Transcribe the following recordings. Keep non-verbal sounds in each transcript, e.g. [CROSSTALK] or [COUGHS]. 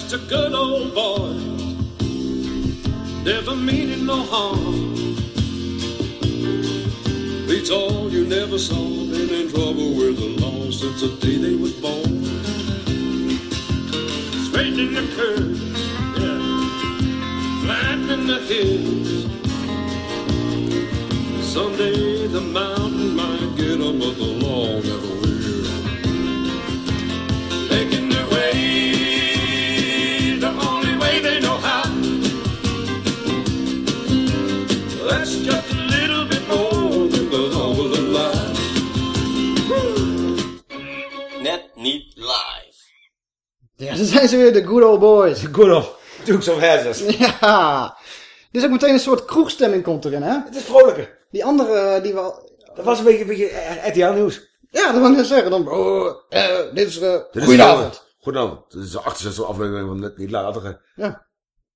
just a good old boy, never meaning no harm. Beats all you never saw, been in trouble with the law since the day they was born. Straightening the curves, yeah, flattening the hills. Someday the mountain might get but the Daar zijn ze weer, de good old boys. Good old Dukes of Hazzard. Ja. Is ook meteen een soort kroegsstemming komt erin, hè? Het is vrolijker. Die andere, eh, die wel... Dat was een beetje, een beetje eh, RTL Nieuws. Ja, dat wil ik net zeggen. Dan, oh, eh, dit is... eh Dit is goedenavond. Goedenavond. Dit is de 68 aflevering van Net Niet Later. Ja.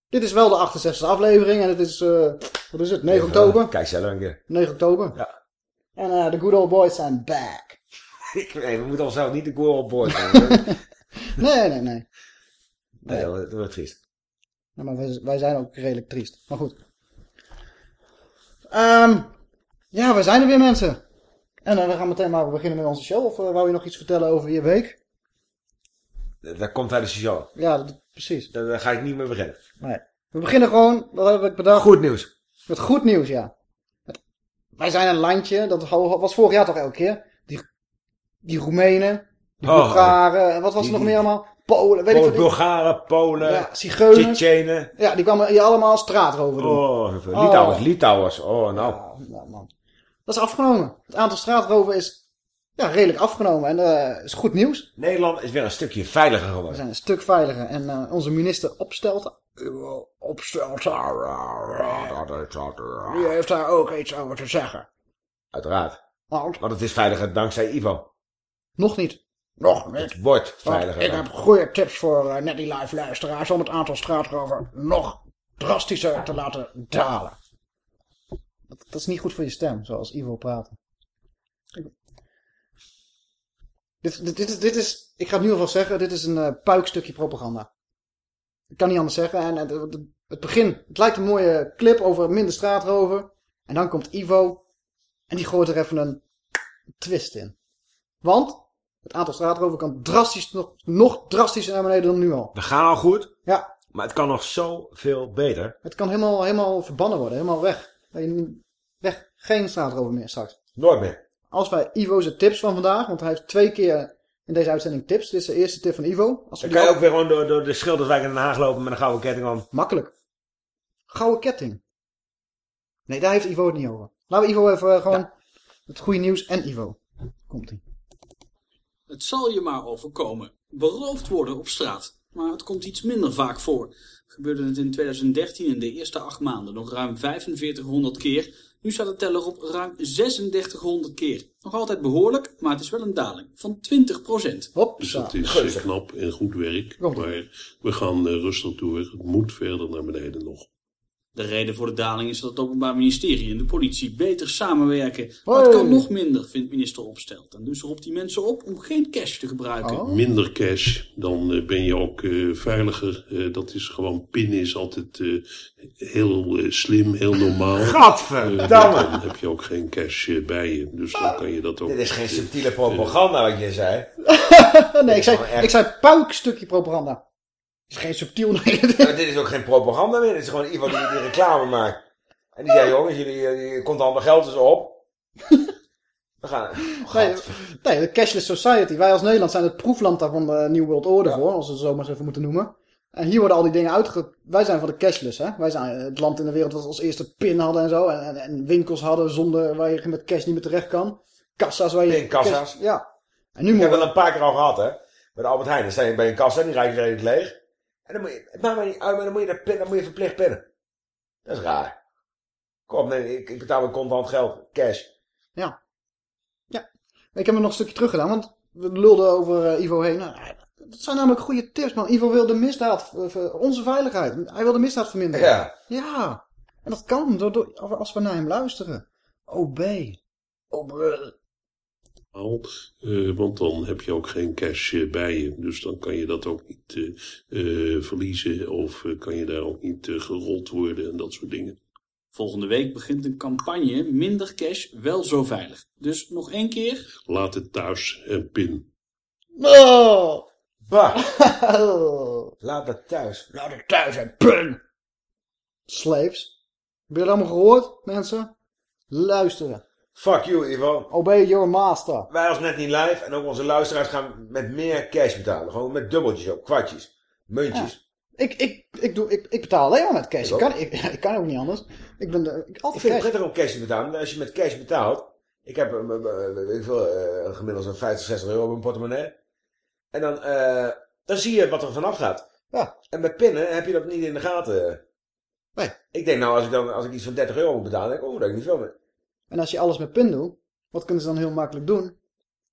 Dit is wel de 68e aflevering en het is, eh, wat is het, 9 oktober? Kijk zelf een keer. 9 oktober. Ja. En eh, de good old boys zijn back. [LAUGHS] Ik- Nee, we moeten onszelf niet de good old boys [LAUGHS] zijn. Nee, nee, nee. Nee, dat wordt- dat wordt triest. Ja, maar wij, wij zijn ook redelijk triest. Maar goed. Ehm, ja, we zijn er weer mensen. En eh, we gaan meteen maar beginnen met onze show. Of eh, wou je nog iets vertellen over je week? Dat komt tijdens de show. Ja, dat- precies. Daar, daar ga ik niet mee beginnen. Nee. We beginnen gewoon, wat heb ik bedacht? Goed nieuws. Met goed nieuws, ja. Wij zijn een landje, dat was vorig jaar toch elke keer. Die, die Roemenen, die Oh, Bulgaren, en wat was er nog meer allemaal? Polen, weet ik Polen, veel. Bulgaren, Polen, Ja, Zigeuners. Tsjetsjenen. Ja, die kwamen hier allemaal straatrover doen. Oh, Litouwers, Litouwers. Oh, nou. Ja, man. Dat is afgenomen. Het aantal straatroven is ja, redelijk afgenomen. En dat is goed nieuws. Nederland is weer een stukje veiliger We geworden. zijn een stuk veiliger. En eh, onze minister Opstelten, Opstelten, die heeft daar ook iets over te zeggen. Uiteraard. Want, Want het is veiliger dankzij Ivo. nog niet. Nog niet. Het wordt veiliger. ik heb goede tips voor uh, Netty Live luisteraars om het aantal straatroven nog drastischer te laten dalen. Dat, dat is niet goed voor je stem, zoals Ivo praten. Dit, dit, dit, is- dit is, ik ga het nu alvast zeggen, dit is een eh, puikstukje propaganda. Ik kan niet anders zeggen. En het, het, het begin, het lijkt een mooie clip over minder straatroven. En dan komt Ivo en die gooit er even een twist in. Want het aantal straatroven kan drastisch, nog, nog drastischer naar beneden dan nu al. We gaan al goed, Ja, maar het kan nog zoveel beter. het kan helemaal, helemaal verbannen worden, helemaal weg. Weg, geen straatroven meer straks. Nooit meer. Als wij Ivo's tips van vandaag, want hij heeft twee keer in deze uitzending tips. Dit is de eerste tip van Ivo. Als Dan kan je ook weer gewoon door, door de Schilderswijk in Den Haag lopen met een gouden ketting om. Makkelijk. Gouden ketting. Nee, daar heeft Ivo het niet over. Laten we Ivo even eh, gewoon het goede nieuws en Ivo. Komt-ie. Het zal je maar overkomen. Beroofd worden op straat. Maar het komt iets minder vaak voor. Gebeurde het in 2013 in de eerste acht maanden nog ruim 4500 keer. Nu staat de teller op ruim 3600 keer. Nog altijd behoorlijk, maar het is wel een daling van 20%. Hop, Dus dat is knap en goed werk. Maar we gaan eh, rustig door. Het moet verder naar beneden nog. De reden voor de daling is dat het Openbaar Ministerie en de politie beter samenwerken. Maar het kan nog minder, vindt minister Opstelt. En dus roept hij mensen op om geen cash te gebruiken. Oh. Minder cash, dan eh, ben je ook eh, veiliger. Eh, dat is gewoon, pinnen is altijd eh, heel slim, heel normaal. Gadverdamme! dan heb je ook geen cash bij je. Dus dan kan je dat ook... Dit is geen subtiele propaganda wat je zei. [LAUGHS] nee, ik zei, echt- ik zei puikstukje propaganda. Is geen subtiel. [LAUGHS] Maar dit is ook geen propaganda meer. Dit is gewoon iemand die, die reclame maakt. En die zei, jongens, jullie, jullie contant geld is op. We gaan... nee, nee, de cashless society. Wij als Nederland zijn het proefland daar van de New World Order voor. Als we het zo maar eens even moeten noemen. En hier worden al die dingen uitge... Wij zijn van de cashless, hè. Wij zijn het land in de wereld dat als eerste pin hadden en zo. En, en, en winkels hadden zonder... waar je met cash niet meer terecht kan. Kassa's waar je... Pinkassa's. cash- ja. En nu Ik moet heb wel een paar keer al gehad, hè. Bij de Albert Heijn. Dan sta je bij een kassa, die rijdt redelijk leeg. En dan moet je... Het maakt mij niet uit, maar dan moet je, dat dan moet je verplicht pinnen. Dat is raar. Kom, nee, ik, ik betaal met contant geld. Cash. Ja. Ja. Ik heb er nog een stukje terug gedaan, want we lulden over eh, Ivo heen. Nou, dat zijn namelijk goede tips, man. Ivo wil de misdaad, onze veiligheid. Hij wil de misdaad verminderen. Ja. Ja. En dat kan door, door, als we naar hem luisteren. OB. OB. Eh, want dan heb je ook geen cash eh, bij je. Dus dan kan je dat ook niet eh, verliezen. Of kan je daar ook niet gerold worden en dat soort dingen. Volgende week begint een campagne Minder cash, wel zo veilig. Dus nog één keer. Laat het thuis en pin. Oh! Bah, laat dat thuis. Nou, er thuis en pun! Slaves. Heb je dat allemaal gehoord, mensen? Luisteren. Fuck you, Ivo. Obey your master. Wij als net niet live en ook onze luisteraars gaan met meer cash betalen. Gewoon met dubbeltjes op, kwartjes, muntjes. Ik, ik, ik, doe, ik, ik betaal alleen maar met cash. Ik Ik kan, ik, [LAUGHS] ik kan ook niet anders. Ik ben de, ik, Ik vind het prettig om cash te betalen. Als je met cash betaalt. Ik heb eh, eh, ik eh, gemiddeld zo'n 50, 60 euro op mijn portemonnee. En dan, dan zie je wat er vanaf gaat. Ja. En met pinnen heb je dat niet in de gaten. Nee. Ik denk nou, als ik, dan, als ik iets van 30 euro moet betalen, denk ik, oh, dat heb ik niet veel meer. En als je alles met pin doet, wat kunnen ze dan heel makkelijk doen?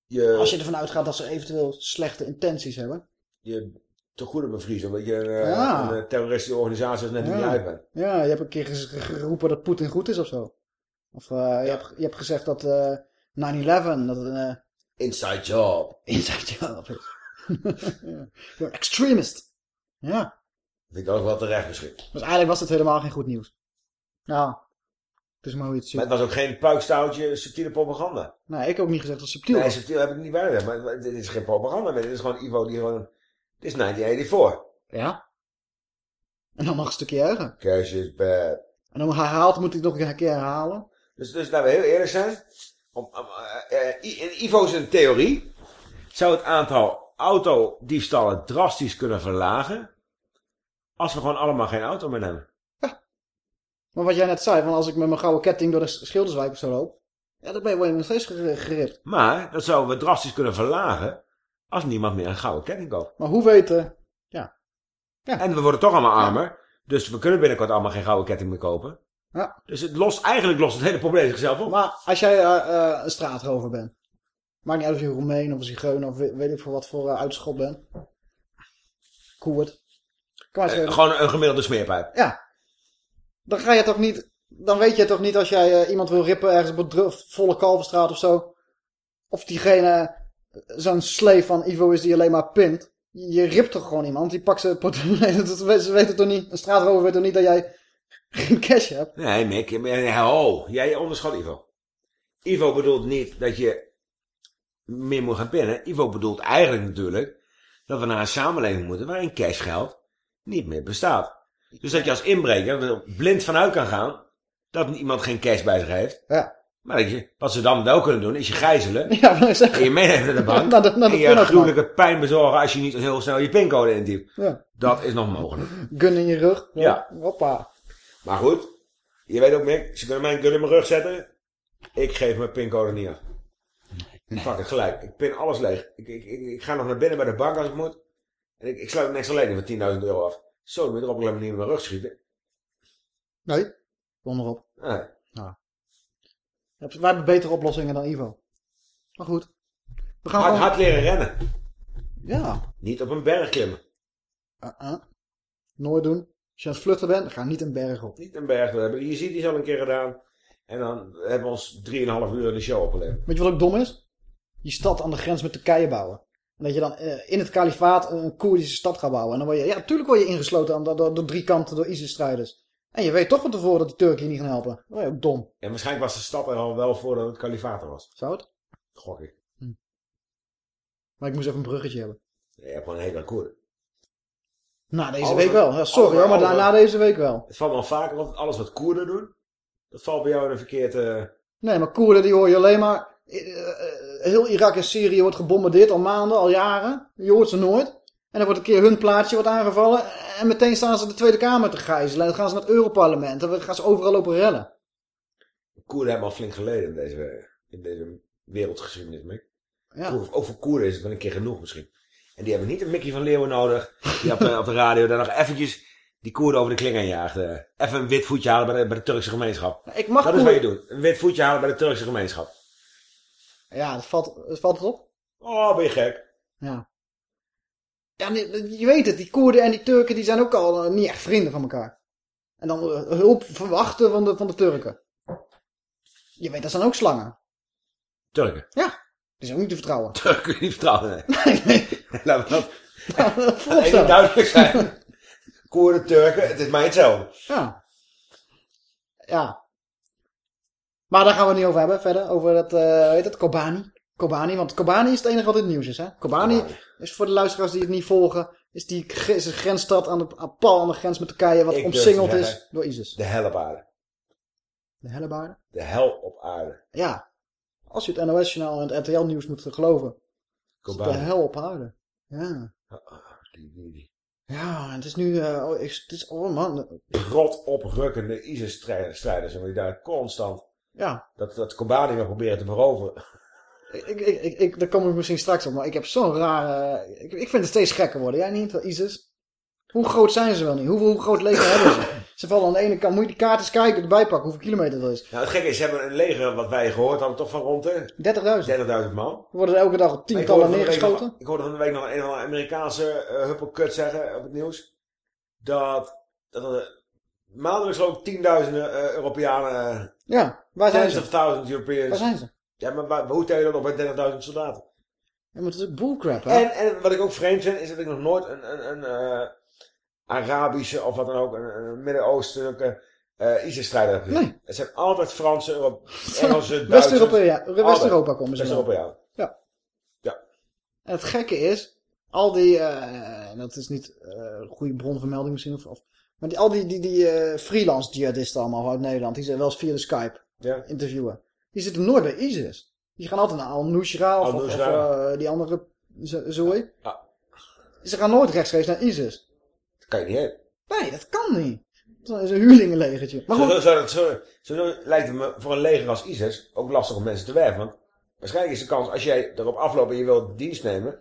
Je, Als je ervan uitgaat dat ze eventueel slechte intenties hebben. je te goede bevriezen, omdat je eh, Ja. een eh, terroristische organisatie als net niet Ja. live bent. Ja, je hebt een keer geroepen dat Poetin goed is of zo. Of eh, je, hebt, je hebt gezegd dat eh 9-11 dat een Inside job. inside job is. [LAUGHS] You're an extremist. Ja, Vind ik ook wel terecht misschien. dus eigenlijk was het helemaal geen goed nieuws. Nou, is maar hoe je het ziet. Maar het was ook geen puikstoutje subtiele propaganda. Nee, ik heb ook niet gezegd dat het subtiel Nee, was. subtiel heb ik niet bij maar maar dit is geen propaganda meer. Dit is gewoon Ivo die gewoon... Dit is 1984. Ja. En dan nog een stukje erger. Cash is bad. En dan herhaald moet ik nog een keer herhalen. Dus, dus laten we heel eerlijk zijn. Om, om, eh, eh, in Ivo's een theorie zou het aantal autodiefstallen drastisch kunnen verlagen. Als we gewoon allemaal geen auto meer hebben. Maar wat jij net zei, van als ik met mijn gouden ketting door de Schilderswijk of zo loop. Ja, dan ben je, nog steeds ger- geript. Maar dat zouden we drastisch kunnen verlagen. Als niemand meer een gouden ketting koopt. Maar hoe weten... En we worden toch allemaal armer. Dus we kunnen binnenkort allemaal geen gouden ketting meer kopen. Ja. Dus het lost, eigenlijk lost het hele probleem zichzelf op. Maar als jij eh, eh, een straatrover bent. Maakt niet uit of je Roemeen of een Zigeuner of weet, weet ik veel wat voor uh, uitschot bent. Koert. Maar gewoon een gemiddelde smeerpijp. Ja. Dan ga je toch niet... Dan weet je toch niet als jij eh, iemand wil rippen ergens op een volle Kalverstraat of zo. Of diegene eh, zo'n slave van Ivo is die alleen maar pint. Je, ript toch gewoon iemand. Die pakt zijn portemonnee. [LAUGHS] Ze weten toch niet... Een straatrover weet toch niet dat jij geen cash hebt. Nee, Mick. Oh, jij onderschat Ivo. Ivo bedoelt niet dat je meer moet gaan pinnen. Ivo bedoelt eigenlijk natuurlijk dat we naar een samenleving moeten waarin cashgeld niet meer bestaat. Dus dat je als inbreker er blind vanuit kan gaan dat iemand geen cash bij zich heeft. Ja. Maar dat je, wat ze dan wel kunnen doen, is je gijzelen [LAUGHS] Ja, maar zeg... en je meenemen naar de bank. [LAUGHS] Naar de, naar de en je gruwelijke pijn bezorgen als je niet heel snel je pincode intypt. Ja. Dat is nog mogelijk. Gun in je rug. Ja. Hoppa. Maar goed, je weet ook, Mick, ze kunnen mij een gun in mijn rug zetten. Ik geef mijn pincode niet af. Fuck het gelijk. Ik pin alles leeg. Ik, ik, ik, ik ga nog naar binnen bij de bank als ik moet. En ik, ik sluit een extra lening van 10.000 euro af. Zo, je erop alleen maar niet in mijn rug schieten. Nee. Onderop. Nee. Wij hebben betere oplossingen dan Ivo. Maar goed. We gaan Hard, gewoon... hard leren rennen. Ja. Niet op een berg klimmen. Uh-uh. Nooit doen. Als je aan het vluchten bent, ga niet een berg op. Niet een berg. Hebben je ziet die al een keer gedaan. En dan hebben we ons 3,5 uur in de show opgeleverd. Weet je wat ook dom is? Je stad aan de grens met Turkije bouwen. Dat je dan eh, in het kalifaat een Koerdische stad gaat bouwen. En dan word je, ja, natuurlijk word je ingesloten aan, door, door drie kanten door ISIS-strijders. En je weet toch van tevoren dat de Turken je niet gaan helpen. Word je ook dom. En waarschijnlijk was de stad er al wel voordat het kalifaat er was. Zou het? Gok ik. Maar ik moest even een bruggetje hebben. Je hebt gewoon een hele Koerden. Na deze Alles week wel. Ja, sorry hoor, maar na, na deze week wel. Het valt me al vaker op, alles wat Koerden doen, dat valt bij jou in een verkeerd... eh, Nee, maar Koerden die hoor je alleen maar... eh, heel Irak en Syrië wordt gebombardeerd al maanden, al jaren. Je hoort ze nooit. En dan wordt een keer hun plaatsje wordt aangevallen. En meteen staan ze de Tweede Kamer te gijzelen. En dan gaan ze naar het Europarlement. En dan gaan ze overal lopen rellen. Koerden hebben al flink geleden in deze, in deze wereldgeschiedenis, Mick. Ja. Ook- Ook voor Koerden is het wel een keer genoeg misschien. En die hebben niet een Mickey van Leeuwen nodig, die op de, op de radio daar nog eventjes die Koerden over de kling jaagt. eh. Even een wit voetje halen bij de, bij de Turkse gemeenschap. Ik mag Dat is wat je doet. Een wit voetje halen bij de Turkse gemeenschap. Ja, dat valt, dat valt het op. Oh, ben je gek? Ja. Ja, je weet het. Die Koerden en die Turken die zijn ook al eh, niet echt vrienden van elkaar. En dan eh, hulp verwachten van de, van de Turken. Je weet, dat zijn ook slangen. Turken. Ja. Die is ook niet te vertrouwen. [LAUGHS] Turk kun je niet vertrouwen. Nee. Nee, nee. [LAUGHS] Laten we dat stellen. duidelijk zijn. [LAUGHS] Koerden, Turken, het is mij hetzelfde. Ja. Ja. Maar daar gaan we het niet over hebben verder. Over dat, eh hoe heet dat, Kobani. Kobani, want Kobani is het enige wat in het nieuws is, hè. Kobani Kobani. is voor de luisteraars die het niet volgen, is die is een grensstad aan de aan pal aan de grens met Turkije, wat Ik omsingeld is door ISIS. De hel op aarde. De hellebaarden? De hel op aarde. Ja. Als je het NOS-journaal en het RTL-nieuws moet geloven. Is het de Kobani. hel op aarde. Ja. Die, die Ja, het is nu, eh, oh, ik- het is, oh man. rot oprukkende ISIS-strijders. En die daar constant Ja, dat, dat Kobani maar proberen te beroveren. ik, ik, ik, ik, daar kom ik misschien straks op, maar ik heb zo'n rare, ik, ik vind het steeds gekker worden. Jij niet, ISIS? Hoe groot zijn ze wel niet? Hoe, hoe groot leger hebben ze? Ze vallen aan de ene kant, moet je die kaart eens kijken, erbij pakken, hoeveel kilometer dat is. Nou, het gekke is, ze hebben een leger, wat wij gehoord hadden, toch van rond de 30.000. 30.000 man. Worden er elke dag op tientallen neergeschoten. Ik hoorde van de week nog een andere Amerikaanse uh, huppelkut zeggen op het nieuws. Dat, dat maandelijks ook tienduizenden eh, Europeanen, uh, Ja, waar zijn ze? of thousands Europeans. Waar zijn ze? Ja, maar, hoe tel je dat op bij 30.000 soldaten? Ja, maar het is ook bullcrap, hè? En, en wat ik ook vreemd vind, is dat ik nog nooit een, een, een eh, Arabische of wat dan ook, een, een Midden-Oostelijke eh ISIS-strijder heb gezien. Nee. Het zijn altijd Franse, Euro [LAUGHS] Engelse, Duitsers. West-Europa ja. West-Europa komen ze West-Europa, wel. ja. En het gekke is, al die, eh, en dat is niet eh, een goede bronvermelding misschien, of, of, maar die, al die, die, die eh, freelance jihadisten allemaal uit Nederland, die zijn wel eens via de Skype ja. interviewen. Die zitten nooit bij ISIS. Die gaan altijd naar Al-Nusra of, of, of, eh, die andere zo- zooi. Ja. Ze gaan nooit rechtstreeks naar ISIS. Dat kan je niet heen. Nee, dat kan niet. Dat is een huurlingenlegertje. Maar goed, zo, zo, zo, zo lijkt het me voor een leger als ISIS ook lastig om mensen te werven. Want waarschijnlijk is de kans, als jij erop afloopt en je wilt dienst nemen,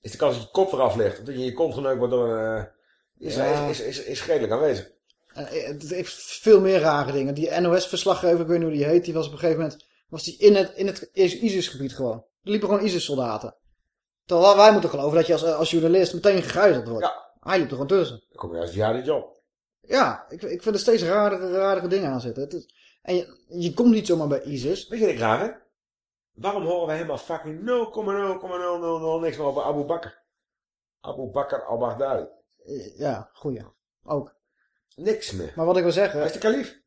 is de kans dat je kop eraf ligt. Of dat je je kont geneukt wordt door een... eh, is, Ja. is, is, is, redelijk aanwezig. eh, het heeft veel meer rare dingen. Die NOS-verslaggever, ik weet niet hoe die heet, die was op een gegeven moment was die in het, in het ISIS-gebied gewoon. Er liepen gewoon ISIS-soldaten. Terwijl wij moeten geloven dat je als, als journalist meteen gegijzeld wordt. Ja. Hij liep er gewoon tussen. Dan kom je als jihadi job. Ja, ik, ik vind er steeds radere, dingen aan zitten. Het is, en je, je komt niet zomaar bij ISIS. Weet je wat ik raar vind? Waarom horen we helemaal fucking 0,0,000 niks meer over Abu Bakr? Abu Bakr al-Baghdadi. Eh, Ja, goeie. Ook. Niks meer. Maar wat ik wil zeggen, Hij is de kalif.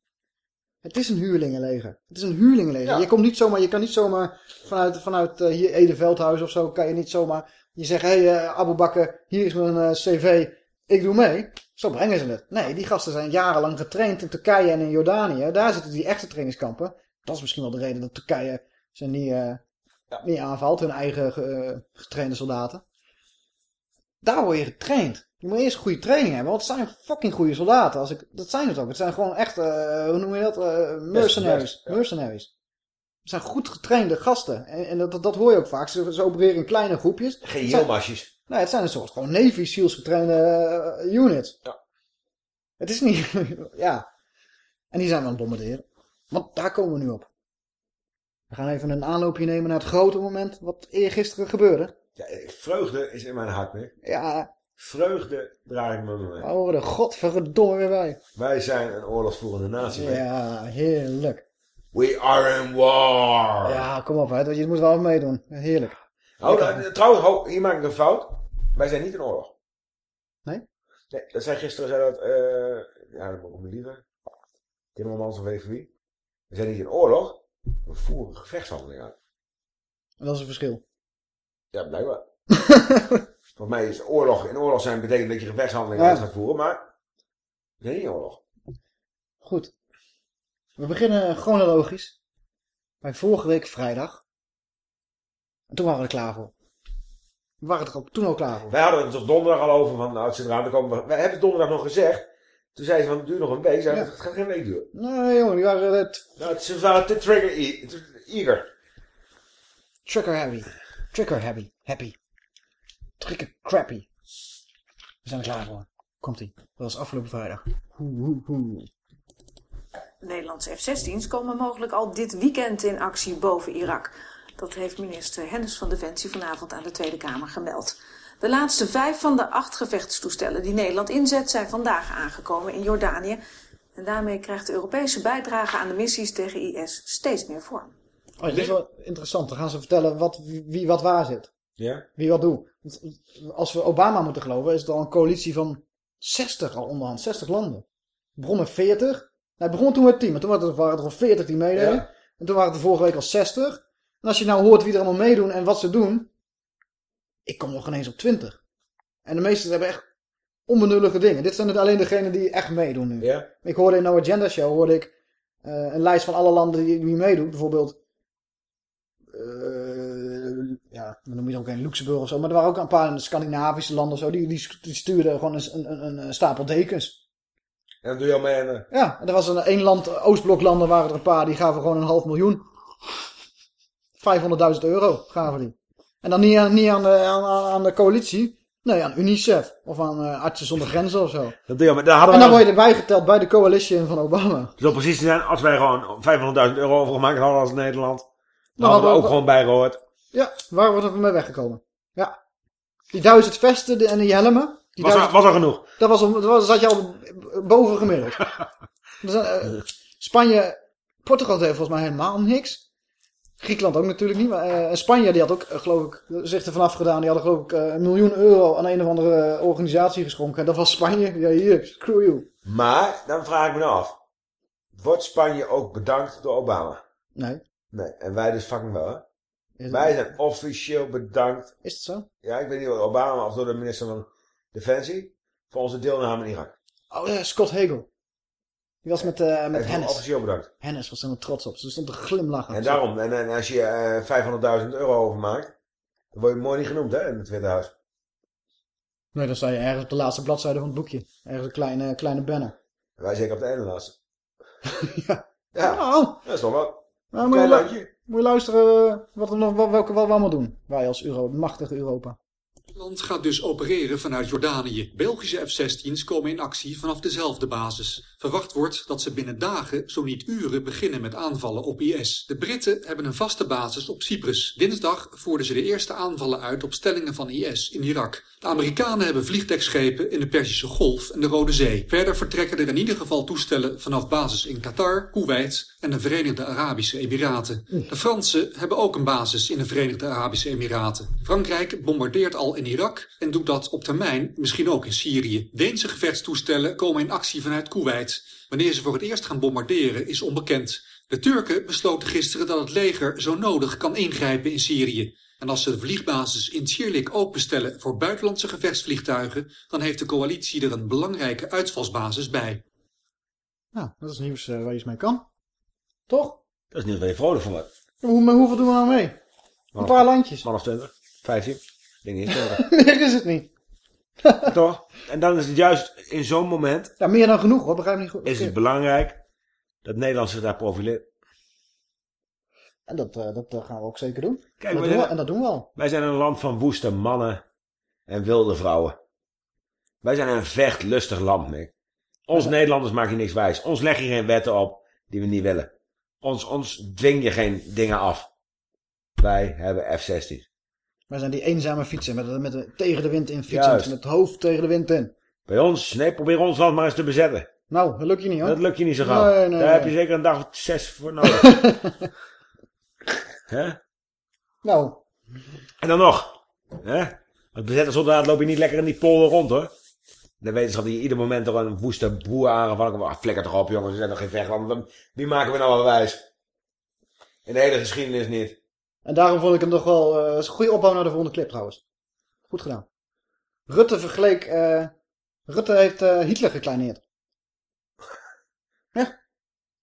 het is een huurlingenleger. Het is een huurlingenleger. Ja. Je komt niet zomaar, je kan niet zomaar vanuit, vanuit eh, hier Ede Veldhuis of zo, kan je niet zomaar, je zegt, hé hey, eh, Abu hier is mijn eh, cv, ik doe mee. Zo brengen ze het. Nee, die gasten zijn jarenlang getraind in Turkije en in Jordanië. Daar zitten die echte trainingskampen. Dat is misschien wel de reden dat Turkije ze niet, eh, niet aanvalt, hun eigen ge- getrainde soldaten. Daar word je getraind. Je moet eerst goede training hebben, want het zijn fucking goede soldaten. Als ik, dat zijn het ook. Het zijn gewoon echt, eh, hoe noem je dat? Eh, mercenaries. Mercenaries. Het zijn goed getrainde gasten. En, en dat, dat, hoor je ook vaak. Ze, ze opereren in kleine groepjes. Geen Yilmazjes. Nee, het zijn een soort gewoon Navy SEALs getrainde eh, units. Ja. Het is niet... [LAUGHS] ja. En die zijn we aan het bombarderen. Want daar komen we nu op. We gaan even een aanloopje nemen naar het grote moment wat eergisteren gebeurde. Ja, vreugde is in mijn hart meer. Ja, Vreugde draag ik me mee. horen er godverdomme weer bij. Wij zijn een oorlogsvoerende natie. mee. Ja, heerlijk. We are in war. Ja, kom op, hè. je moet wel meedoen. Heerlijk. Oh, nou, trouwens, ho, hier maak ik een fout. Wij zijn niet in oorlog. Nee? Nee, dat zei gisteren, zei dat, eh ja, dat moet ik niet liever. Timmermans of van wie. We zijn niet in oorlog. We voeren gevechtshandelingen uit. Dat is een verschil. Ja, blijkbaar. [LAUGHS] Volgens mij is oorlog, in oorlog zijn betekent dat je gevechtshandelingen Ja. uit gaat voeren, maar we niet in oorlog. Goed. We beginnen chronologisch. Bij vorige week vrijdag. En toen waren we er klaar voor. We waren er ook toen al klaar voor. Wij hadden het er donderdag al over, van nou, het zit eraan te komen. Wij hebben het donderdag nog gezegd. Toen zei ze van, het duurt nog een week. Zei, Ja. Het gaat geen week duren. Nee, jongen, die waren het Nou, het- ze waren te trigger eager. trigger heavy. Trigger heavy. Happy. Trigger crappy. We zijn er klaar voor. Komt-ie. Dat was afgelopen vrijdag. Hoe, hoe, hoe. Nederlandse F-16's komen mogelijk al dit weekend in actie boven Irak. Dat heeft minister Hennis van Defensie vanavond aan de Tweede Kamer gemeld. De laatste vijf van de acht gevechtstoestellen die Nederland inzet zijn vandaag aangekomen in Jordanië. En daarmee krijgt de Europese bijdrage aan de missies tegen IS steeds meer vorm. Oh, dit is wel interessant. Dan gaan ze vertellen wat, wie wat waar zit. Ja? Wie wat doet. Als we Obama moeten geloven, is het al een coalitie van 60 al onderhand. 60 landen. Het begon met 40. Hij begon toen met 10, maar toen waren het- er al 40 die meededen. Ja. En toen waren het de vorige week al 60. En als je nou hoort wie er allemaal meedoen en wat ze doen. Ik kom nog geen eens op 20. En de meesten hebben echt onbenullige dingen. Dit zijn het alleen degenen die echt meedoen nu. Ja? Ik hoorde in No Agenda Show hoorde ik eh, een lijst van alle landen die, die meedoen. Bijvoorbeeld, eh, ja, dan noem je dan ook een Luxemburg of zo. Maar er waren ook een paar Scandinavische landen of zo. Die, die, stuurden gewoon een, een, een, stapel dekens. En dan doe je al mee. Ja, en er was een één land, Oostbloklanden waren er een paar. Die gaven gewoon een half miljoen. 500.000 euro gaven die. En dan niet aan, niet aan, de, aan, aan de coalitie. Nee, aan UNICEF. Of aan eh, Artsen zonder Grenzen of zo. Dat al mee. Daar hadden En we dan word je erbij geteld bij de coalition van Obama. Zo precies zijn, als wij gewoon 500.000 euro overgemaakt hadden als Nederland. Dan Dan hadden we ook we- gewoon bijgehoord. Ja, waar wordt er mee weggekomen? Ja. Die duizend vesten en die helmen. Die Was er, duizend, was er genoeg. dat was, om- dat was, zat je al boven gemiddeld. [LAUGHS] Dus, eh, Spanje, Portugal deed volgens mij helemaal niks. Griekenland ook natuurlijk niet. Maar eh, Spanje die had ook, eh, geloof ik, zich er vanaf gedaan. Die hadden geloof ik een miljoen euro aan een of andere organisatie geschonken. En dat was Spanje. Ja, hier, screw you. Maar, dan vraag ik me nou af. Wordt Spanje ook bedankt door Obama? Nee. Nee, en wij dus fucking wel, hè? Is, Wij zijn officieel bedankt. is het zo? Ja, ik weet niet of Obama of door de minister van Defensie. Voor onze deelname in Irak. Oh ja, Scott Hagel. Die was met, eh met Hennis. officieel bedankt. Hennis was helemaal trots op. Ze stond te glimlachen. En daarom, en, en als je eh 500.000 euro overmaakt. Dan word je mooi niet genoemd, hè, in het Witte Huis. Nee, dan sta je ergens op de laatste bladzijde van het boekje. Ergens een kleine, kleine banner. Wij zeker op de ene laatste. [LAUGHS] Ja. Ja, Oh, dat is toch wat. nou, moet, Klein landje. Moet je luisteren eh, wat we nog, wat, welke wat allemaal doen. Wij als machtige Europa. Nederland gaat dus opereren vanuit Jordanië. Belgische F-16's komen in actie vanaf dezelfde basis. Verwacht wordt dat ze binnen dagen, zo niet uren, beginnen met aanvallen op IS. De Britten hebben een vaste basis op Cyprus. Dinsdag voerden ze de eerste aanvallen uit op stellingen van IS in Irak. De Amerikanen hebben vliegdekschepen in de Perzische Golf en de Rode Zee. Verder vertrekken er in ieder geval toestellen vanaf basis in Qatar, Kuwait en de Verenigde Arabische Emiraten. De Fransen hebben ook een basis in de Verenigde Arabische Emiraten. Frankrijk bombardeert al in Irak en doet dat op termijn misschien ook in Syrië. Deense gevechtstoestellen komen in actie vanuit Kuwait. Wanneer ze voor het eerst gaan bombarderen is onbekend. De Turken besloten gisteren dat het leger zo nodig kan ingrijpen in Syrië. En als ze de vliegbasis in Sirlik ook bestellen voor buitenlandse gevechtsvliegtuigen, dan heeft de coalitie er een belangrijke uitvalsbasis bij. Nou, dat is nieuws eh, waar je iets mee kan. Toch? Dat is niet waar je vrolijk van wordt. Hoe, maar hoeveel doen we nou mee? Een paar landjes. Man of 20, 15. Ding niet 20. Meer [LAUGHS] is het niet. [LAUGHS] Toch? En dan is het juist in zo'n moment Ja, meer dan genoeg hoor, begrijp me niet goed. is het belangrijk dat Nederland zich daar profileert. En dat, eh, dat eh, gaan we ook zeker doen. Kijk, dat wij doen we, en dat doen we al. wij zijn een land van woeste mannen en wilde vrouwen. Wij zijn een vechtlustig land, Mick. Ons Nederlanders maak je niks wijs. Ons leg je geen wetten op die we niet willen. Ons, ons dwing je geen dingen af. Wij hebben F-16. Wij zijn die eenzame fietsen met, met tegen de wind in fietsen. Juist. Met het hoofd tegen de wind in. Bij ons, nee, probeer ons land maar eens te bezetten. Nou, dat lukt je niet hoor. Dat lukt je niet zo gauw. Nee, nee, Daar nee. heb je zeker een dag of zes voor [LAUGHS] nodig. Hè? Nou, En dan nog. Hè? Als bezette soldaat loop je niet lekker in die polder rond hoor. De wetenschap die ieder moment door een woeste boer aangevallen kan. Ah, flikker toch op jongens, we zijn nog geen vechtland. Wie maken we nou wel wijs? In de hele geschiedenis niet. En daarom vond ik hem toch wel... eh, een goede opbouw naar de volgende clip trouwens. Goed gedaan. Rutte vergeleek... eh, Rutte heeft eh, Hitler gekleineerd.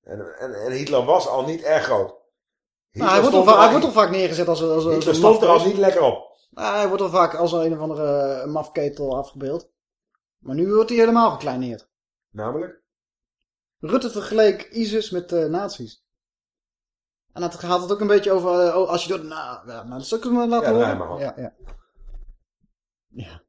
En, en, en Hitler was al niet erg groot. Nou, hij, wordt al, va- hij al, wordt al vaak neergezet als, als, als, Hitler een stond er al niet lekker op. Nou, hij wordt al vaak als een of andere mafketel afgebeeld. Maar nu wordt hij helemaal gekleineerd. Namelijk? Rutte vergeleek ISIS met de nazi's. En dat gaat het ook een beetje over, eh, oh, als je door, nou, maar dat hem laten Ja, horen. Ja, ja. ja.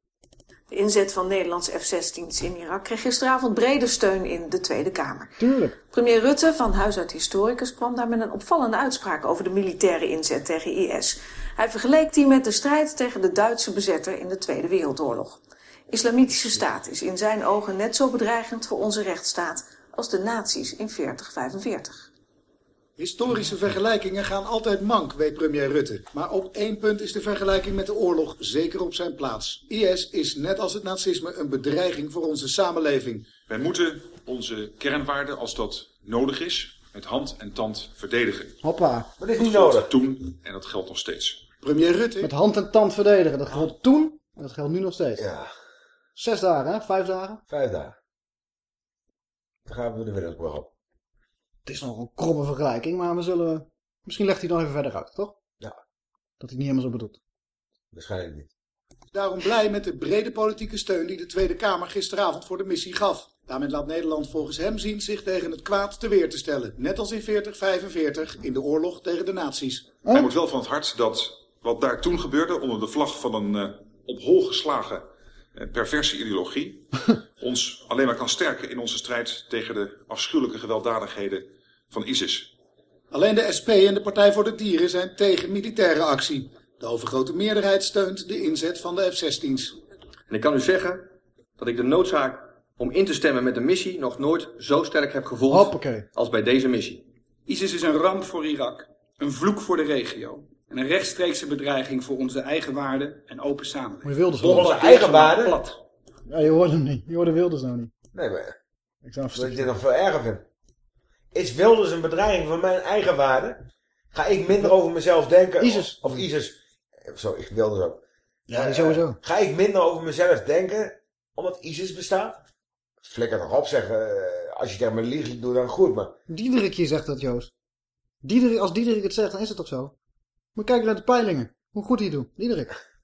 De inzet van Nederlandse F-16's in Irak kreeg gisteravond brede steun in de Tweede Kamer. Tuurlijk. Premier Rutte van Huis uit Historicus kwam daar met een opvallende uitspraak over de militaire inzet tegen IS. Hij vergeleek die met de strijd tegen de Duitse bezetter in de Tweede Wereldoorlog. Islamitische staat is in zijn ogen net zo bedreigend voor onze rechtsstaat als de nazi's in 4045. Historische vergelijkingen gaan altijd mank, weet premier Rutte. Maar op één punt is de vergelijking met de oorlog zeker op zijn plaats. IS is net als het nazisme een bedreiging voor onze samenleving. Wij moeten onze kernwaarden, als dat nodig is, met hand en tand verdedigen. Hoppa. Dat is Dat niet geldt nodig. toen en dat geldt nog steeds. Premier Rutte Met hand en tand verdedigen. Dat geldt toen en dat geldt nu nog steeds. Ja, Zes dagen, hè? Vijf dagen. vijf dagen. Dan gaan we de Willemsbrug op. Het is nog een kromme vergelijking, maar we zullen... Misschien legt hij het nog even verder uit, toch? Ja. Dat hij het niet helemaal zo bedoelt. Waarschijnlijk niet. daarom blij met de brede politieke steun die de Tweede Kamer gisteravond voor de missie gaf. Daarmee laat Nederland volgens hem zien zich tegen het kwaad te weer te stellen. Net als in 4045 in de oorlog tegen de nazi's. Hij moet wel van het hart dat wat daar toen gebeurde onder de vlag van een eh, op hol geslagen eh, perverse ideologie [LAUGHS] ons alleen maar kan sterken in onze strijd tegen de afschuwelijke gewelddadigheden van ISIS. Alleen de SP en de Partij voor de Dieren zijn tegen militaire actie. De overgrote meerderheid steunt de inzet van de F-16's. En ik kan u zeggen dat ik de noodzaak om in te stemmen met de missie nog nooit zo sterk heb gevoeld Hoppakee. als bij deze missie. ISIS is een ramp voor Irak, een vloek voor de regio en een rechtstreekse bedreiging voor onze eigen waarden en open samenleving. Maar je wilde Voor onze eigen waarden? Plat. Ja, je hoorde hem niet. Je hoorde Wilders nou niet. Nee, maar Ik zou dat ik dit nog veel erger vind. Is Wilders een bedreiging voor mijn eigen waarden? Ga ik minder over mezelf denken? ISIS. Of, of ISIS. Sorry, ik Wilders ook. Ja, Eh, sowieso. Ga ik minder over mezelf denken omdat ISIS bestaat? Flikker toch op zeggen. eh, als je tegen me liegt, doe dan goed. Maar Diederik hier zegt dat, Joost. Diederik, als Diederik het zegt, dan is het toch zo? Moet kijken naar de peilingen. Hoe goed hij doet. Diederik.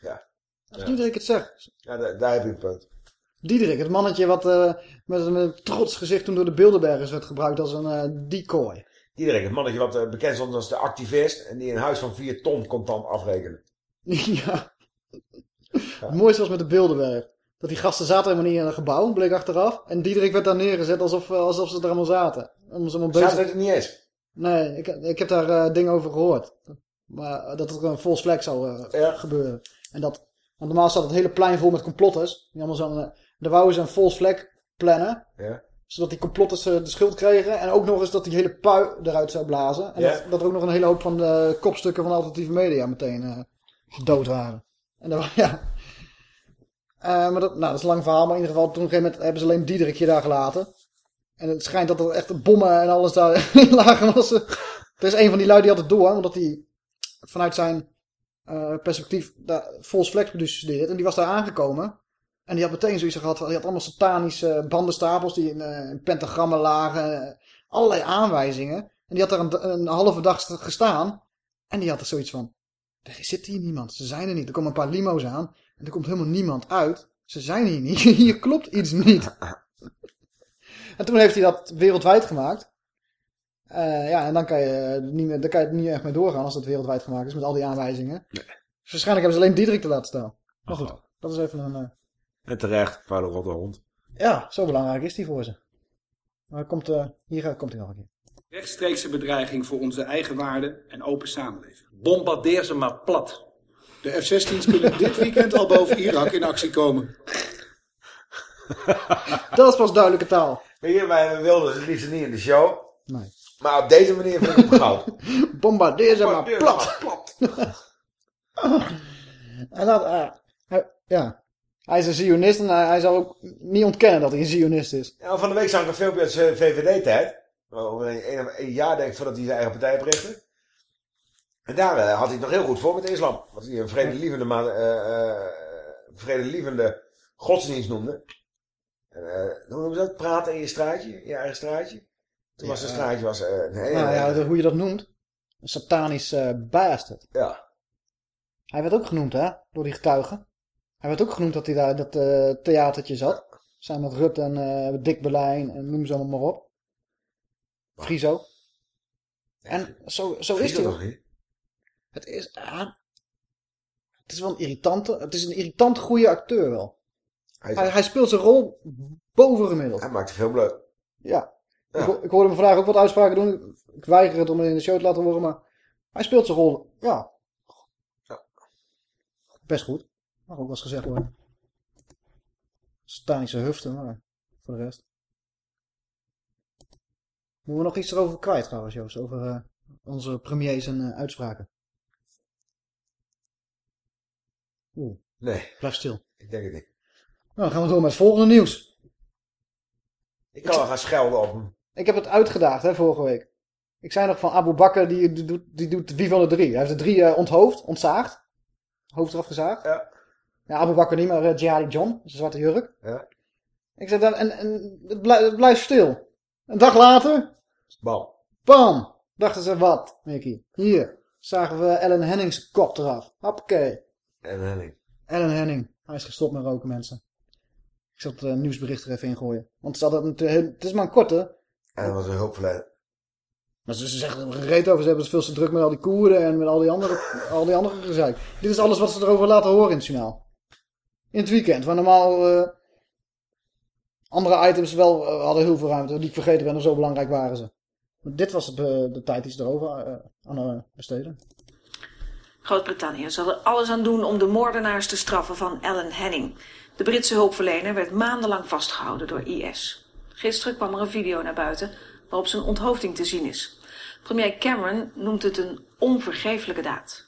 ja, Als Ja. Diederik het zegt. ja daar, daar heb je een punt. Diederik, het mannetje wat eh, met, een, met een trots gezicht toen door de Bilderbergers werd gebruikt als een eh, decoy. Diederik, het mannetje wat eh, bekend stond als de activist. En die een huis van 4 ton contant afrekenen. [LAUGHS] ja. Het mooiste was met de Bilderberg. Dat die gasten zaten helemaal niet in een gebouw, bleek achteraf. En Diederik werd daar neergezet alsof, eh, alsof ze er allemaal zaten. Om ze allemaal bezig... Zaten het niet eens? Nee, ik, ik heb daar eh, dingen over gehoord. Maar eh, dat er een false flag zou eh, Ja. gebeuren. En dat, want normaal staat het hele plein vol met complotters. Die allemaal zo'n, eh, daar wouden ze een false flag plannen. Ja. Zodat die complotters eh, de schuld kregen. En ook nog eens dat die hele pui eruit zou blazen. En Ja. dat, dat er ook nog een hele hoop van de kopstukken van alternatieve media meteen eh, dood waren. En dat, [LAUGHS] ja. Eh, maar dat, nou, dat is een lang verhaal. Maar in ieder geval, toen op een gegeven moment hebben ze alleen Diederikje daar gelaten. En het schijnt dat er echt bommen en alles daar [LAUGHS] lagen. Was, er is een van die lui die had het door. Omdat hij vanuit zijn perspectief daar false flag. En die was daar aangekomen. En die had meteen zoiets gehad. Hij had allemaal satanische bandenstapels die in, eh, in pentagrammen lagen. eh, allerlei aanwijzingen. En die had daar een, een halve dag gestaan. En die had er zoiets van. Er zit hier niemand. Ze zijn er niet. Er komen een paar limo's aan. En er komt helemaal niemand uit. Ze zijn hier niet. [LAUGHS] Hier klopt iets niet. [LAUGHS] En toen heeft hij dat wereldwijd gemaakt. Eh, ja, en dan kan, je niet meer, dan kan je het niet echt mee doorgaan als dat wereldwijd gemaakt is met al die aanwijzingen. Dus waarschijnlijk hebben ze alleen Diederik te laten staan. Maar goed, dat is even een... eh, En terecht, vuile rotte hond. ja, zo belangrijk is die voor ze. Maar komt, eh, hier gaat- komt hij nog een keer. Rechtstreekse bedreiging voor onze eigen waarden en open samenleving. Bombardeer ze maar plat. De F-16's kunnen dit weekend al boven Irak in actie komen. [LAUGHS] Dat is pas duidelijke taal. Weet je, wij wilden het liefst niet in de show. Nee. Maar op deze manier vind ik het goud. [LAUGHS] Bombardeer ze maar ze plat. maar [LAUGHS] En dat, eh, hij, ja. Hij is een zionist en hij, hij zal ook niet ontkennen dat hij een zionist is. Ja, van de week zag ik een filmpje uit zijn VVD-tijd. Over een, een, een jaar denk ik voordat hij zijn eigen partij oprichtte. En daar eh, had hij het nog heel goed voor met de islam. Wat hij een vredelievende, eh, vredelievende godsdienst noemde. En, eh, hoe noemen ze dat? Praten in je straatje, in je eigen straatje. Toen was zijn straatje was, nee, nou ja, hoe je dat noemt. Een satanisch bastard. ja. Hij werd ook genoemd, hè, door die getuigen. Hij werd ook genoemd dat hij daar in dat eh, theatertje zat. Samen met Rutte en eh, Dick Berlijn en noem ze allemaal maar op. Friso. En zo, zo is hij? Het is, ah, het is wel een irritante, het is een irritant goede acteur wel. Hij, Hij, hij speelt zijn rol boven gemiddeld. hij maakt veel leuk. Ja. Ja. Ik, ik hoorde hem vandaag ook wat uitspraken doen. Ik weiger het om in de show te laten horen, maar hij speelt zijn rol, ja. Ja. Best goed. Mag ook wel eens gezegd worden. Satanische huften, maar voor de rest. Moeten we nog iets erover kwijt trouwens, Joost? Over eh, onze premiers en eh, uitspraken. Oeh, Nee, blijf stil. ik denk het niet. Nou, dan gaan we door met het volgende nieuws. Ik kan wel gaan schelden op hem. Ik heb het uitgedaagd, hè, vorige week. Ik zei nog van Abu Bakr, die, die, doet- die doet wie van de drie. Hij heeft de drie eh, onthoofd, ontzaagd. Hoofd eraf gezaagd. Ja. Ja, Abu Bakr niet, maar uh, Jihadi John, zijn zwarte jurk. Ja. Ik zei dan, en, en het, blij- het blijft stil. Een dag later, Bam. bam, dachten ze wat, Mickey. Hier, zagen we Ellen Hennings kop eraf. Hoppakee. En Henning. Ellen Henning, hij is gestopt met roken, mensen. Ik zal het eh, nieuwsbericht er even in gooien. Want ze hadden het, eh, het is maar een korte. En dat was een hulpverlener. Maar ze, ze zeggen er gereed over. Ze hebben het veel te druk met al die Koerden en met al die andere, al die andere gezeik. Dit is alles wat ze erover laten horen in het journaal. In het weekend, waar normaal eh, andere items wel eh, hadden heel veel ruimte. Die ik vergeten ben, of zo belangrijk waren ze. Maar dit was het, eh, de tijd die ze erover aan besteden. Groot-Brittannië zal er alles aan doen om de moordenaars te straffen van Ellen Henning. De Britse hulpverlener werd maandenlang vastgehouden door IS. Gisteren kwam er een video naar buiten waarop zijn onthoofding te zien is. Premier Cameron noemt het een onvergeeflijke daad.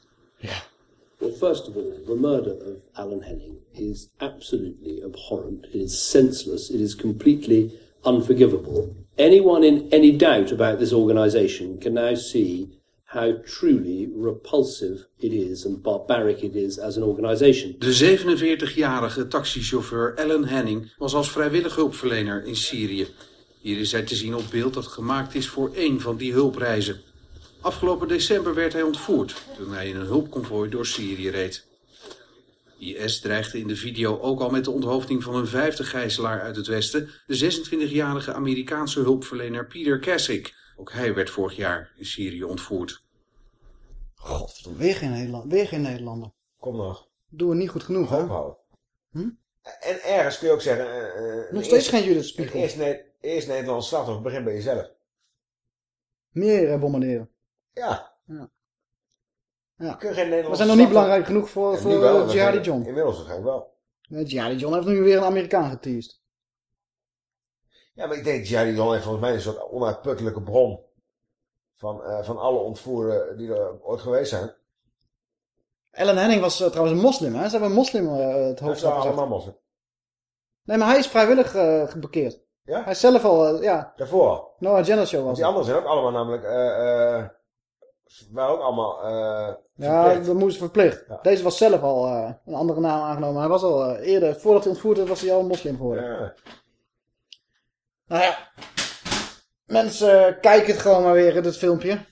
Well, first of all, the murder of Alan Henning is absolutely abhorrent. It is senseless. It is completely unforgivable. Anyone in any doubt about this organization can now see how truly repulsive it is and barbaric it is as an organization. De 47-jarige taxichauffeur Ellen Henning was als vrijwillig hulpverlener in Syrië. Hier is hij te zien op beeld dat gemaakt is voor één van die hulpreizen. Afgelopen december werd hij ontvoerd toen hij in een hulpconvooi door Syrië reed. IS dreigde in de video ook al met de onthoofding van een vijfde gijzelaar uit het westen, de 26-jarige Amerikaanse hulpverlener Peter Kassik. Ook hij werd vorig jaar in Syrië ontvoerd. Godverdomme, weer geen, Nederland, weer geen Nederlander. Kom nog. Doen we niet goed genoeg, hè? Hm? En ergens kun je ook zeggen... eh, eh, Nog steeds eerst- geen Judith Spiegel. Eerst, ne eerst Nederlands slachtoffer, begin bij jezelf. Meer eh, bombarderen. Ja. Ja. Ja. Kun je geen We zijn nog niet belangrijk genoeg voor, Ja, voor wel, eh, Jihadi John. Inmiddels waarschijnlijk wel. Nee, Jihadi John heeft nu weer een Amerikaan geteased. Ja, maar ik denk Jihadi John heeft volgens mij een soort onuitputtelijke bron. Van, eh, van alle ontvoeren die er ooit geweest zijn. Ellen Henning was eh, trouwens een moslim, hè? Ze hebben een moslim het hoofd afgezet. allemaal moslim. Nee, maar hij is vrijwillig geparkeerd. Ja? Hij is zelf al, ja. Daarvoor. Noah Jenner show was die anderen zijn ook allemaal namelijk... waren ook allemaal... eh Ja, dat moest verplicht. Deze was zelf al eh, een andere naam aangenomen. Hij was al eh, eerder, voordat hij ontvoerd werd, was hij al een moslim geworden. Ja. Nou ja, mensen kijken het gewoon maar weer, dit filmpje.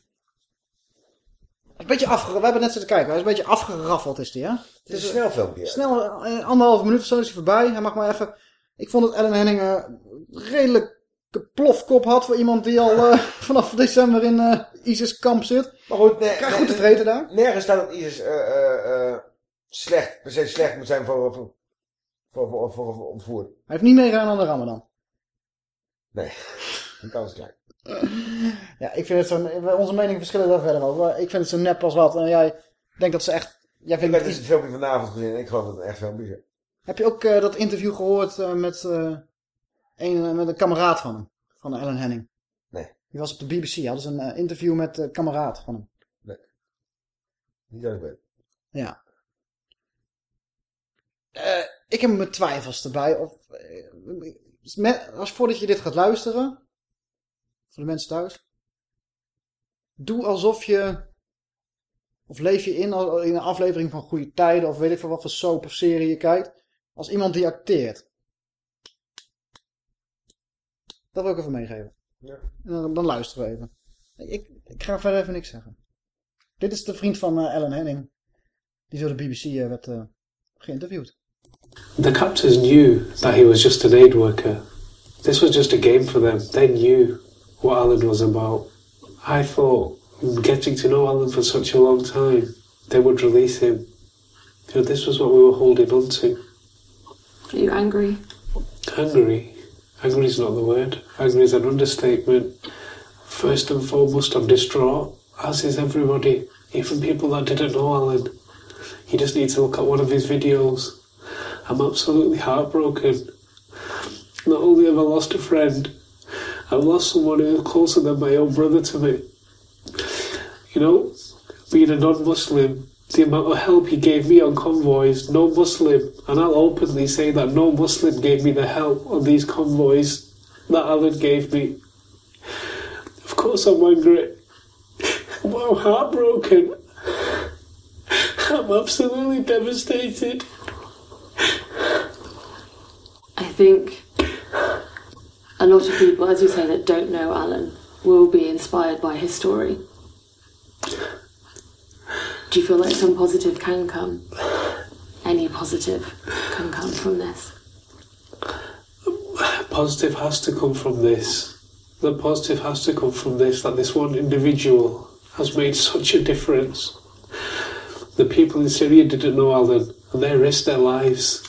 Een beetje afge... We hebben net zitten kijken, hij is een beetje afgeraffeld is die, hè? Het is een snel filmpje. Snel, anderhalve minuut of zo is hij voorbij. Hij mag maar even... Ik vond dat Ellen Henning eh, redelijk plofkop had voor iemand die al eh, [LAUGHS] vanaf december in eh ISIS-kamp zit. Maar goed, nee, Krijg goed te vreten daar. Nergens staat dat ISIS eh, slecht, per se slecht moet zijn voor, voor, voor, voor, ontvoer. Hij heeft niet meegegaan aan de Ramadan. Nee, [LAUGHS] die kans is klein. Ja, ik vind het zo... Onze meningen verschillen daar verder over. Ik vind het zo nep als wat. En jij denkt dat ze echt... Jij Ik vindt heb dus het filmpje vanavond gezien en ik geloof dat het echt filmpje is. Heb je ook dat interview gehoord eh, met, een, eh, met een kameraad van hem? Van Ellen Henning. Nee. Die was op de BBC. Hadden ze een eh, interview met een kameraad van hem. Niet dat ik weet. Ja. Eh, ik heb mijn twijfels erbij. Of, met- als voordat je dit gaat luisteren, voor de mensen thuis, doe alsof je, of leef je in, in een aflevering van Goede Tijden, of weet ik veel wat voor soap of serie je kijkt, als iemand die acteert. Dat wil ik even meegeven. Ja. En dan, dan luisteren we even. Ik, ik ga verder even niks zeggen. Dit is de vriend van eh, Ellen Henning. Die door de BBC eh, werd eh, geïnterviewd. The captors knew that he was just an aid worker. This was just a game for them. They knew what Alan was about. I thought, getting to know Alan for such a long time, they would release him. You know, this was what we were holding on to. Are you angry? Angry. Angry is not the word. Angry is an understatement. First and foremost, I'm distraught, as is everybody, even people that didn't know Alan. You just need to look at one of his videos. I'm absolutely heartbroken. Not only have I lost a friend, I've lost someone who is closer than my own brother to me. You know, being a non-Muslim, the amount of help he gave me on convoys, no Muslim, and I'll openly say that no Muslim gave me the help on these convoys that Alan gave me. Of course I'm angry. [LAUGHS] I'm heartbroken. I'm absolutely devastated. I think a lot of people, as you say, that don't know Alan will be inspired by his story. Do you feel like some positive can come? Any positive can come from this? Positive has to come from this. The positive has to come from this that this one individual has made such a difference. The people in Syria didn't know Alan, and they risked their lives.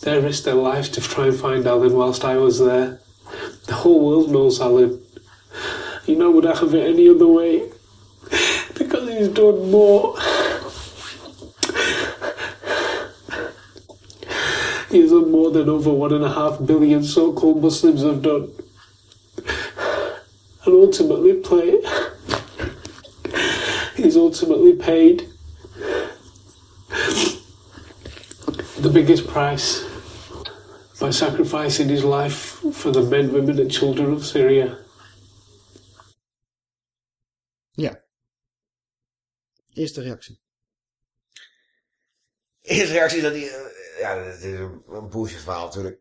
They risked their lives to try and find Alan whilst I was there. The whole world knows Alan. You know, would I have it any other way? He's done more. He's done more than over one and a half billion so-called Muslims have done. And ultimately play. He's ultimately paid the biggest price by sacrificing his life for the men, women and children of Syria. Ja. Eerste reactie. Eerste reactie is dat hij... eh, ja, dit is een, een bullshit verhaal natuurlijk.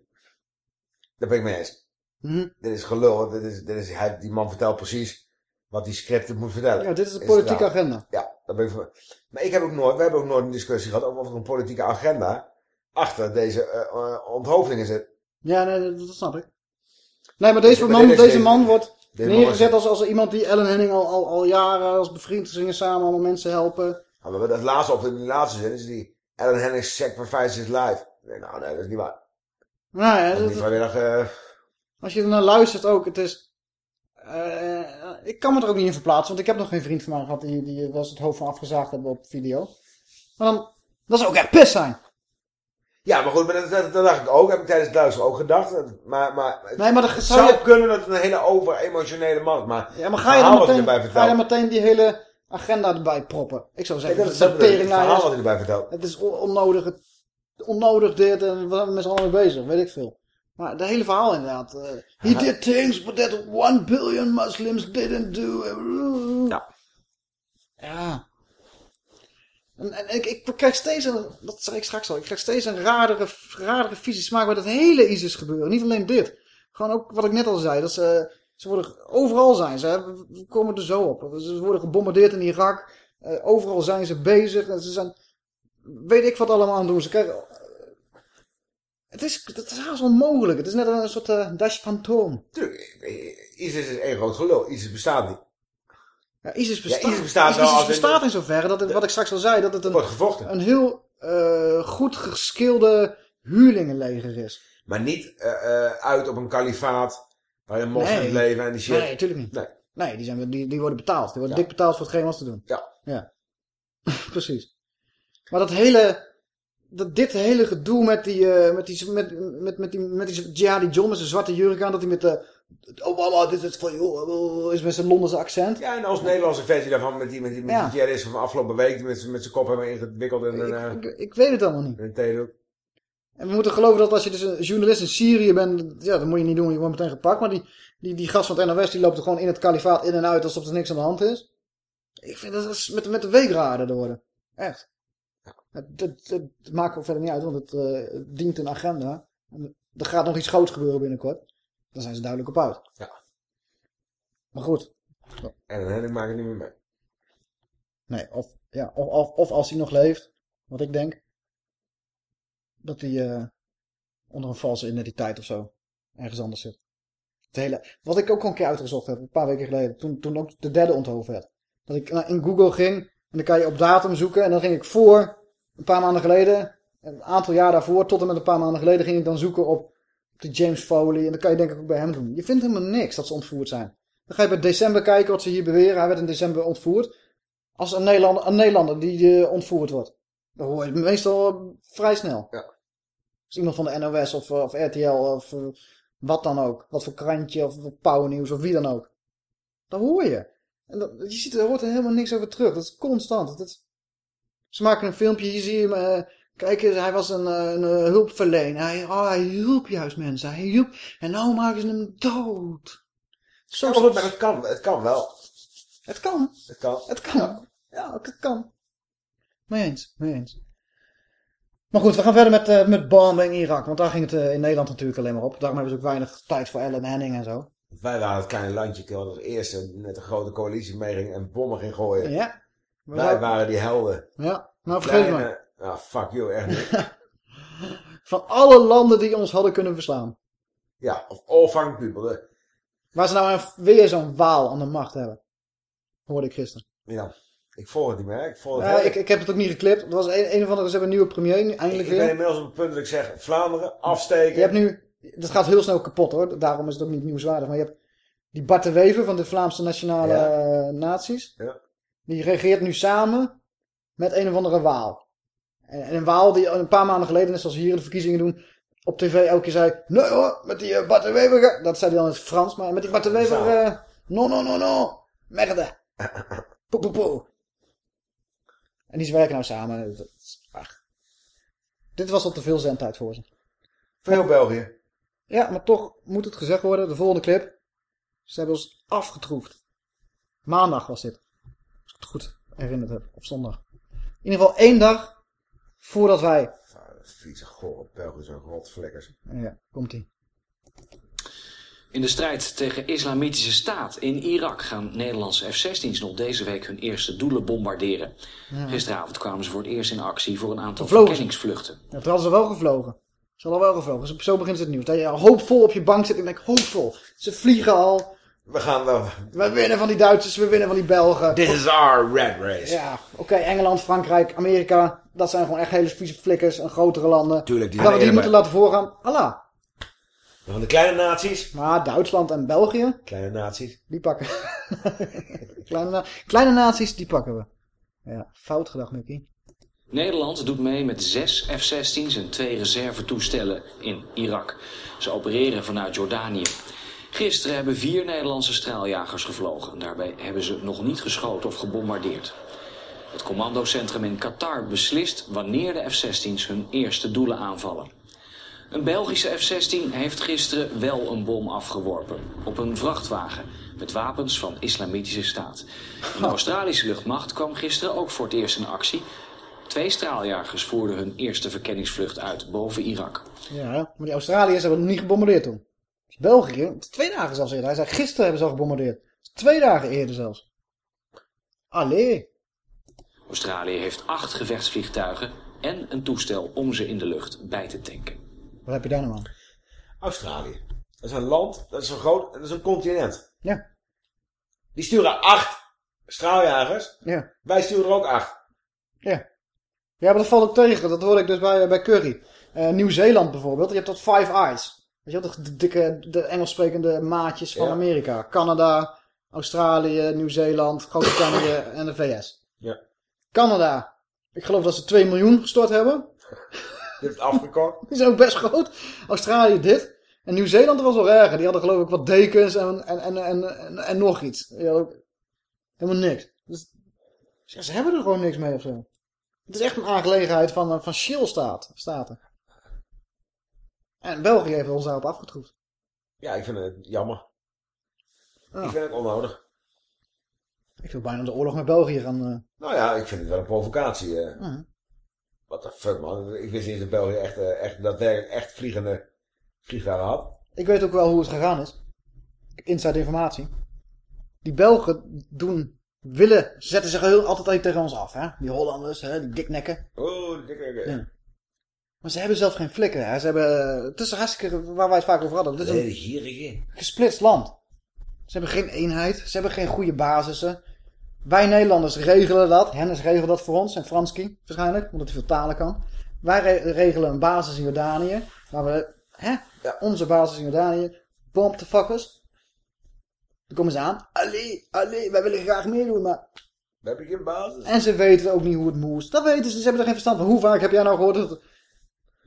Daar ben ik mee eens. Mhm. Dit is gelul. Dit is, dit is, hij, die man vertelt precies wat die script moet vertellen. Ja, dit is de politieke het agenda. Ja, daar ben ik voor. Maar ik heb ook nooit, we hebben ook nooit een discussie gehad over of er een politieke agenda achter deze eh, onthoofdingen zit. Ja, nee, dat, snap ik. Nee, maar deze man, deze man wordt neergezet is- als, als iemand die Ellen Henning al, al, al jaren als bevriend is, gingen samen allemaal mensen helpen. Ja, maar dat laatste op in die laatste zin is die Ellen Henning sacrifices his life. Nee, nou, nee, dat is niet waar. Nou ja, Dat is niet eh, als je er naar luistert ook, het is... eh, ik kan me er ook niet in verplaatsen, want ik heb nog geen vriend van mij gehad die, die was het hoofd van afgezaagd hebben op video. Maar dan, dat zou ook echt pis zijn. Ja, maar goed, maar dat, dat, dat dacht ik ook. Heb ik tijdens het luisteren ook gedacht. Maar, maar, het Nee, maar dan het zou zou je- kunnen dat het een hele over-emotionele man. Maar, Ja, maar het ga je, dan meteen, erbij ga je meteen die hele agenda erbij proppen? Ik zou zeggen, dat is dat dat ik. Het verhaal wat hij erbij vertelt. Het is on- onnodig, het- onnodig dit en we zijn met z'n allen mee bezig, weet ik veel. Maar het hele verhaal inderdaad. eh, he did things but that one billion Muslims didn't do. Ja. Ja. En, ik, ik krijg steeds een, dat zei ik straks al, ik krijg steeds een radere, radere vieze smaak bij dat hele ISIS gebeuren. Niet alleen dit. Gewoon ook wat ik net al zei, dat ze, ze worden, overal zijn ze, we komen er zo op. Ze worden gebombardeerd in Irak, eh, overal zijn ze bezig. En ze zijn, weet ik wat allemaal aan doen. Ze krijgen, het is, het is haast onmogelijk. Het is net een soort eh dash fantoom. Tuurlijk, eh, ISIS is één groot gelul. ISIS bestaat niet. Ja, ISIS Ja, bestaat, ISIS bestaat ISIS in bestaat de- in zoverre dat het, wat ik straks al zei, dat het een, een heel eh, goed geskilde huurlingenleger is. Maar niet eh, eh, uit op een kalifaat waarin moslims Nee. leven en die shit. Nee, natuurlijk niet. Nee. Nee, die, zijn, die, die worden betaald. Die worden Ja. dik betaald voor hetgeen wat ze doen. Ja. Ja. [LAUGHS] Precies. Maar dat hele... Dat dit hele gedoe met die, eh, met die, met, met, met die, met die Jihadi John met zijn zwarte jurk aan, dat hij met de... Obama, dit is van joh, is met zijn Londense accent. Ja, en als Nederlandse versie daarvan met die, met die, met Ja. die van afgelopen week met, met zijn kop hebben ingewikkeld in een, eh, Ik, ik weet het allemaal niet. theedoek. En we moeten geloven dat als je dus een journalist in Syrië bent, ja, dat moet je niet doen, je wordt meteen gepakt. Maar die, die, die gast van het NOS, die loopt er gewoon in het kalifaat in en uit alsof er niks aan de hand is. Ik vind dat is met, met de weegraden er worden. Echt. Het, het, het, het maakt ook verder niet uit, want het, eh, het dient een agenda. En er gaat nog iets groots gebeuren binnenkort. Daar zijn ze duidelijk op uit. Ja. Maar goed. En dan ik maak het niet meer mee. Nee, of, ja, of, of, of als hij nog leeft, wat ik denk, dat hij eh, onder een valse identiteit of zo ergens anders zit. Het hele, wat ik ook al een keer uitgezocht heb, een paar weken geleden, toen, toen ook de derde onthoofd werd. Dat ik in Google ging en dan kan je op datum zoeken en dan ging ik voor, een paar maanden geleden, een aantal jaar daarvoor, tot en met een paar maanden geleden, ging ik dan zoeken op de James Foley en dat kan je denk ik ook bij hem doen. Je vindt helemaal niks dat ze ontvoerd zijn. Dan ga je bij december kijken wat ze hier beweren. Hij werd in december ontvoerd. Als een Nederlander, een Nederlander die eh, ontvoerd wordt. Dan hoor je het meestal vrij snel. Ja. Als iemand van de NOS of, eh, of RTL of eh, Wat dan ook. Wat voor krantje of wat pauwnieuws of wie dan ook. Dat hoor je. En dat, je ziet, er hoort er helemaal niks over terug. Dat is constant. Dat is... Ze maken een filmpje, hier zie je hem... kijk eens, hij was een, eh, een eh, hulpverlener. Hij, oh, hij hielp juist mensen. Hij hielp. En nou maken ze hem dood. Zo ja, maar het kan, het kan wel. Het kan. Het kan. Het kan. Ja, het kan. Mee eens, mee eens. Maar goed, we gaan verder met, uh, met bomben in Irak. Want daar ging het uh, in Nederland natuurlijk alleen maar op. Daarom hebben ze ook weinig tijd voor Ellen Henning en zo. Wij waren het kleine landje dat als eerste met een grote coalitie mee ging en bommen ging gooien. Ja. Wij waren, waren die helden. Ja, nou vergeet Kleine... maar. Ah, fuck you, echt niet. [LAUGHS] Van alle landen die ons hadden kunnen verslaan. ja, of all fucking people. Waar ze nou weer zo'n waal aan de macht hebben. Hoorde ik gisteren. Ja, ik volg het niet meer. Ik, volg het Ja, ik, ik heb het ook niet geklipt. Er was een, een of andere, ze hebben een nieuwe premier, eindelijk ik ben weer. inmiddels op het punt dat ik zeg, Vlaanderen, afsteken. Je hebt nu, dat gaat heel snel kapot hoor, daarom is het ook niet nieuwswaardig. Maar je hebt die Bart de Wever van de Vlaamse Nationale Ja. eh, Naties. Ja. Die regeert nu samen met een of andere Waal. En, en een Waal die een paar maanden geleden, net zoals hier de verkiezingen doen, op tv elke keer zei, nee hoor, met die eh, Bart de Wever, ga-" dat zei hij dan in het Frans, maar met die Bart de Wever, eh, no, no, no, no, merde. [LAUGHS] Poe, poe, poe. En die werken nou samen. Ach. Dit was al te veel zendtijd voor ze. Veel België. Ja, maar toch moet het gezegd worden. De volgende clip. Ze hebben ons afgetroefd. Maandag was dit. Als ik het goed herinnerd heb. Of zondag. In ieder geval één dag voordat wij... Vieze, gore Belgische rotvlekkers. Ja, komt ie. In de strijd tegen islamitische staat in Irak gaan Nederlandse F-16's nog deze week hun eerste doelen bombarderen. Ja. Gisteravond kwamen ze voor het eerst in actie voor een aantal Gevlogen. verkenningsvluchten. Ja, toen hadden ze wel gevlogen. Ze hadden wel gevlogen. Zo- Zo begint het nieuws. Dat je hoopvol op je bank zit en denkt, hoopvol. Ze vliegen al. We gaan wel... We winnen van die Duitsers, we winnen van die Belgen. This is our red race. Ja, oké, Engeland, Frankrijk, Amerika. Dat zijn gewoon echt hele vieze flikkers en grotere landen. Tuurlijk, die dat we die moeten laten voorgaan. Allah. Van de kleine naties. Maar Duitsland en België, Kleine naties. die pakken. [LAUGHS] kleine, na- kleine naties, die pakken we. Ja, fout gedacht, Mickey. Nederland doet mee met zes F-16's en twee reservetoestellen in Irak. Ze opereren vanuit Jordanië. Gisteren hebben vier Nederlandse straaljagers gevlogen. Daarbij hebben ze nog niet geschoten of gebombardeerd. Het commandocentrum in Qatar beslist wanneer de F-16's hun eerste doelen aanvallen. Een Belgische F-16 heeft gisteren wel een bom afgeworpen op een vrachtwagen met wapens van islamitische staat. De Australische luchtmacht kwam gisteren ook voor het eerst in actie. Twee straaljagers voerden hun eerste verkenningsvlucht uit boven Irak. Ja, maar die Australiërs hebben niet gebombardeerd toen. Dus België, twee dagen zelfs eerder. Hij zei, gisteren hebben ze al gebombardeerd. Twee dagen eerder zelfs. Allee. Australië heeft acht gevechtsvliegtuigen en een toestel om ze in de lucht bij te tanken. Wat heb je daar nou aan? Australië. Dat is een land, dat is een groot, dat is een continent. Ja. Die sturen acht straaljagers. Ja. Wij sturen er ook acht. Ja. Ja, maar dat valt ook tegen. Dat hoorde ik dus bij, bij Curry. Eh, Nieuw-Zeeland bijvoorbeeld. Je hebt dat Five Eyes. Weet je wel, de dikke, de Engels sprekende maatjes van Ja. Amerika. Canada, Australië, Nieuw-Zeeland, Groot-Brittannië [CLEARS THROAT] en de VS. Canada. Ik geloof dat ze 2 miljoen gestort hebben. [LAUGHS] [LAUGHS] Die heeft afgekort. Die zijn ook best groot. Australië dit. En Nieuw-Zeeland was wel erger. Die hadden geloof ik wat dekens en, en, en, en, en, nog iets. Die hadden ook helemaal niks. Dus, ze hebben er gewoon niks mee of zo. Het is echt een aangelegenheid van, eh, van Shill-staat, staten. En België heeft ons daarop afgetroefd. Ja, ik vind het jammer. Ja. Ik vind het onnodig. Ik wil bijna de oorlog met België gaan... eh, Nou ja, ik vind het wel een provocatie. eh. Mhm. What the fuck man. Ik wist niet dat België echt, eh, echt, daadwerkelijk echt vliegende vliegtuigen had. Ik weet ook wel hoe het gegaan is. Inside informatie. Die Belgen doen, willen, zetten zich heel altijd tegen ons af. Hè? Die Hollanders, hè? die diknekken. Oh, die. Ja. Maar ze hebben zelf geen flikker. Hè? Ze hebben, het is hartstikke waar wij het vaak over hadden. Het is een gesplitst land. Ze hebben geen eenheid. Ze hebben geen goede basissen. Wij Nederlanders regelen dat. Hennis regelt dat voor ons. En Franski waarschijnlijk. Omdat hij veel talen kan. Wij re- regelen een basis in Jordanië. Waar we, hè? Onze basis in Jordanië. Bomb the fuckers. Dan komen ze aan. Allee, allee, wij willen graag meedoen, maar... We hebben geen basis. En ze weten ook niet hoe het moest. Dat weten ze, ze hebben er geen verstand van. Hoe vaak heb jij nou gehoord dat...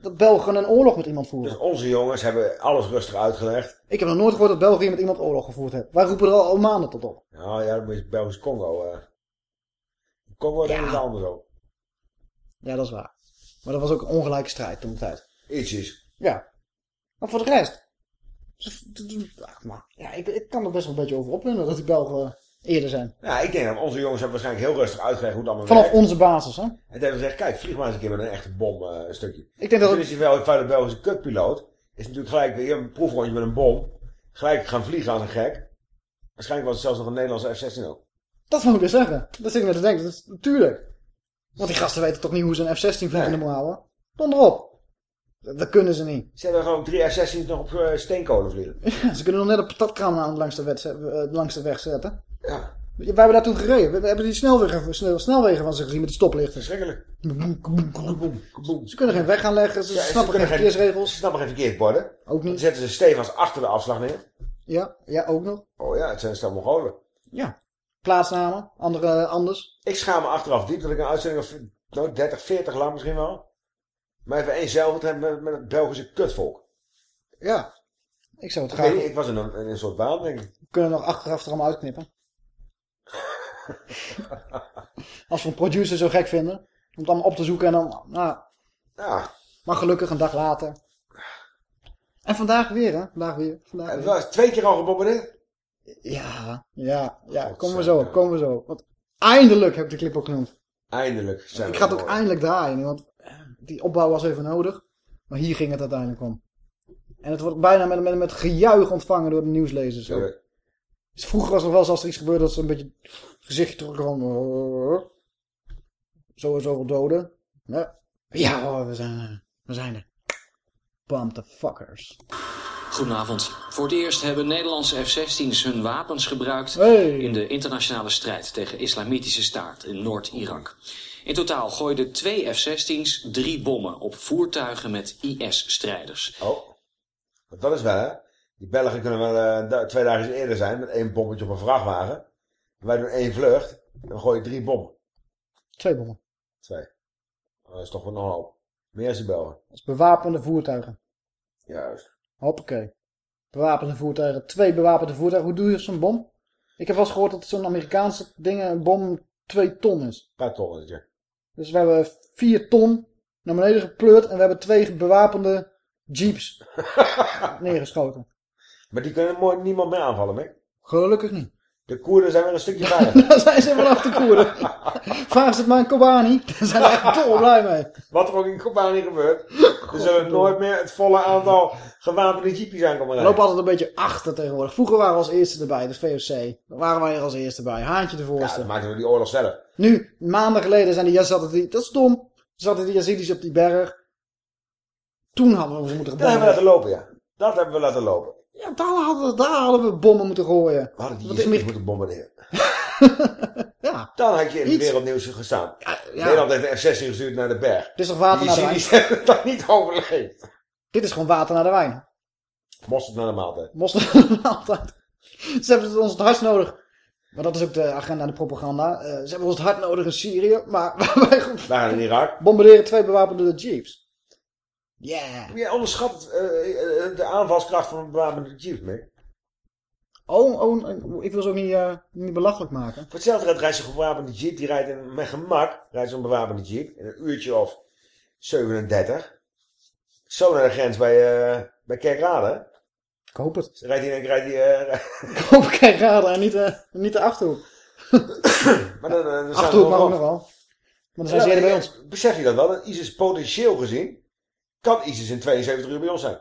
dat België een oorlog met iemand voeren. Dus onze jongens hebben alles rustig uitgelegd. Ik heb nog nooit gehoord dat België met iemand oorlog gevoerd heeft. Wij roepen er al, al maanden tot op. Nou ja, moet je Belgisch Congo. eh Congo denk ik Ja. anders ook. Ja, dat is waar. Maar dat was ook een ongelijke strijd toen de tijd. Ietsjes. Ja. Maar voor de rest. ach, maar, Ja, ik, ik kan er best wel een beetje over opwinden dat die Belgen eerder zijn. Ja, ik denk dat onze jongens hebben waarschijnlijk heel rustig uitgelegd hoe het allemaal Vanaf werkt. onze basis, hè? En toen hebben ze gezegd, kijk, vlieg maar eens een keer met een echte bom eh, een stukje. Ik denk dat Toen het- is hij wel een vuile Belgische kutpiloot. Is natuurlijk gelijk weer een proefrondje met een bom. Gelijk gaan vliegen als een gek. Waarschijnlijk was het zelfs nog een Nederlandse F-16 ook. Dat moet ik dus zeggen. Dat zit ik net te denken. Dat is, natuurlijk. Want die gasten weten toch niet hoe ze een F-16 vliegende moeten houden? Donder op. Dat, dat kunnen ze niet. Ze hebben gewoon drie F-16's nog op eh, steenkolen vliegen. [LAUGHS] Ja, ze kunnen nog net een patatkraan aan langs de, wet, eh, langs de weg zetten. Ja. Wij hebben daar toen gereden. We hebben die snelwegen, snel- snelwegen van ze gezien met de stoplichten. Verschrikkelijk. Ze kunnen geen weg gaan leggen. Ze Ja, snappen geen verkeersregels. Ze snappen geen verkeersborden. Ook niet. Dan zetten ze stevast achter de afslag neer. Ja, ja, ook nog. Oh ja, het zijn stel Mongolen. Ja. Plaatsnamen, andere anders. Ik schaam me achteraf diep dat ik een uitzending of nou, 30, 40 lang misschien wel. Maar even één zelf hebben met, met het Belgische kutvolk. Ja. Ik zou het Ik, graag... niet, ik was in een, in een soort baan, denk ik. We kunnen nog achteraf er allemaal uitknippen. [LAUGHS] Als we een producer zo gek vinden. Om het allemaal op te zoeken en dan... Nou, Ja. maar gelukkig een dag later. En vandaag weer, hè? Vandaag weer. Vandaag Het weer. was twee keer al gebombardeerd. Ja, ja, ja. Komen we zo op, komen we zo op. Want eindelijk heb ik de clip ook genoemd. Eindelijk zijn Ik ga het ook eindelijk draaien. Want die opbouw was even nodig. Maar hier ging het uiteindelijk om. En het wordt bijna met, met, met gejuich ontvangen door de nieuwslezers. Dus vroeger was het nog wel eens als er iets gebeurde dat ze een beetje gezichtje trokken van... eh, Zo en zoveel doden. Ja, ja we zijn, we zijn er. Bam the fuckers. Goedenavond. Voor het eerst hebben Nederlandse F-16's hun wapens gebruikt Hey. in de internationale strijd tegen islamitische staat in Noord-Irak. In totaal gooiden twee F-16's drie bommen op voertuigen met IS-strijders. Oh. Dat is wel, hè. Die Belgen kunnen wel eh, twee dagen eerder zijn met één bommetje op een vrachtwagen. Wij doen één vlucht en we gooien drie bommen. Twee bommen. Twee. Oh, dat is toch wel nog een hoop. Meer als die Belgen. Dat is bewapende voertuigen. Juist. Hoppakee. Bewapende voertuigen. Twee bewapende voertuigen. Hoe doe je zo'n bom? Ik heb wel eens gehoord dat zo'n Amerikaanse ding een bom twee ton is. Paar ton is het, ja. Dus we hebben vier ton naar beneden gepleurd en we hebben twee bewapende jeeps [LAUGHS] neergeschoten. Maar die kunnen mooi niemand meer aanvallen, Mick. Gelukkig niet. De Koerden zijn weer een stukje veiliger. [LAUGHS] Daar zijn ze vanaf de koeren. [LAUGHS] Vraag ze het maar aan Kobani. Daar zijn we echt dol blij mee. Wat er ook in Kobani gebeurt. Er zullen nooit meer het volle aantal gewapende jeepjes aankomen We rijden. lopen altijd een beetje achter tegenwoordig. Vroeger waren we als eerste erbij, de VOC. Daar waren wij er als eerste bij. Haantje de Ja, voorste. dat maakten we die oorlog zelf. Nu, maanden geleden zijn die zaten die, dat is dom. Zaten die Yazidis op die berg. Toen hadden we ze moeten Dat hebben we laten lopen, ja. Dat hebben we laten lopen. Ja, daar hadden, we, daar hadden we bommen moeten gooien. We hadden die is moeten bombarderen. [LAUGHS] Ja. Dan had je in het wereldnieuws gestaan. ja. Nederland heeft een F-16 gestuurd naar de berg. Dit is toch water Die naar de wijn? [LAUGHS] hebben dat niet overleefd. Dit is gewoon water naar de wijn. Mosterd naar de maaltijd. Mosterd [LAUGHS] naar de maaltijd. Ze hebben ons het hardst nodig. Maar dat is ook de agenda en de propaganda. Eh, ze hebben ons het hard nodig in Syrië. Maar wij Wij gaan in Irak. bombarderen twee bewapende jeeps. Yeah. Je onderschat het, eh, eh, de aanvalskracht van een bewapende jeep, Mick. Oh, oh, ik wil ze ook niet, eh, niet belachelijk maken. Voor hetzelfde rijdt zo'n gewapende jeep, die rijdt in, met gemak, rijdt zo'n bewapende jeep, in een uurtje of 37. Zo naar de grens bij, eh bij Kerkrade. Ik hoop het. Rijdt hij, rijdt hij, [LAUGHS] Ik hoop raden en niet, eh, niet de Achterhoek. [COUGHS] maar dan, dan, dan Achterhoek mag ook nog wel. Maar dan zijn ze eerder bij ons. Besef je dat wel? Dat ISIS potentieel gezien, kan ISIS in 72 uur bij ons zijn.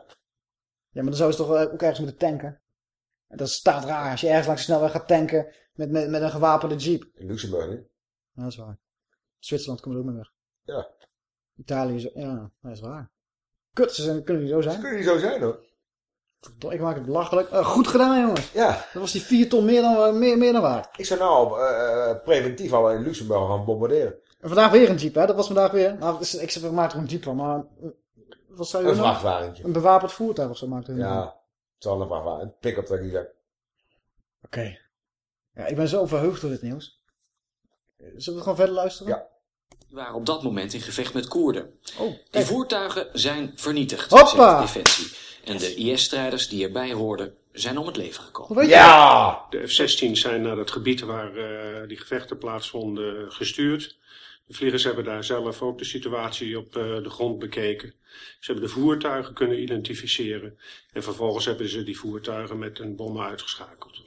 Ja, maar dan zou ze toch eh, ook ergens moeten tanken. En dat staat raar. Als je ergens langs de snelweg gaat tanken met, met, met een gewapende jeep. In Luxemburg niet. Ja, dat is waar. Zwitserland komt er ook mee weg. Ja. Italië, zo, ja, dat is waar. Kut, ze zijn, kunnen die zo zijn. Kunnen die zo zijn hoor. Ik maak het belachelijk. Eh, goed gedaan, jongens. Ja. Dat was die 4 ton meer dan, meer, meer dan waard. Ik zou nou eh, preventief al in Luxemburg gaan bombarderen. En vandaag weer een jeep, hè? Dat was vandaag weer. Nou, ik maak er een jeep van, maar... Wat zou je Een vrachtwagentje. Een bewapend voertuig of zo maakte hij. Ja, het zal een vrachtwagen. Een pick-up truck die daar. Oké. Ja, ik ben zo verheugd door dit nieuws. Zullen we gewoon verder luisteren? Ja. Die waren op dat moment in gevecht met Koerden. Oh, Die voertuigen zijn vernietigd, Hoppa! zegt Defensie. En de IS-strijders die erbij hoorden, zijn om het leven gekomen. Weet je? Ja! De F-16's zijn naar het gebied waar eh, die gevechten plaatsvonden gestuurd. De vliegers hebben daar zelf ook de situatie op eh, de grond bekeken. Ze hebben de voertuigen kunnen identificeren. En vervolgens hebben ze die voertuigen met een bommen uitgeschakeld.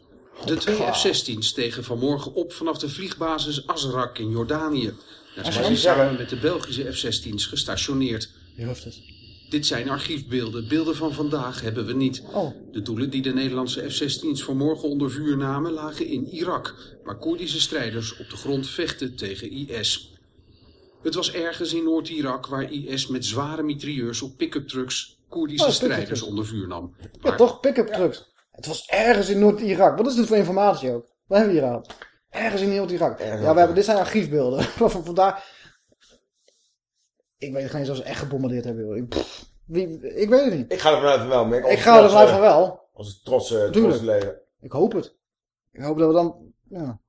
De twee F-16's stegen vanmorgen op vanaf de vliegbasis Azraq in Jordanië. Daar zijn ze samen met de Belgische F-16's gestationeerd. Je hoeft het. Dit zijn archiefbeelden. Beelden van vandaag hebben we niet. Oh. De doelen die de Nederlandse F-16's vanmorgen onder vuur namen lagen in Irak, waar Koerdische strijders op de grond vechten tegen IS. Het was ergens in Noord-Irak waar IS met zware mitrailleurs op pick-up trucks Koerdische Oh, strijders onder vuur nam. Ja, toch? Pick-up trucks. Het was ergens in Noord-Irak. Wat is dit voor informatie ook? Wat hebben we hier aan? Ergens in Noord-Irak. Ja, we hebben, dit zijn archiefbeelden. [LAUGHS] van vandaar. Ik weet geen of ze echt gebombardeerd hebben. Ik, pff, wie, ik weet het niet. Ik ga er vanuit van wel, Mick. Ik ga er vanuit van wel. Onze trotse, Tuurlijk. trotse leven. Ik hoop het. Ik hoop dat we dan... Ja.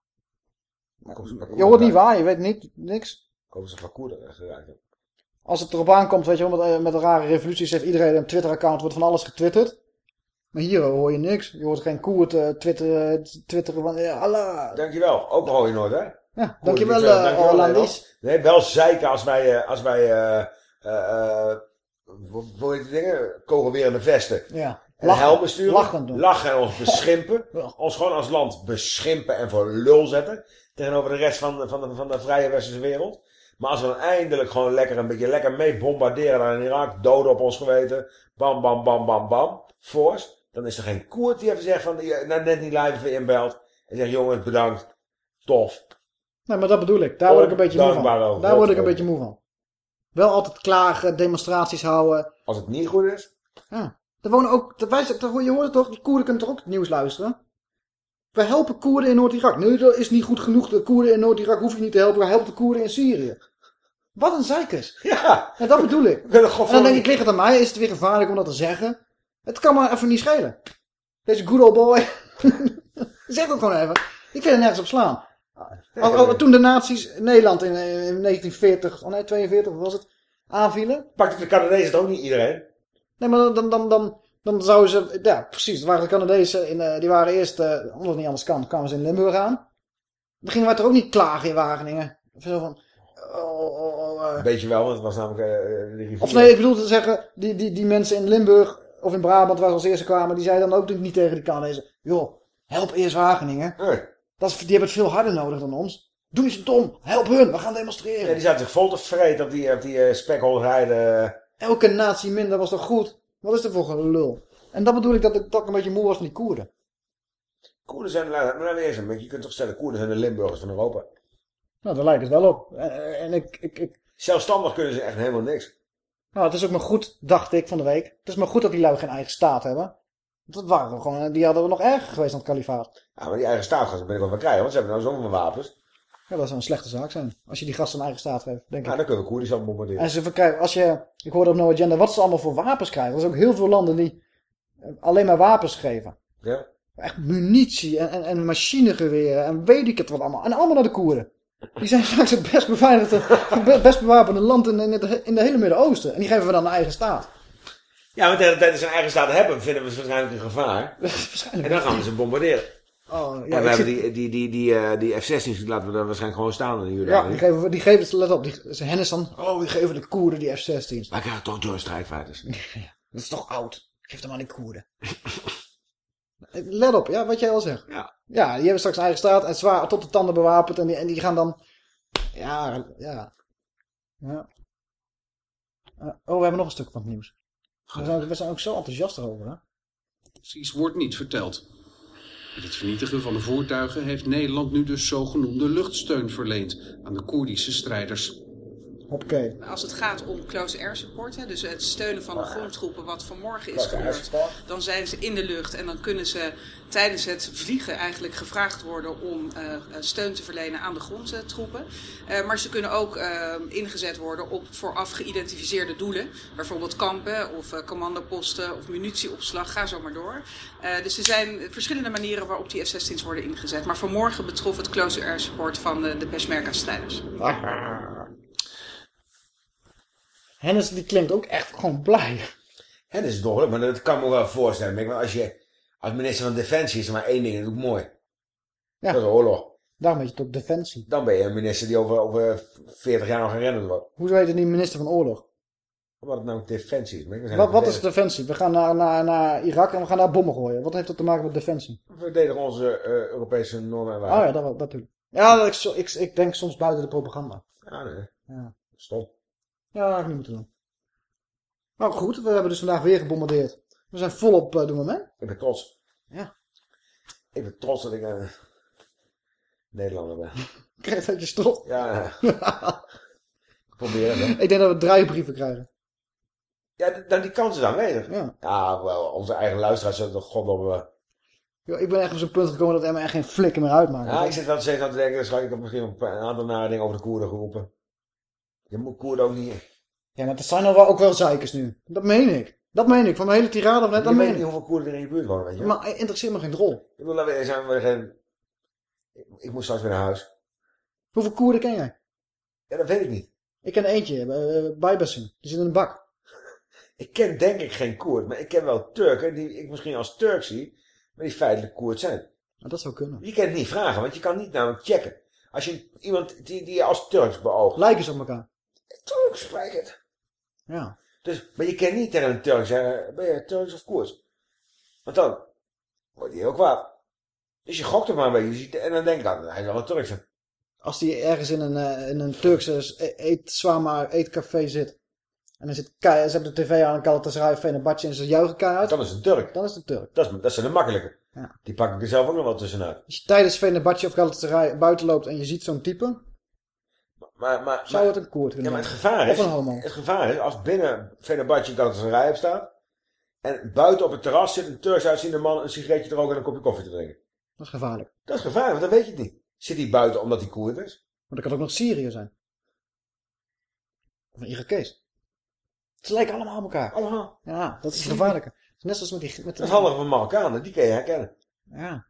Je hoort niet waar, je weet niet, niks. Ik hoop dat ze van geraakt. Als het erop aankomt, weet je wel, met, eh, met de rare revoluties heeft iedereen een Twitter-account, wordt van alles getwitterd. Maar hier hoor je niks. Je hoort geen Koert eh, twitteren, twitteren van, ja, Allah. Dankjewel. Ook hoor je nooit, hè? Ja, dankjewel, Koerden, eh, dankjewel, Hollandies. Nederland. Nee, wel zeiken als wij, eh, als wij, eh, eh, eh, hoe hoe heet die dingen? Kogelwerende vesten. Ja. En Lachen. helmen sturen. Lachen doen. Lachen en ons beschimpen. [LAUGHS] ons gewoon als land beschimpen en voor lul zetten. Tegenover de rest van, van, de, van de vrije westerse wereld. Maar als we dan eindelijk gewoon lekker een beetje lekker mee bombarderen daar in Irak. Doden op ons geweten. Bam, bam, bam, bam, bam. Force. Dan is er geen Koert die even zegt van, nou, net niet live even inbelt. En zegt, jongens, bedankt. Tof. Nee, maar dat bedoel ik. Daar word ik een beetje moe van. over. Daar word ik een beetje moe van. Wel altijd klagen, demonstraties houden. Als het niet goed is. Ja. Er wonen ook, je hoort het toch, die Koerden kunnen toch ook het nieuws luisteren? We helpen Koerden in Noord-Irak. Nee, dat is niet goed genoeg. De Koerden in Noord-Irak hoef je niet te helpen. We helpen de Koerden in Syrië. Wat een zeikers. [LAUGHS] Ja. En dat bedoel ik. [LAUGHS] En dan denk ik, ligt het aan mij? Is het weer gevaarlijk om dat te zeggen? Het kan me even niet schelen. Deze good old boy. [LAUGHS] zeg dat gewoon even. Ik vind er nergens op slaan. Al, al- toen de nazi's Nederland in, eh, in 1940, oh nee, 42 was het, aanvielen. Pakte de Canadezen het ook niet iedereen? Nee, maar dan, dan, dan, dan, zouden ze, ja precies, het waren de Canadezen, in, eh, die waren eerst, eh, omdat het niet anders kan, kwamen ze in Limburg aan. Dan gingen wij toch ook niet klagen in Wageningen. Of zo van, oh, oh, oh, eh. Een beetje wel, want het was namelijk eh, rivier. Of nee, ik bedoel te zeggen, die, die, die mensen in Limburg of in Brabant waar ze als eerste kwamen, die zeiden dan ook niet tegen die Canadezen, joh, help eerst Wageningen. Dat is, die hebben het veel harder nodig dan ons. Doe eens dom, help hun, we gaan demonstreren. Ja, die zaten zich vol te vreten op die, op die uh, spekholderij. Elke natie minder was toch goed? Wat is er voor gelul? En dat bedoel ik dat ik, ik een beetje moe was van die Koerden. Koerden zijn, we eerst een je kunt toch stellen, Koerden zijn de Limburgers van Europa. Nou, daar lijkt het wel op. En, en ik, ik, ik, Zelfstandig kunnen ze echt helemaal niks. nou, het is ook maar goed, dacht ik van de week. Het is maar goed dat die lui geen eigen staat hebben. Dat waren we gewoon, die hadden we nog erger geweest dan het kalifaat. Ja, maar die eigen staat gaan ze binnenkort wel krijgen, want ze hebben nou zoveel wapens. Ja, dat zou een slechte zaak zijn. Als je die gasten een eigen staat geeft, denk ik. Nou, dan kunnen we Koerdistan bombarderen. En ze verkrijgen, als je, ik hoorde op No Agenda wat ze allemaal voor wapens krijgen. Er zijn ook heel veel landen die eh, alleen maar wapens geven. Ja. Echt munitie en, en, en machinegeweren en weet ik het wat allemaal. En allemaal naar de Koerden. Die zijn straks het best beveiligde, best bewapende land in, in, het, in de hele Midden-Oosten. En die geven we dan een eigen staat. Ja, want tegen de tijd dat ze een eigen staat hebben, vinden we ze waarschijnlijk een gevaar. [LAUGHS] waarschijnlijk. En dan gaan we ze bombarderen. Oh, ja, en we hebben die, die, die, die, eh, die F-16's, die laten we daar waarschijnlijk gewoon staan in jullie. Ja, die geven, we- die geven, let op, die, ze Hennis dan, oh, die geven de Koerden die F-16's. Wij krijgen toch Joint Strike Fighters. [LAUGHS] Dat is toch oud? Geef hem aan die Koerden. [LAUGHS] Let op, ja, wat jij al zegt. Ja. Ja, die hebben straks eigen staat en zwaar tot de tanden bewapend en die, en die gaan dan... Ja, ja. ja. Eh, oh, we hebben nog een stuk van het nieuws. We zijn, we zijn ook zo enthousiast erover, hè? Precies wordt niet verteld. Met het vernietigen van de voertuigen heeft Nederland nu dus zogenoemde luchtsteun verleend aan de Koerdische strijders. Als het gaat om close air support, hè, dus het steunen van de grondtroepen wat vanmorgen is gebeurd, dan zijn ze in de lucht en dan kunnen ze tijdens het vliegen eigenlijk gevraagd worden om eh, eh, steun te verlenen aan de grondtroepen. Eh, maar ze kunnen ook ingezet worden op vooraf geïdentificeerde doelen, bijvoorbeeld kampen of commandoposten of munitieopslag, ga zo maar door. Dus er zijn verschillende manieren waarop die F-16's worden ingezet. Maar vanmorgen betrof het close air support van de, de Peshmerga-strijders. Hennis die klinkt ook echt gewoon blij. Hennis is dogelijk, maar dat kan me wel voorstellen. Want als je als minister van Defensie is er maar één ding, dat doe ik mooi. Ja. Dat is oorlog. Daarom heet je het ook defensie. Dan ben je een minister die over, over 40 jaar nog gerenderd wordt. Hoezo heet het niet minister van oorlog? Wat het nou defensie is. Wat, wat is defensie? We gaan naar, naar, naar Irak en we gaan daar bommen gooien. Wat heeft dat te maken met defensie? We verdedigen onze eh, Europese normen en waarden. Oh ja, dat, dat natuurlijk. Ja, ik, ik, ik denk soms buiten de propaganda. Ja, nee. Ja. Stom. Ja, dat had ik niet moeten doen. Nou goed, we hebben dus vandaag weer gebombardeerd. We zijn volop uh, doen we mee. Ik ben trots. Ja. Ik ben trots dat ik een Nederlander ben. [LAUGHS] Krijg dat je strot. Ja, [LAUGHS] ik probeer het. Ik denk dat we draaibrieven krijgen. Ja, d- dan die kans is aanwezig. Ja. wel, onze eigen luisteraars zullen toch god op... eh, Yo, ik ben echt op zo'n punt gekomen dat me echt geen flikker meer uitmaakt. Ja, ik zit wel steeds aan te denken, dus ik heb misschien een aantal nare dingen over de Koerden geroepen. Je moet Koerden ook niet... Ja, maar dat zijn al wel, ook wel zeikers nu. Dat meen ik. Dat meen ik. Van mijn hele tirade van net, je dat weet meen niet ik. hoeveel Koerden er in je buurt wonen, weet je. Maar het interesseert me geen drol. Ik bedoel, laten we zijn we geen... Ik, ik moet straks weer naar huis. Hoeveel Koerden ken jij? Ja, dat weet ik niet. Ik ken eentje, uh, Bijbassum. Die zit in een bak. [LAUGHS] Ik ken denk ik geen Koerd, maar ik ken wel Turken die ik misschien als Turk zie, maar die feitelijk Koerd zijn. Nou, dat zou kunnen. Je kan het niet vragen, want je kan niet namelijk checken. Als je iemand die, die je als Turks beoogt. Lijken ze op elkaar. Turks spreek het. Ja. Dus, maar je kan niet tegen een Turk zeggen, ben je Turks of Koerds? Want dan wordt hij heel kwaad. Dus je gokt er maar een beetje. En dan denk ik, dan, hij zal een Turk zijn. Als die ergens in een, eh, in een Turkse e- eet, zwama eetcafé zit. En dan zit ze hebben de tv aan een Galatasaray Fenerbahce en ze juichen keihard. Dan is het een Turk. Dan is het een Turk. Dat, is, dat zijn de makkelijke. Ja. Die pak ik er zelf ook nog wel tussenuit. Als je tijdens Fenerbahce of Galatasaray buiten loopt en je ziet zo'n type, Maar, maar, zou maar- het een koord Ja, kunnen maar het gevaar Of is, een homo. het gevaar is als binnen Fenerbahce Galatasaray op staat en buiten op het terras zit een Turks uitziende man een sigaretje te roken en een kopje koffie te drinken. Dat is gevaarlijk. Dat is gevaarlijk, want dan weet je het niet. Zit hij buiten omdat hij Koerd is? Maar dat kan ook nog Syrië zijn. Of een Irakees. Ze lijken allemaal op elkaar. Allemaal. Ja, dat is het gevaarlijke. Het is net zoals met die... Met Dat is handig van Marokkanen, die kun je herkennen. Ja.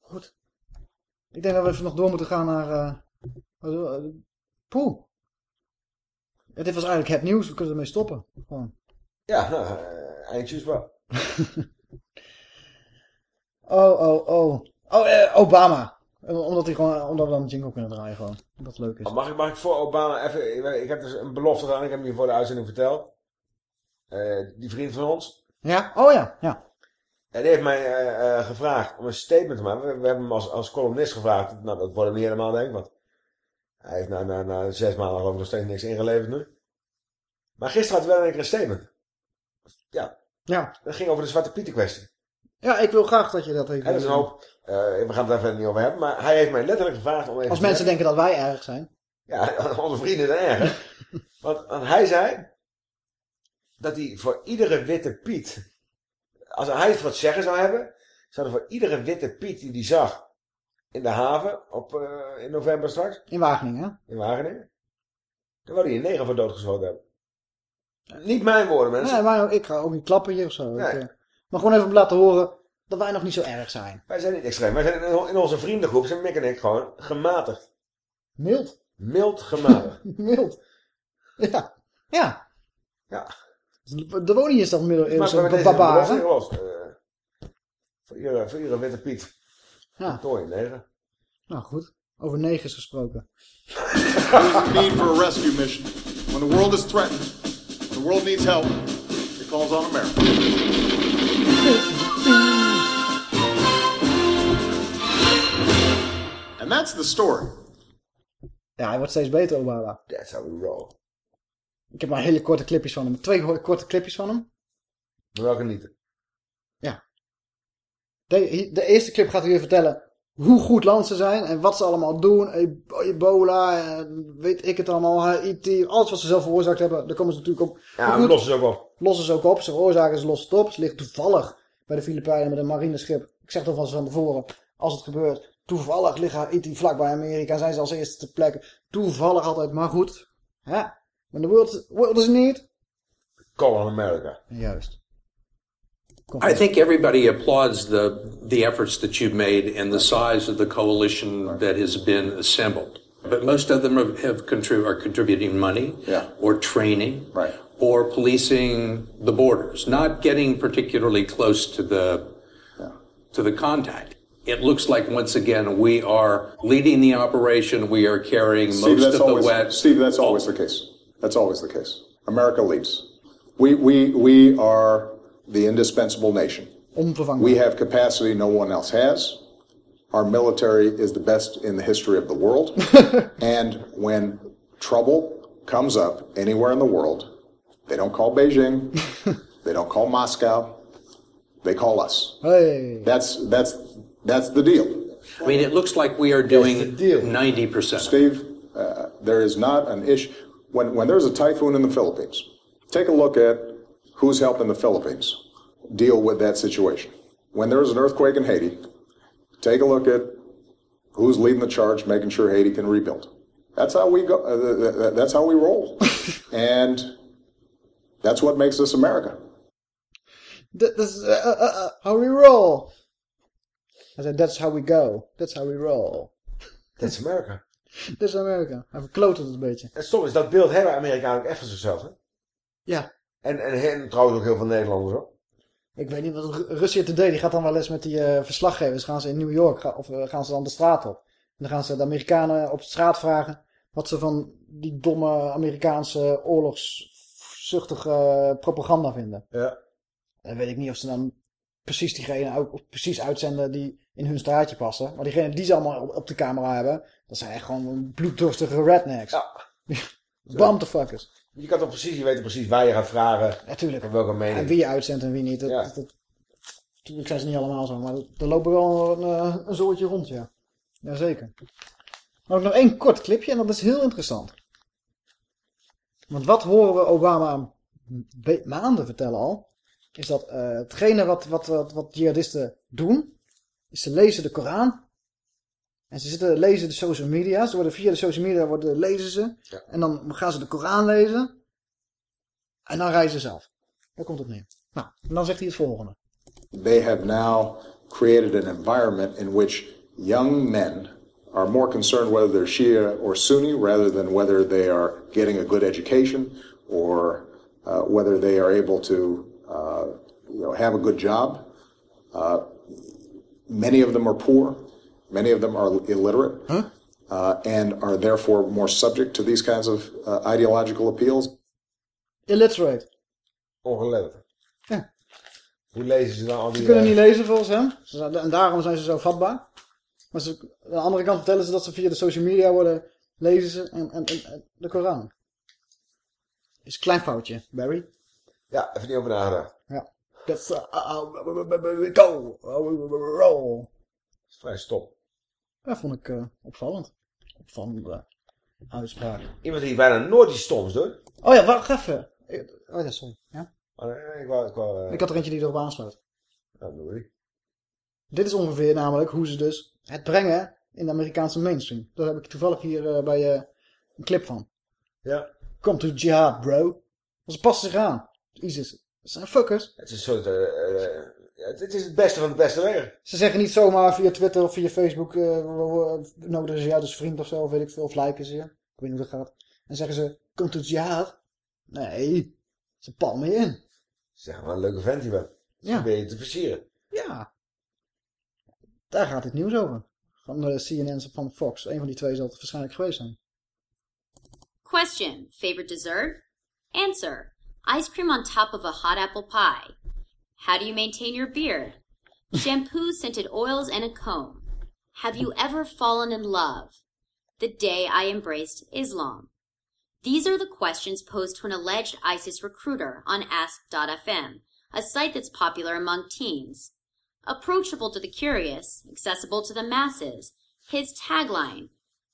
Goed. Ik denk dat we even nog door moeten gaan naar... eh uh, poeh. Ja, dit was eigenlijk het nieuws. We kunnen ermee stoppen. Gewoon. Ja, nou, uh, eindjes wel. [LAUGHS] oh, oh, oh. Oh, eh, Obama. Omdat, hij gewoon, omdat we dan een jingle kunnen draaien gewoon. Dat leuk is. Oh, mag, ik, mag ik voor Obama even... Ik, heb dus een belofte gedaan, ik heb hem hier voor de uitzending verteld. Uh, die vriend van ons. Ja? Oh ja, ja. En die heeft mij uh, uh, gevraagd om een statement te maken. We, we hebben hem als, als columnist gevraagd. Nou, dat wordt hem niet helemaal, denk ik. Want hij heeft na, na, na zes maanden geloof ik nog steeds niks ingeleverd nu. Maar gisteren had hij wel een keer een statement. Ja. Ja. Dat ging over de Zwarte Pieten kwestie. Ja, ik wil graag dat je dat even... En dat is een hoop... Uh, we gaan het daar verder niet over hebben. Maar hij heeft mij letterlijk gevraagd om even Als mensen denken dat wij erg zijn. Ja, [LAUGHS] onze vrienden zijn erg. [LAUGHS] want, want hij zei... Dat hij voor iedere witte Piet... Als hij het wat zeggen zou hebben... Zou er voor iedere witte Piet die hij zag... In de haven op, uh, in november straks. In Wageningen, In Wageningen. Dan wou hij een negen voor doodgeschoten hebben. Niet mijn woorden, mensen. Nee, maar ik ga ook niet klappen hier of zo. Nee. Ik, uh, maar gewoon even laten horen dat wij nog niet zo erg zijn. Wij zijn niet extreem. Wij zijn in, in onze vriendengroep, zijn Mick en ik gewoon gematigd. Mild. Mild gematigd. [LAUGHS] Mild. Ja. Ja. Ja. De woning is dan middeleeuwse maar barbaren. voor, iedere, voor iedere witte Piet. Ja. Tooi, negen. Nou goed. Over negers gesproken. There's [LAUGHS] a need for a rescue mission. When the world is threatened, when the world needs help, it calls on America. And that's the story. Ja, hij wordt steeds beter, Obama. That's how we roll. Ik heb maar hele korte clipjes van hem. Twee korte clipjes van hem. Welke niet? De, de eerste clip gaat weer vertellen hoe goed land ze zijn en wat ze allemaal doen. Ebola, en weet ik het allemaal, IT, alles wat ze zelf veroorzaakt hebben. Daar komen ze natuurlijk op. Ja, maar lossen ze ook op. Lossen ze ook op. Ze veroorzaken, ze lossen het op. Ze liggen toevallig bij de Filipijnen met een marineschip. Ik zeg dat van ze van tevoren, als het gebeurt. Toevallig liggen IT vlakbij Amerika, zijn ze als eerste ter plekke. Toevallig altijd, maar goed. Hè? When the world, world is need. Call on America. Juist. I think everybody applauds the the efforts that you've made and the size of the coalition that has been assembled. But most of them have, have contrib- are contributing money or training or policing the borders, not getting particularly close to the to the contact. It looks like once again we are leading the operation. We are carrying Steve, most of the always, wet. Steve, that's always the case. That's always the case. America leads. We, we, we are the indispensable nation. Onvervangbaar. We have capacity no one else has. Our military is the best in the history of the world. [LAUGHS] and when trouble comes up anywhere in the world, they don't call Beijing, [LAUGHS] they don't call Moscow, they call us. Hey. That's that's that's the deal. I mean, it looks like we are doing ninety percent. Steve, uh, there is not an issue. When, when there's a typhoon in the Philippines, take a look at who's helping the Philippines deal with that situation. When there's an earthquake in Haiti, take a look at who's leading the charge, making sure Haiti can rebuild. That's how we go. Uh, th- th- that's how we roll, [LAUGHS] and that's what makes us America. That, that's uh, uh, uh, how we roll. I said, that's how we go. That's how we roll. That's America. [LAUGHS] Dit is Amerika. Hij verkloot het een beetje. En soms is dat beeld hebben Amerikanen ook echt van zichzelf, hè? Ja. En, en, en trouwens ook heel veel Nederlanders, hoor. Ik weet niet wat Russia Today, die gaat dan wel eens met die eh, verslaggevers, gaan ze in New York, ga- of eh, gaan ze dan de straat op. En dan gaan ze de Amerikanen op straat vragen wat ze van die domme Amerikaanse oorlogszuchtige propaganda vinden. Ja. Dan weet ik niet of ze dan precies diegene ook precies uitzenden die in hun straatje passen. Maar diegene die ze allemaal op, op de camera hebben, dat zijn echt gewoon bloeddorstige rednecks. Ja. [LAUGHS] Bamtefuckers. Je kan toch precies, je weet precies waar je gaat vragen. Natuurlijk. En welke mening. En wie je uitzendt en wie niet. Dat, dat, dat- natuurlijk zijn ze niet allemaal zo, maar er lopen wel een, eh, een zoortje rond, ja. Jazeker. Maar ook nog één kort clipje en dat is heel interessant. Want wat horen we Obama maanden vertellen al, is dat eh, hetgene wat, wat, wat, wat jihadisten doen, is ze lezen de Koran. En ze zitten lezen de social media. Ze worden via de social media worden, lezen ze. En dan gaan ze de Koran lezen. En dan reizen ze zelf. Daar komt het neer. Nou, en dan zegt hij het volgende. They have now created an environment in which young men are more concerned whether they're Shia or Sunni rather than whether they are getting a good education or uh, whether they are able to uh, you know, have a good job. Uh, many of them are poor. Many of them are illiterate. Uh, and are therefore more subject to these kinds of uh, ideological appeals. Illiterate. Ongeletterd. Ja. Hoe lezen ze dan al die... Ze kunnen eh, niet lezen volgens hem. En daarom zijn ze zo vatbaar. Maar ze, aan de andere kant vertellen ze dat ze via de social media worden lezen ze en, en, de Koran. Is een klein foutje, Barry. Ja, even niet over nagedacht. Ja. That's uh, uh, we go. Uh, we roll. Dat is vrij stom. Dat vond ik eh, opvallend. Opvallende uitspraak. Iemand die bijna nooit iets stoms doet. Oh ja, wacht even. Oh ja, sorry. Ja? Oh, nee, ik wou... Ik, wou eh, Ik had er eentje die erop aansluit. Nou, doe ik. Dit is ongeveer namelijk hoe ze dus het brengen in de Amerikaanse mainstream. Daar heb ik toevallig hier eh, bij een clip van. Ja. Come to jihad, bro. Ze passen zich aan. ISIS. Dat zijn fuckers. Het is een soort... eh, eh, ja, het is het beste van het beste leger. Ze zeggen niet zomaar via Twitter of via Facebook... eh, we nodigen ze jou als vriend of zo, of weet ik veel. Of liken ze je. Ik weet niet hoe dat gaat. En zeggen ze, come to jihad. Nee. Ze palmen je in. Zeg maar, een leuke vent je bent. Ja. ben je te versieren. Ja. Daar gaat het nieuws over. Van de CNN of van Fox. Een van die twee zal het waarschijnlijk geweest zijn. Question Favorite dessert? Answer Ice cream on top of a hot apple pie. How do you maintain your beard? Shampoo, scented oils, and a comb. Have you ever fallen in love? The day I embraced Islam. These are the questions posed to an alleged ISIS recruiter on Ask.fm, a site that's popular among teens. Approachable to the curious, accessible to the masses, his tagline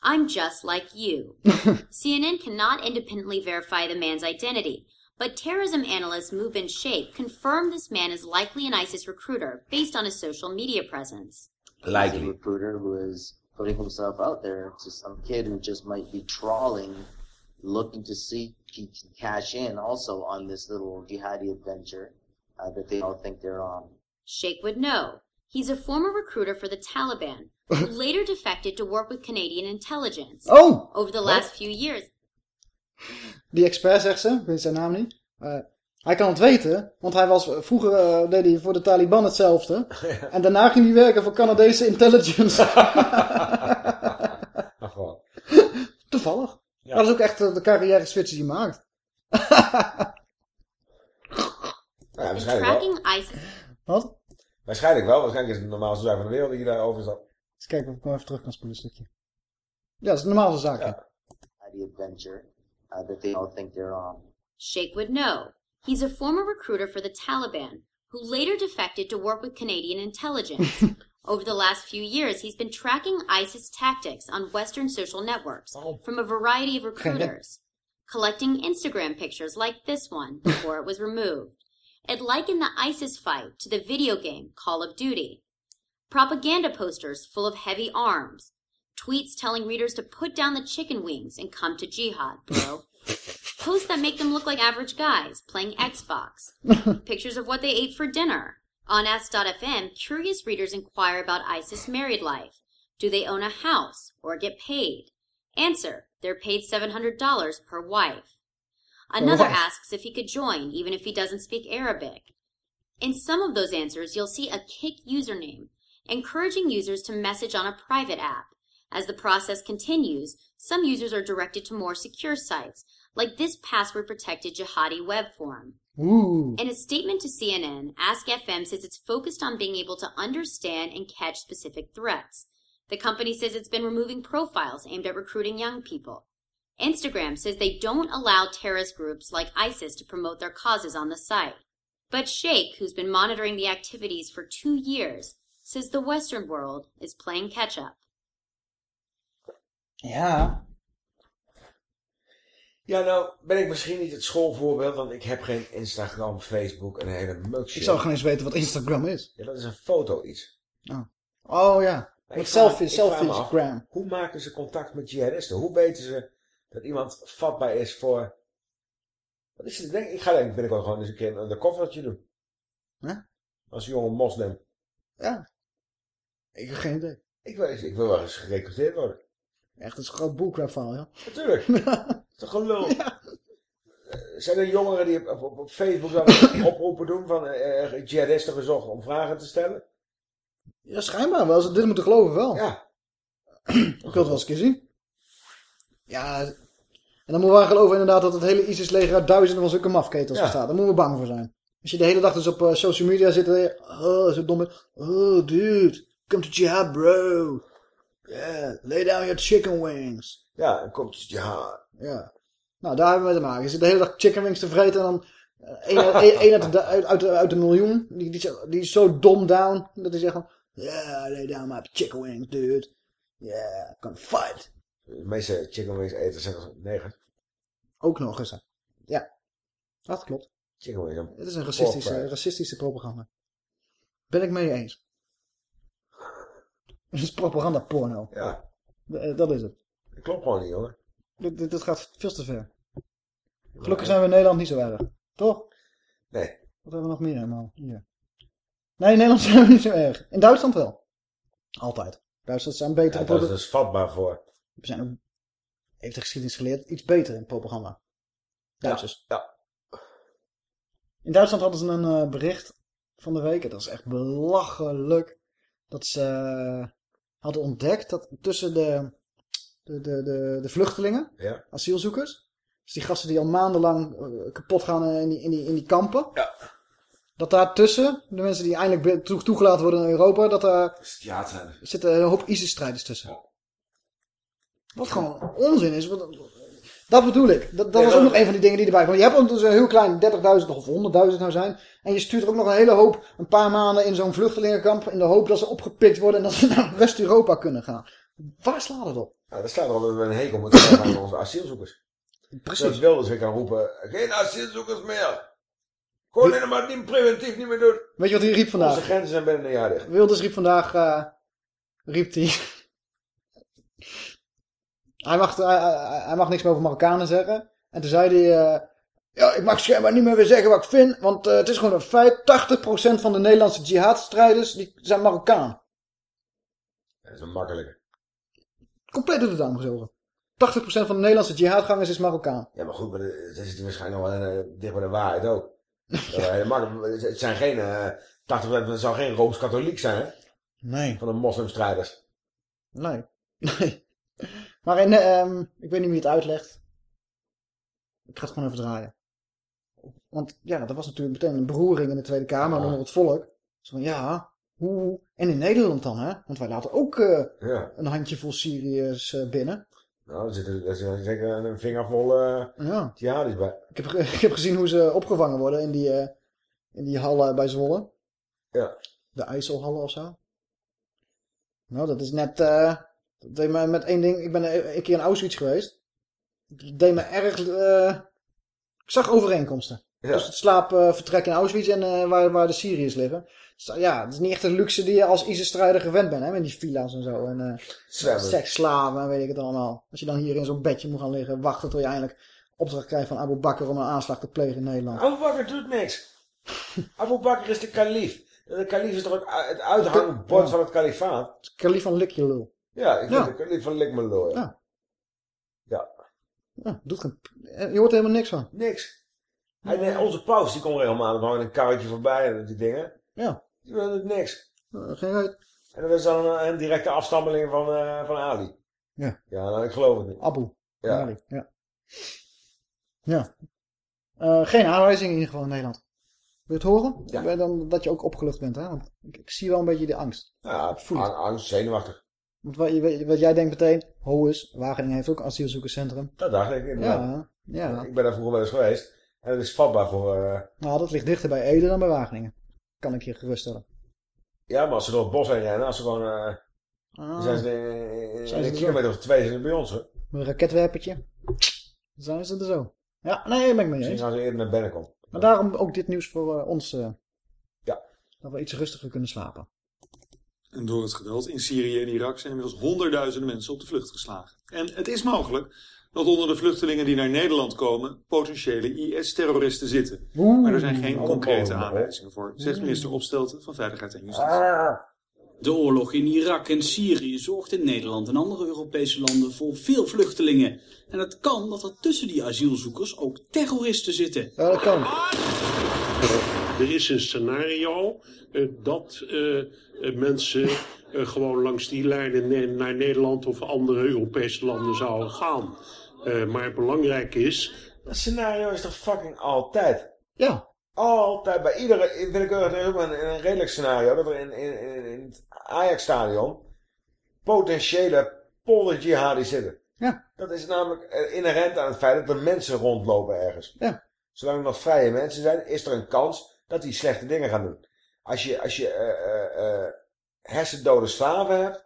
I'm just like you. [LAUGHS] CNN cannot independently verify the man's identity, but terrorism analyst Mubin Sheikh confirmed this man is likely an ISIS recruiter based on his social media presence. He's a recruiter who is putting himself out there to some kid who just might be trawling, looking to see if he can cash in also on this little jihadi adventure uh, that they all think they're on. Sheikh would know. He's a former recruiter for the Taliban, who [LAUGHS] later defected to work with Canadian intelligence. Oh! Over the Wat? last few years. Die expert zegt ze, ik weet zijn naam niet. Eh, hij kan het weten, want hij was vroeger eh, deed hij voor de Taliban hetzelfde. En daarna ging hij werken voor Canadese intelligence. [LAUGHS] Ach, gewoon. Toevallig. Ja. Dat is ook echt eh, de carrière switch die hij maakt. [LAUGHS] Ja, waarschijnlijk wel. Wat? Waarschijnlijk wel. Waarschijnlijk is het de normaalste zaak van de wereld dat je daarover stapt. Eens kijken of ik nog even terug kan spoelen een stukje. Ja, dat is de normaalste zaak. the adventure uh, that they all think they're on. Sheikh would know. He's a former recruiter for the Taliban, who later defected to work with Canadian intelligence. [LAUGHS] Over the last few years, he's been tracking ISIS tactics on Western social networks from a variety of [LAUGHS] recruiters, collecting Instagram pictures like this one before it was removed. It likened the ISIS fight to the video game Call of Duty. Propaganda posters full of heavy arms. Tweets telling readers to put down the chicken wings and come to jihad, bro. [LAUGHS] Posts that make them look like average guys playing Xbox. [LAUGHS] Pictures of what they ate for dinner. On Ask.fm, curious readers inquire about ISIS married life. Do they own a house or get paid? Answer, they're paid $700 per wife. Another wife. asks if he could join, even if he doesn't speak Arabic. In some of those answers, you'll see a kick username, encouraging users to message on a private app. As the process continues, some users are directed to more secure sites, like this password protected jihadi web forum. Ooh. In a statement to CNN, AskFM says it's focused on being able to understand and catch specific threats. The company says it's been removing profiles aimed at recruiting young people. Instagram says they don't allow terrorist groups like ISIS to promote their causes on the site. But Sheikh, who's been monitoring the activities for two years, says the Western world is playing catch up. Ja. Ja, nou ben ik misschien niet het schoolvoorbeeld, want ik heb geen Instagram, Facebook en een hele mugshit. Ik zou geen eens weten wat Instagram is. Ja, dat is een foto iets. Oh, oh ja. Met ik selfie, selfie af, gram. Hoe maken ze contact met jihadisten? Hoe weten ze dat iemand vatbaar is voor... Wat is het? Denk, ik ga denk ik binnenkort gewoon eens een keer een undercovertje doen. Huh? Als jonge moslim. Ja. Ik heb geen idee. Ik wil, eens- ik wil wel eens gerecruiteerd worden. Echt, dat is een groot bullcrap verhaal, [LAUGHS] ja. Natuurlijk. Dat is toch gelul? Eh, Zijn er jongeren die op, op, op Facebook dan [COUGHS] oproepen doen van eh, eh, jihadisten gezocht om vragen te stellen? Ja, schijnbaar wel. Dit moeten geloven wel. Ja. [CLEARS THROAT] ik wil het wel eens een keer zien. Ja, en dan moeten we wel geloven inderdaad dat het hele ISIS-leger uit duizenden van zulke mafketels Ja. bestaat. Daar moeten we bang voor zijn. Als je de hele dag dus op eh, social media zit en je, oh, zo dom bent. Oh, dude, come to jihad, bro. Yeah, lay down your chicken wings. Ja, dan komt het jihad. Ja. Nou, daar hebben we te maken. Je zit de hele dag chicken wings te vreten en dan... eh, Eén [LAUGHS] uit, de, uit, uit, de, uit de miljoen, die, die, is- die is zo dom down, dat hij zegt van... Yeah, lay down my chicken wings, dude. Yeah, I'm gonna fight. De meeste chicken wings eten zijn negers. Ook nog eens. Ja, dat klopt. Chicken wings. Het is een racistische, racistische propaganda. Ben ik mee eens. Het is propaganda porno. Ja. Eh, Dat is het. Dat klopt gewoon niet, hoor. Dit, dit, dit gaat veel te ver. Gelukkig zijn we in Nederland niet zo erg. Toch? Nee. Wat hebben we nog meer helemaal? Hier. Nee, in Nederland [LAUGHS] zijn we niet zo erg. In Duitsland wel. Altijd. Duitsland zijn beter Ja, dat is vatbaar voor. We zijn ook, heeft de geschiedenis geleerd, iets beter in propaganda. Duitsers. Ja. In Duitsland hadden ze een eh, bericht van de week. Dat is echt belachelijk. Dat ze hadden ontdekt dat tussen de, de, de, de, de vluchtelingen, Ja. asielzoekers, dus die gasten die al maandenlang eh, kapot gaan in die, in die, in die kampen, dat daar tussen, de mensen die eindelijk toegelaten worden in Europa, dat daar Ja, zijn. zitten een hoop ISIS-strijders tussen. Wat gewoon onzin is. wat- dat bedoel ik. Dat, dat Ja, was ook dat- nog een van die dingen die erbij kwamen. Je hebt dus een heel klein 30.000 of 100.000 nou zijn. En je stuurt er ook nog een hele hoop, een paar maanden in zo'n vluchtelingenkamp. In de hoop dat ze opgepikt worden en dat ze [LAUGHS] naar West-Europa kunnen gaan. Waar slaat het op? Ja, er dat we een hekel moeten hebben aan onze asielzoekers. Precies. Dat Wilders weer kan roepen, geen asielzoekers meer. Gewoon helemaal niet preventief niet meer doen. Weet je wat hij riep vandaag? Onze grenzen zijn binnen een jaar dicht. Wilders riep vandaag, eh, riep hij... hij, mag, hij, mag niks meer over Marokkanen zeggen. En toen zei hij, eh, Ja, ik mag schijnbaar niet meer weer zeggen wat ik vind, want eh, het is gewoon een feit. 80% van de Nederlandse jihadstrijders die zijn Marokkaan. Dat is een makkelijke. Compleet de duim gezogen. 80% van de Nederlandse jihadgangers is Marokkaan. Ja, maar goed, maar ze zitten waarschijnlijk nog wel eh, dicht bij de waarheid ook. Dat. [LAUGHS] Het zijn geen, eh 80% het zou geen Rooms-Katholiek zijn, hè? Nee. Van de moslimstrijders. Nee. [LAUGHS] Nee. Maar in, ehm, ik weet niet wie het uitlegt. Ik ga het gewoon even draaien. Want ja, er was natuurlijk meteen een beroering in de Tweede Kamer onder het volk. Zo van, ja, hoe... En in Nederland dan, hè? Want wij laten ook eh, Ja. een handjevol Syriërs eh, binnen. Nou, er zit, er zeker een vinger vol eh Ja. jihadis bij. Ik heb, [LAUGHS] ik heb gezien hoe ze opgevangen worden in die, eh, in die hallen bij Zwolle. Ja. De IJsselhallen of zo. Nou, dat is net... dat deed me met één ding... Ik ben een keer in Auschwitz geweest. Dat deed me erg... eh, ik zag overeenkomsten. Ja. Dus het slaapvertrek in Auschwitz en eh, waar, waar de Syriërs liggen. Dus, ja, het is niet echt een luxe die je als ISIS-strijder gewend bent, hè? Met die villa's en zo. En Zwemmen. seksslaven en weet ik het allemaal. Als je dan hier in zo'n bedje moet gaan liggen, wachten tot je eindelijk opdracht krijgt van Abu Bakr om een aanslag te plegen in Nederland. Abu Bakr doet niks. [LAUGHS] Abu Bakr is de kalif. De kalif is toch het, het uithangbord Ja. van het kalifaat? Kalif van lik je lul. Ja, ik vind Ja. kalif van Likmelo. Ja. Ja. ja. Ja, doet geen... eh, Je hoort er helemaal niks van. Niks. Hij, nee, onze paus die komt regelmatig gewoon in een karretje voorbij en die dingen. Ja. Die wil het niks. Eh, geen uit. En dat is dan een, een directe afstammeling van, eh, van Ali. Ja. Ja, nou, ik geloof het niet. Abu. Ja. Ali, Ja. ja. Eh, geen aanwijzing in ieder geval in Nederland. Wil je het horen? Ja. Dan, dat je ook opgelucht bent, hè? Want ik, ik zie wel een beetje de angst. Ja, voel het. ang- angst, zenuwachtig. Want wat, wat jij denkt meteen, Hoes, Wageningen heeft ook een asielzoekerscentrum. Dat dacht ik inderdaad. Ja, ja. Ik ben daar vroeger wel eens geweest. En het is vatbaar voor... eh, Nou, dat ligt dichter bij Ede dan bij Wageningen. Kan ik je geruststellen. ja, maar als ze door het bos heen rennen, als ze gewoon... eh Ah. zijn ze in, in, Zijn ze een er kilometer of twee zijn ze bij ons, hoor. Met een raketwerpertje. Dan zijn ze er zo. Ja, nee, ben ik mee Misschien eens. gaan ze eerder naar binnen komen. Maar daarom ook dit nieuws voor eh, ons. eh, Ja. Dat we iets rustiger kunnen slapen. En door het geweld in Syrië en Irak zijn inmiddels honderdduizenden mensen op de vlucht geslagen. En het is mogelijk dat onder de vluchtelingen die naar Nederland komen potentiële IS-terroristen zitten. maar er zijn geen concrete aanwijzingen voor, zegt minister Opstelten van Veiligheid en Justitie. Ah. De oorlog in Irak en Syrië zorgt in Nederland en andere Europese landen voor veel vluchtelingen. En het kan dat er tussen die asielzoekers ook terroristen zitten. Ja, dat kan. Er is een scenario eh, dat eh, eh, mensen eh, gewoon langs die lijnen ne- naar Nederland of andere Europese landen zouden gaan. Eh, maar belangrijk is Dat scenario is toch fucking altijd? Ja. Altijd, bij iedere willekeurig, er ook een, een redelijk scenario, dat er in, in, in, in het Ajax-stadion potentiële polder-jihadis zitten. Ja. Dat is namelijk inherent aan het feit dat er mensen rondlopen ergens. Ja. Zolang er nog vrije mensen zijn, is er een kans dat die slechte dingen gaan doen. Als je, als je eh, eh, eh, hersendode slaven hebt,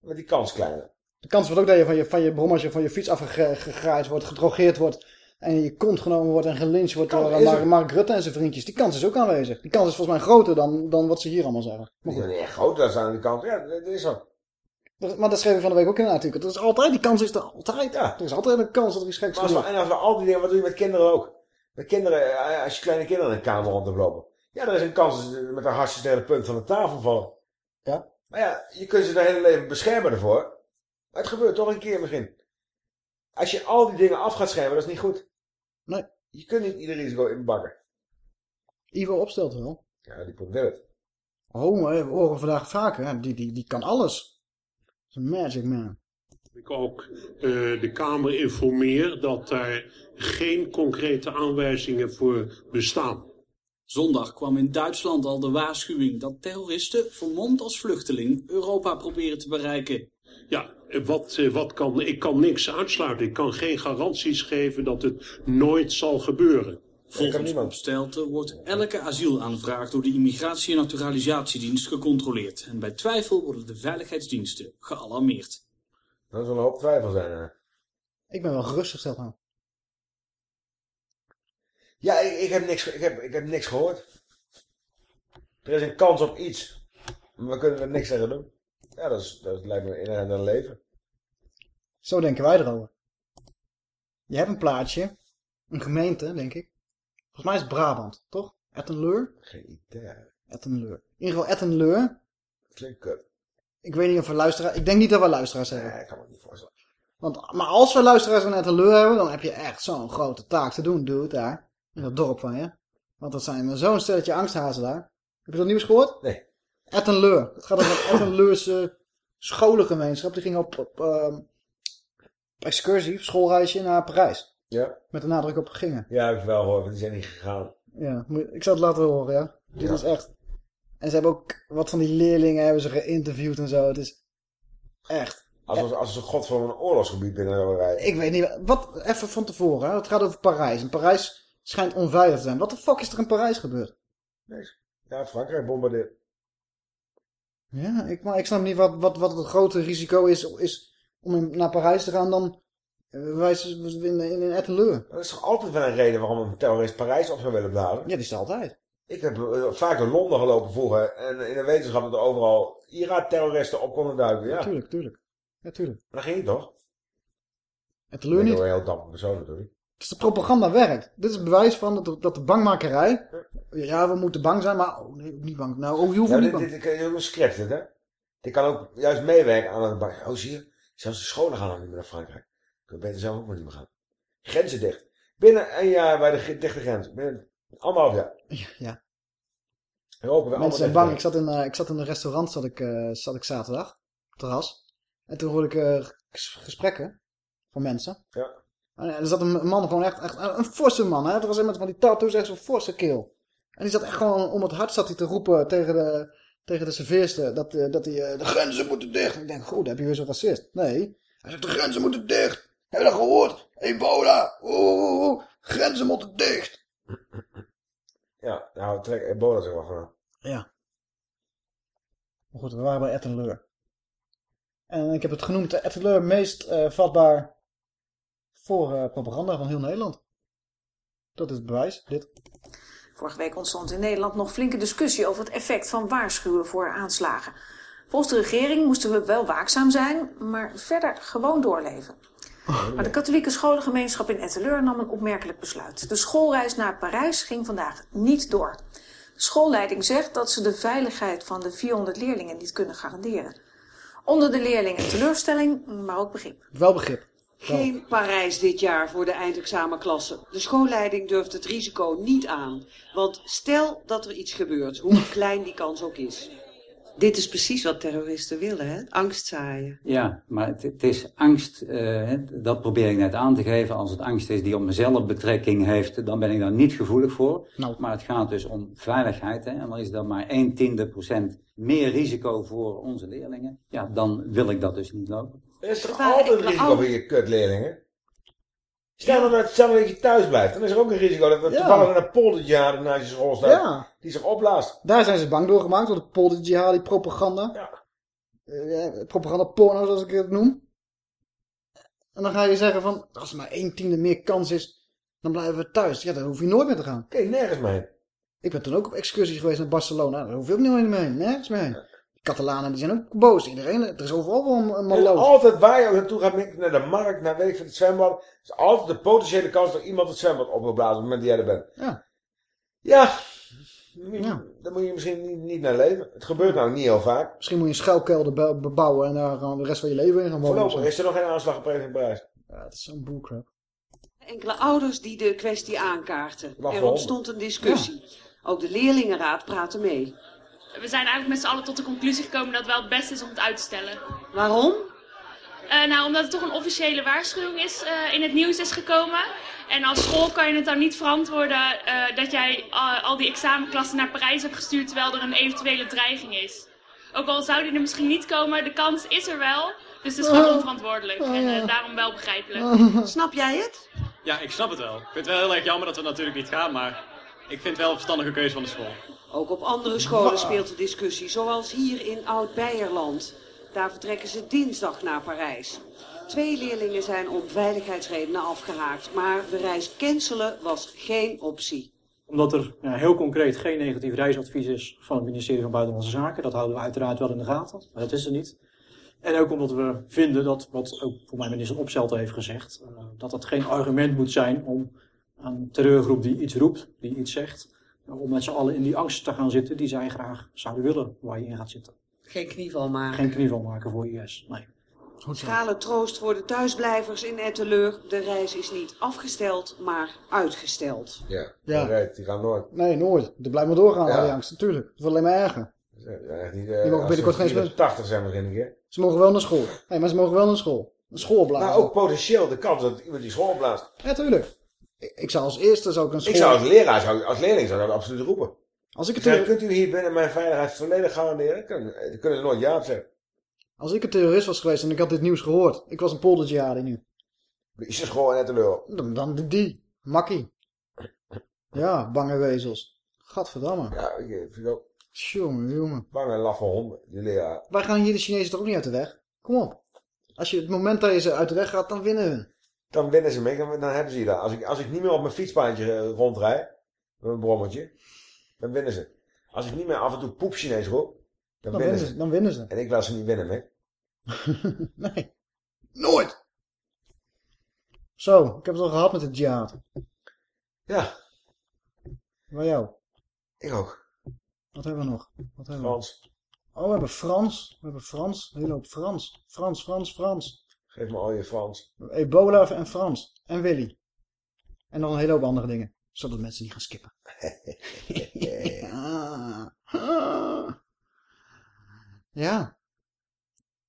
wordt die kans kleiner. De kans wordt ook dat je van je, van je brommertje van je fiets afgegraaid wordt, gedrogeerd wordt. En je kont genomen wordt en gelincht wordt door Mark. Mark Rutte en zijn vriendjes. Die kans is ook aanwezig. Die kans is volgens mij groter dan, dan wat ze hier allemaal zeggen. Maar, goed. zijn echt groot, dat zijn die kant. Ja, dat is zo. Maar dat schreef ik van de week ook in een artikel. Dat is altijd, die kans is er altijd. Er is altijd een kans dat er iets geks gebeurt. en als we al die dingen, wat doe je met kinderen ook? Met kinderen, eh, als je kleine kinderen in de kamer rond hebt lopen. Ja, er is een kans dat ze met een tegen de punt van de tafel vallen. Ja. Maar ja, je kunt ze de hele leven beschermen ervoor. Maar het gebeurt toch een keer misschien. Als je al die dingen af gaat schermen, dat is niet goed. Nee. Je kunt niet ieder risico inbakken. Ivo opstelt wel. Ja, die wil het. Oh, maar we horen vandaag vaker. Die, die, die kan alles. Dat is een magic man. Ik ook eh, de Kamer informeer dat daar geen concrete aanwijzingen voor bestaan. Zondag kwam in Duitsland al de waarschuwing dat terroristen, vermomd als vluchteling, Europa proberen te bereiken. Ja, eh, wat, eh, wat kan, ik kan niks uitsluiten. Ik kan geen garanties geven dat het nooit zal gebeuren. Volgens Opstelten wordt elke asielaanvraag door de Immigratie- en Naturalisatiedienst gecontroleerd. En bij twijfel worden de veiligheidsdiensten gealarmeerd. Dat is wel een hoop twijfel zijn. hè. Ik ben wel gerustgesteld nou. Ja, ik, ik, heb niks, ik, heb, ik heb niks gehoord. Er is een kans op iets. Maar we kunnen er niks tegen doen. Ja, dat, is, dat lijkt me inherent aan leven. Zo denken wij erover. Je hebt een plaatje. Een gemeente, denk ik. Volgens mij is het Brabant, toch? Ettenleur? Geen idee. Ettenleur. In ieder geval Ettenleur. Klinkt kut. Ik weet niet of we luisteraars... Ik denk niet dat we luisteraars hebben. Nee, ik kan me niet voorstellen. Want, maar als we luisteraars in Ettenleur hebben, dan heb je echt zo'n grote taak te doen, dude, daar. In dat dorp van je. Want dat zijn zo'n stelletje angsthazen daar. Heb je dat nieuws gehoord? Nee. Ettenleur. Het gaat over Ettenleurse scholengemeenschap. Die ging op, op, ehm, excursie, schoolreisje naar Parijs. Ja. Met de nadruk op gingen. Ja, heb ik wel gehoord, want die zijn niet gegaan. Ja, ik zal het laten horen, ja. Dit Ja. is echt... En ze hebben ook wat van die leerlingen hebben ze geïnterviewd en zo. Het is echt... Als, als we god van een oorlogsgebied binnen zouden rijden. Ik weet niet, wat, even van tevoren, hè. het gaat over Parijs. En Parijs schijnt onveilig te zijn. Wat de fuck is er in Parijs gebeurd? Niks. Ja, Frankrijk bombardeert. Ja, ik, maar ik snap niet wat, wat, wat het grote risico is, is om in- naar Parijs te gaan dan eh, wij in, in, in Ettenleur. Dat is toch altijd wel een reden waarom een terrorist Parijs op zou willen blazen? Ja, die is er altijd. Ik heb eh, vaak door Londen gelopen vroeger. En in de wetenschap dat er overal Irak-terroristen op konden duiken. Ja, Tuurlijk, tuurlijk. Ja, tuurlijk. dat ging toch? Ettenleur Ik ben niet. wel een heel dapper persoon natuurlijk. Dus de propaganda werkt. Dit is het bewijs van dat de, dat de bangmakerij... Ja, we moeten bang zijn, maar... Oh, nee, niet bang. Nou, oh, je hoeft niet dit, bang. dit, dit is ook een script, dit, hè? Die kan ook juist meewerken aan het bang. Oh, zie je? Zelfs de scholen gaan al niet meer naar Frankrijk. Kunnen beter zelf ook maar niet meer gaan. Grenzen dicht. Binnen een jaar bij de dichte grens. Binnen anderhalf jaar. Ja. Europa weer Mensen zijn bang. Ik zat in, eh, ik zat in een restaurant zat ik, eh, zat ik zaterdag. Op terras. En toen hoorde ik eh, ges- gesprekken van mensen. Ja. En er zat een man gewoon echt, echt een forse man. Hè? Er was iemand van die tattoos, echt zo'n forse keel. En die zat echt gewoon om het hart zat hij te roepen tegen de, tegen de serveerster. Dat, eh, dat die, eh, de grenzen moeten dicht. En ik denk, goed, dan heb je weer zo'n racist. Nee. Hij zegt, de grenzen moeten dicht. Heb je dat gehoord? Ebola. Oeh, oeh, oeh. Grenzen moeten dicht. Ja, nou, trek ebola zeg maar van. Ja. Maar goed, we waren bij Ettenleur. En ik heb het genoemd, eh, Ettenleur meest eh, vatbaar voor eh, propaganda van heel Nederland. Dat is het bewijs, dit. Vorige week ontstond in Nederland nog flinke discussie over het effect van waarschuwen voor aanslagen. Volgens de regering moesten we wel waakzaam zijn, maar verder gewoon doorleven. Maar de katholieke scholengemeenschap in Etteleur nam een opmerkelijk besluit. De schoolreis naar Parijs ging vandaag niet door. De schoolleiding zegt dat ze de veiligheid van de 400 leerlingen niet kunnen garanderen. Onder de leerlingen teleurstelling, maar ook begrip. Wel begrip. Geen Parijs dit jaar voor de eindexamenklasse. De schoolleiding durft het risico niet aan. Want stel dat er iets gebeurt, hoe klein die kans ook is. Dit is precies wat terroristen willen, hè? Angst zaaien. Ja, maar het, het is angst, eh, hè, dat probeer ik net aan te geven. Als het angst is die op mezelf betrekking heeft, dan ben ik daar niet gevoelig voor. Maar het gaat dus om veiligheid. Hè, en dan is er maar 1 tiende procent meer risico voor onze leerlingen. Ja, dan wil ik dat dus niet lopen. Er is toch altijd een risico voor je kutleerlingen? Stel nou, stel nou dat je thuis blijft, dan is er ook een risico dat er Ja. toevallig een poldertje naast je school staat. Ja. Die zich opblaast. Daar zijn ze bang door gemaakt, door de polder jihad, die propaganda. Ja. Eh, propaganda porno, zoals ik het noem. En dan ga je zeggen van, als er maar 1 tiende meer kans is, dan blijven we thuis. Ja, daar hoef je nooit meer te gaan. Oké, nergens mee. Ik ben toen ook op excursie geweest naar Barcelona. Daar hoef je ook niet mee. Nergens mee. De Catalanen die zijn ook boos. Iedereen, er is overal wel een, maloot. altijd waar je naartoe gaat, naar de markt, naar weet ik het zwembad. Er is altijd de potentiële kans dat iemand het zwembad op wil blazen op het moment dat jij er bent. Ja. Ja. Daar moet je misschien niet, niet naar leven. Het gebeurt nou niet heel vaak. Misschien moet je een schuilkelder be- bebouwen en daar de rest van je leven in gaan wonen. Voorlopig is er nog geen aanslag gepleegd in Parijs. Ja, dat is zo'n bullcrap. Enkele ouders die de kwestie aankaarten. Er ontstond een discussie. Ook de leerlingenraad praatte mee. We zijn eigenlijk met z'n allen tot de conclusie gekomen dat het wel het beste is om het uit te stellen. Waarom? Eh, nou, omdat het toch een officiële waarschuwing is, eh, in het nieuws is gekomen. En als school kan je het dan niet verantwoorden eh, dat jij al die examenklassen naar Parijs hebt gestuurd terwijl er een eventuele dreiging is. Ook al zou die er misschien niet komen, de kans is er wel. Dus het is gewoon onverantwoordelijk en eh, daarom wel begrijpelijk. Snap jij het? Ja, ik snap het wel. Ik vind het wel heel erg jammer dat we natuurlijk niet gaan, maar ik vind het wel een verstandige keuze van de school. Ook op andere scholen speelt de discussie, zoals hier in Oud-Beierland. Daar vertrekken ze dinsdag naar Parijs. Twee leerlingen zijn om veiligheidsredenen afgehaakt, maar de reis cancelen was geen optie. Omdat er ja, heel concreet geen negatief reisadvies is van het ministerie van Buitenlandse Zaken. Dat houden we uiteraard wel in de gaten, maar dat is er niet. En ook omdat we vinden dat, wat ook voor mij minister Opstelten heeft gezegd, eh, dat dat geen argument moet zijn om een terreurgroep die iets roept, die iets zegt. Om met z'n allen in die angst te gaan zitten die zij graag zouden willen waar je in gaat zitten. Geen knieval maken. Geen knieval maken voor IS, nee. Schrale troost voor de thuisblijvers in Etteleur. De reis is niet afgesteld, maar uitgesteld. Ja, Ja. die rijdt, die gaan nooit. Nee, nooit. Dat blijft maar doorgaan, Ja. die angst. Natuurlijk. Het wordt alleen maar erger. Ja, echt niet, Die mogen binnenkort geen spelen. 80 zijn misschien een keer. Ze mogen wel naar school. Nee, maar ze mogen wel naar school. Een school blazen. Maar ook potentieel de kans dat iemand die school blaast. Ja, tuurlijk. Ik, zou als eerste zou ik een school... Ik zou als leraar, zou, als leerling zou ik dat absoluut roepen. Als ik het kunt u hier binnen mijn veiligheid volledig garanderen? Kunnen, dan kunnen ze nooit ja op zeggen. Als ik een terrorist was geweest en ik had dit nieuws gehoord. Ik was een polderjihadi nu. Is je school net teleur? Dan, dan die. Makkie. Ja, bange wezels. Gadverdamme. Ja, ik vind ook Jongen, jongen. bange laffe honden, die leraar. Wij gaan hier de Chinezen toch ook niet uit de weg? Kom op. Als je het moment dat je ze uit de weg gaat, dan winnen hun. Dan winnen ze mee, dan, dan hebben ze je daar. Als ik, als ik niet meer op mijn fietsbaantje eh, rondrijd, met mijn brommetje, dan winnen ze. Als ik niet meer af en toe poep Chinees roep, dan, Dan winnen ze. Dan winnen ze. En ik laat ze niet winnen, mee. [LAUGHS] nee. Nooit. Zo, ik heb het al gehad met het jihad. Ja. Waar jou? Ik ook. Wat hebben we nog? Wat hebben we? Frans. Oh, we hebben Frans. We hebben Frans. Een hele hoop Frans. Frans, Frans, Frans. Geef me al je Frans. Ebola en Frans. En Willy. En nog een hele hoop andere dingen. Zodat mensen niet gaan skippen. ja. [LAUGHS] ja.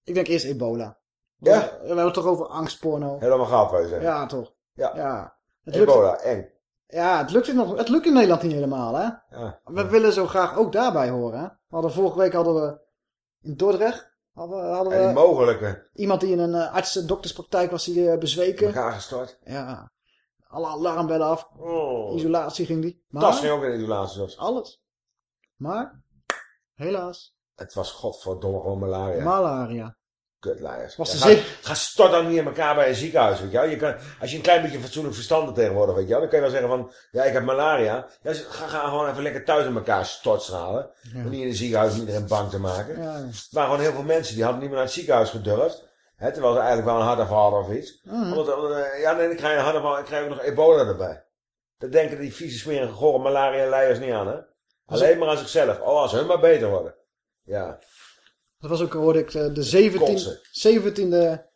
Ik denk eerst ebola. Ja? We hebben het toch over angstporno. Helemaal gehad, wij zeggen. Ja, toch? Ja. ja. Het lukt- Ebola, eng. Ja, het lukt, in, nog- het lukt in Nederland niet helemaal, hè? Ja. We willen zo graag ook daarbij horen, hè? We hadden, vorige week hadden we in Dordrecht hadden, En we mogelijke. iemand die in een uh, arts-dokterspraktijk was die, eh, bezweken. Elkaar gestort. Ja. Alle alarmbellen af. Oh. Isolatie ging die. Maar, Tas ging ook in isolatie zelfs. Alles. Maar, helaas, Het was godverdomme gewoon malaria. malaria. Kutleiers. Was Ja, ga, ga stort dan niet in elkaar bij een ziekenhuis, weet je wel. Je kan, als je een klein beetje fatsoenlijk verstand hebt tegenwoordig, weet je wel. Dan kan je wel zeggen van, ja, ik heb malaria. Ja, ga, ga gewoon even lekker thuis in elkaar stortstralen. Ja. En niet in een ziekenhuis om iedereen bang te maken. Ja, waren gewoon heel veel mensen die hadden niet meer naar het ziekenhuis gedurfd. Hè, terwijl ze eigenlijk wel een hartaanval hadden of iets. Omdat, eh, ja, nee, dan krijg je een hartaanval en krijg ook nog ebola erbij. Dat denken die vieze smerige gore malaria-leiers niet aan, hè. Alleen maar aan zichzelf. Oh, als hun maar beter worden. Ja. Dat was ook, hoorde ik, eh, de 17, Kotsen. 17e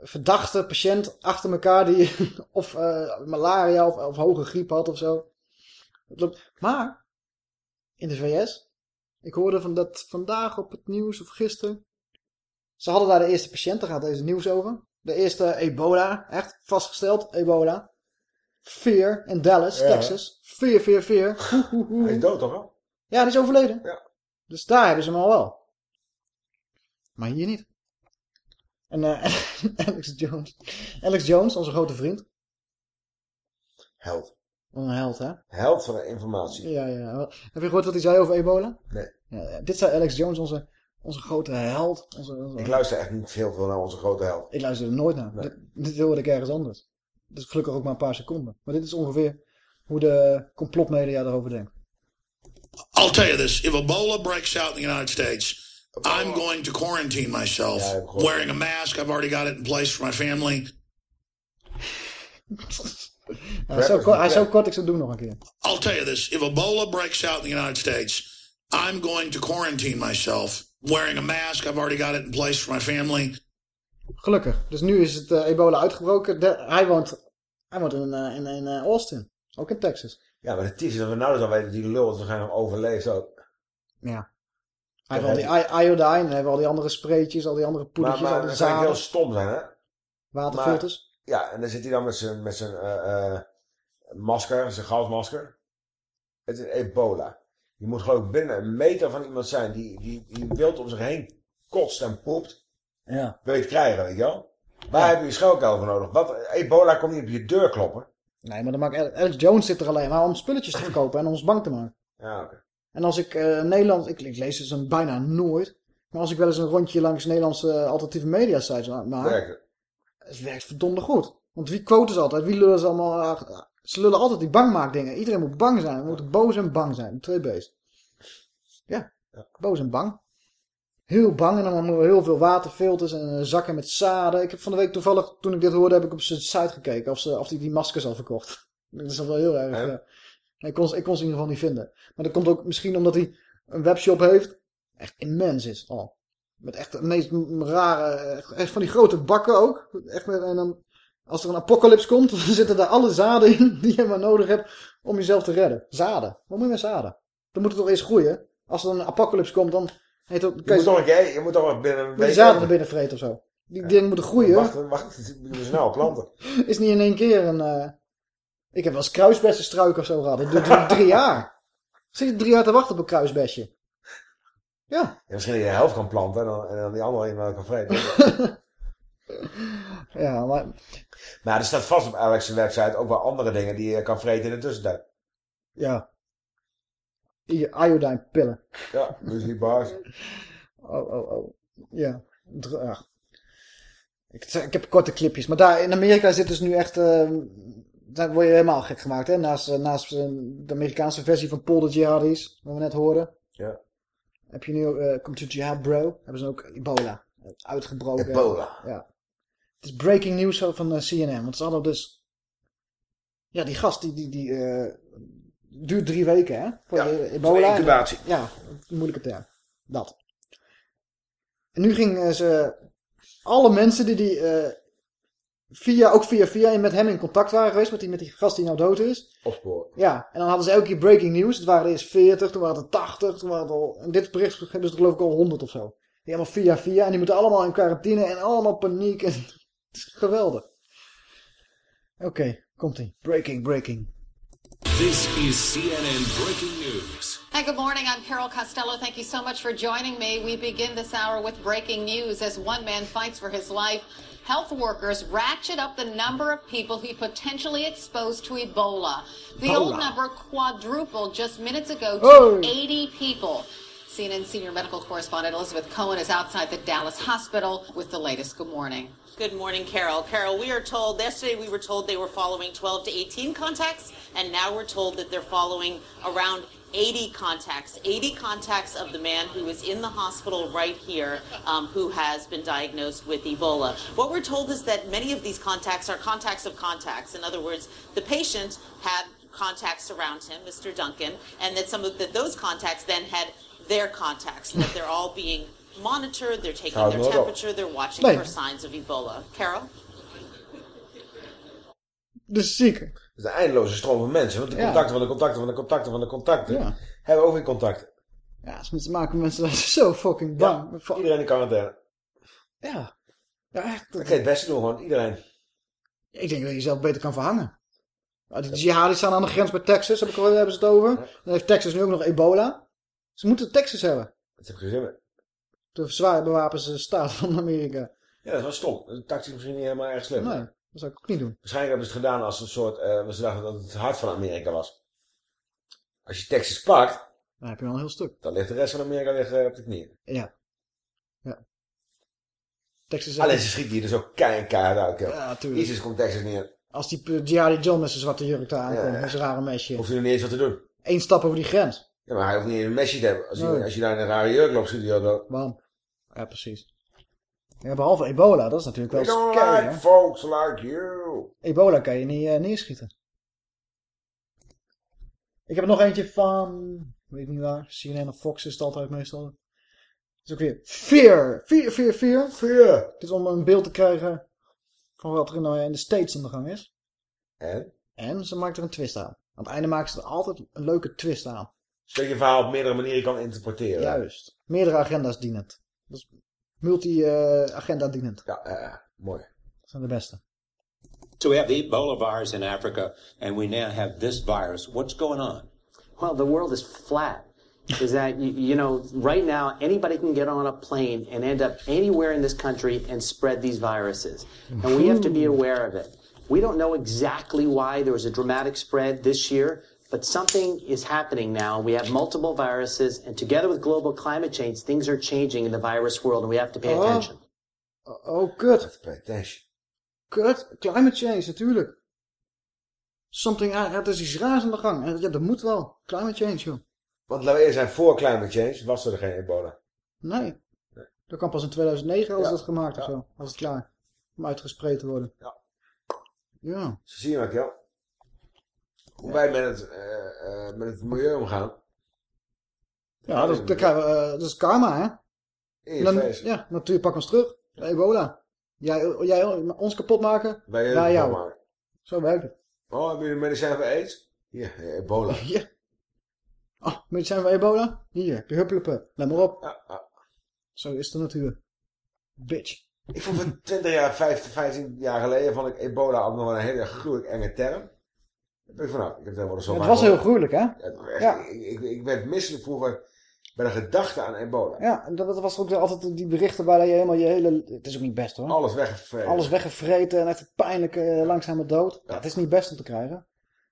verdachte patiënt achter elkaar die [LAUGHS] of eh, malaria of, of hoge griep had of zo. Maar, in de VS, ik hoorde van dat vandaag op het nieuws of gisteren, ze hadden daar de eerste patiënt, daar gaat deze nieuws over. De eerste ebola, echt vastgesteld, ebola. Fear in Dallas, Ja. Texas. Fear, fear, fear. Hoe, hoe, hoe. Hij is dood toch wel? Ja, die is overleden. Ja. Dus daar hebben ze hem al wel. Maar hier niet. En eh, [LAUGHS] Alex Jones. Alex Jones, onze grote vriend. Held. Een held, hè? Held van de informatie. Ja, ja. Heb je gehoord wat hij zei over ebola? Nee. Ja, dit zei Alex Jones, onze, onze grote held. Onze, onze- Ik luister echt niet veel, veel naar onze grote held. Ik luister er nooit naar. Dit, dit hoorde ik ergens anders. Dat is gelukkig ook maar een paar seconden. Maar dit is ongeveer hoe de complotmedia erover denkt. I'll tell you this: if Ebola breaks out in the United States, I'm going to quarantine myself, wearing a mask. I've already got it in place for my family. Hij is [LAUGHS] zo kort, hij is zo kort, ik zou het doen nog een keer. I'll tell you this: if Ebola breaks out in the United States, I'm going to quarantine myself, wearing a mask. I've already got it in place for my family. Gelukkig. Dus nu is het eh, ebola uitgebroken. De- hij woont, hij woont in, eh, in, in eh, Austin. Ook in Texas. Ja, maar de tief is dat we nou dus al weten dat die lul het waarschijnlijk overleeft ook. Ja. Hij heeft al die iodine en hij heeft al die andere spreetjes, al die andere Maar, poedertjes, maar al die dat zou heel zaden, stom zijn, hè? waterfilters. Maar- ja, en dan zit hij dan met zijn, met zijn eh, eh, masker, zijn gasmasker. Het is ebola. Je moet geloof ik binnen een meter van iemand zijn die, die, die wild om zich heen kotst en poept. Ja. Wil je het krijgen, weet je wel? Waar heb je je schuilkelder voor nodig? Wat, ebola komt niet op je deur kloppen. Nee, maar dan maakt Alex- Alex Jones zit er alleen maar om spulletjes te verkopen en ons bang te maken. Ja, oké. En als ik eh, Nederland, ik, ik lees dus een bijna nooit, maar als ik wel eens een rondje langs Nederlandse eh, alternatieve media sites ma- maak, Werkt het. het werkt verdomde goed. Want wie quoten ze altijd? Wie lullen ze allemaal? ah, Ze lullen altijd die bangmaakdingen. Iedereen moet bang zijn. We moeten boos en bang zijn. Twee B's. Ja, boos en bang. Heel bang en dan hebben we heel veel waterfilters en eh, zakken met zaden. Ik heb van de week toevallig, toen ik dit hoorde, heb ik op zijn site gekeken of, ze, of die die maskers al verkocht. [LAUGHS] Dat is wel heel erg... ik, kon, ze- ik kon ze in ieder geval niet vinden. Maar dat komt ook misschien omdat hij een webshop heeft. Echt immens is al. Met echt de meest rare... Echt, van die grote bakken ook. Echt met, en dan... Als er een apocalyps komt, [LAUGHS] dan zitten daar alle zaden in [LAUGHS] die je maar nodig hebt om jezelf te redden. Zaden. Wat moet je met zaden? Dan moet het toch eerst groeien? Als er een apocalyps komt, dan... Heet dat, Je moet toch keer, je moet toch wel binnen een moet je week... zaden naar binnen vreten of zo. Die dingen moeten groeien. Wacht, wacht, [LAUGHS] moet snel planten. Is niet in één keer een... eh, Ik heb wel eens kruisbessenstruik of zo gehad. Dat duurt drie, jaar. Zit je drie jaar te wachten op een kruisbesje? Ja. Ja, misschien dat je de helft kan planten en dan, en dan die andere eenmaal kan vreten. [LAUGHS] Ja, maar... Maar er staat vast op Alex' website ook wel andere dingen die je kan vreten in de tussentijd. Ja. Iodine pillen. Ja, muesli bars. Oh, oh, oh. Ja. Ach. Ik, ik heb korte clipjes. Maar daar in Amerika zit dus nu echt... eh, daar word je helemaal gek gemaakt, hè? Naast, eh, naast eh, de Amerikaanse versie van Paul the Jihadis, wat we net hoorden. Ja. Heb je nu, eh Come to Jihad Bro, hebben ze ook ebola uitgebroken. Ebola. Ja. Het is breaking news van CNN, want ze hadden dus... Ja, die gast, die, die, die eh, duurt drie weken, hè? Voor Ja, ebola. incubatie. Ja, moeilijke term. Dat. En nu gingen ze... Alle mensen die die... via, ook via via met hem in contact waren geweest, met die, met die gast die nou dood is. Opsporen. Ja, en dan hadden ze elke keer breaking news. Het waren er eerst 40, toen waren het er 80, toen waren het al... En dit bericht hebben ze er geloof ik al 100 of zo. Die allemaal via via en die moeten allemaal in quarantine en allemaal paniek. En, [LAUGHS] het is geweldig. Oké, komt-ie. Breaking, breaking. This is CNN Breaking News. Hi, good morning. I'm Carol Costello. Thank you so much for joining me. We begin this hour with breaking news as one man fights for his life. Health workers ratchet up the number of people he potentially exposed to Ebola. The old number quadrupled just minutes ago to Oh. 80 people. CNN senior medical correspondent Elizabeth Cohen is outside the Dallas hospital with the latest. Good morning. Good morning, Carol. Carol, we are told, yesterday we were told they were following 12 to 18 contacts, and now we're told that they're following around 80 contacts. 80 contacts of the man who is in the hospital right here um, who has been diagnosed with Ebola. What we're told is that many of these contacts are contacts of contacts. In other words, the patient had contacts around him, Mr. Duncan, and that some of that those contacts then had their contacts, and that they're all being monitored, they're taking their temperature, they're watching for signs of Ebola. Carol? Dus ziek. Het is een eindeloze stroom van mensen. Want de contacten van de contacten van de contacten van de contacten. Hebben we ook weer contacten. Ja, ze moeten maken mensen [LAUGHS] zo fucking bang. Iedereen in quarantaine. Ja. Ja, echt. Dan kan je het beste doen, gewoon iedereen. Ik denk dat je jezelf beter kan verhangen. Nou, Die jihadis staan aan de grens bij Texas, heb ik hebben ze het over. Dan heeft Texas nu ook nog ebola. Ze moeten Texas hebben. Dat heb ik gezien. met- De zwaar bewapende staat van Amerika. Ja, dat is wel stom. Dat is tactisch misschien niet helemaal erg slim. Nee, dat zou ik ook niet doen. Waarschijnlijk hebben ze het gedaan als een soort... eh ze dachten dat het het hart van Amerika was. Als je Texas pakt, Dan heb je wel een heel stuk. dan ligt de rest van Amerika liggen op de knieën. Ja. Ja. Texas Alleen ze schieten hier dus ook keihard uit. joh. Ja, tuurlijk. ISIS komt Texas in. Als die eh, Jihadi John met zijn zwarte jurk daar aankomt, Ja, ja. met zijn rare mesje. Hoeft hij er niet eens wat te doen. Eén stap over die grens. Ja, maar hij hoeft niet een mesje te hebben. Als, je, als je daar in een rare jurk loopt, schiet hij dood. Bam. Ja, precies. Ja, behalve ebola, dat is natuurlijk wel We don't scary, like folks like you. Ebola kan je niet eh, neerschieten. Ik heb er nog eentje van... Weet niet waar. CNN of Fox is het altijd meestal. Het is ook weer Fear. Fear, fear, fear. Fear. Het is om een beeld te krijgen van wat er nou in de States aan de gang is. En? En ze maakt er een twist aan. Aan het einde maken ze er altijd een leuke twist aan. Zodat je verhaal op meerdere manieren kan interpreteren. Juist. Meerdere agenda's dienend. Dus multi-agenda dienend. Ja, mooi. Dat zijn de beste. So we have the Ebola virus in Africa, and we now have this virus. What's going on? Well, the world is flat. Is that, you, you know, right now, anybody can get on a plane and end up anywhere in this country and spread these viruses. And we have to be hmm. aware of it. We don't know exactly why there was a dramatic spread this year, but something is happening now. We have multiple viruses, and together with global climate change, things are changing in the virus world, and we have to pay Oh. attention. Oh, oh, kut. Attention. Kut. Climate change, natuurlijk. Something, het is iets raars aan de gang. En Ja, dat moet wel. Climate change, joh. Want laten we eerst zijn, voor climate change was er geen ebola. Nee. Dat kan pas in 2009 als Ja. dat gemaakt of zo. Als het klaar. Om uitgespreid te worden. Ja. Ja. Zo zie je maar, joh. Hoe wij met het, eh, eh, met het milieu omgaan. Ja, dat, dat, krijgen we, eh, dat is karma, hè? In Dan, ja, natuur pak ons terug. Ebola. Jij, jij ons kapot maken, Wij jou. maken. Zo werkt het. Oh, hebben jullie medicijn voor aids? Ja, ebola. [LAUGHS] Ja. Oh, medicijn voor ebola? Hier, heb je. Let maar op. Ja, ja. Zo is de natuur. Bitch. Ik vond van 20 jaar, 15, 15 jaar geleden vond ik ebola nog wel een hele gruwelijk enge term. Daar ik. Ik heb het wel eens zo het was heel gruwelijk, hè? Ja. Ik, ik, ik werd misselijk vroeger bij de gedachte aan ebola. Ja, en dat, was ook altijd die berichten dat je helemaal je hele... Het is ook niet best, hoor. Alles weggevreten. Alles weggevreten en echt een pijnlijke, eh, langzame dood. Ja, het is niet best om te krijgen.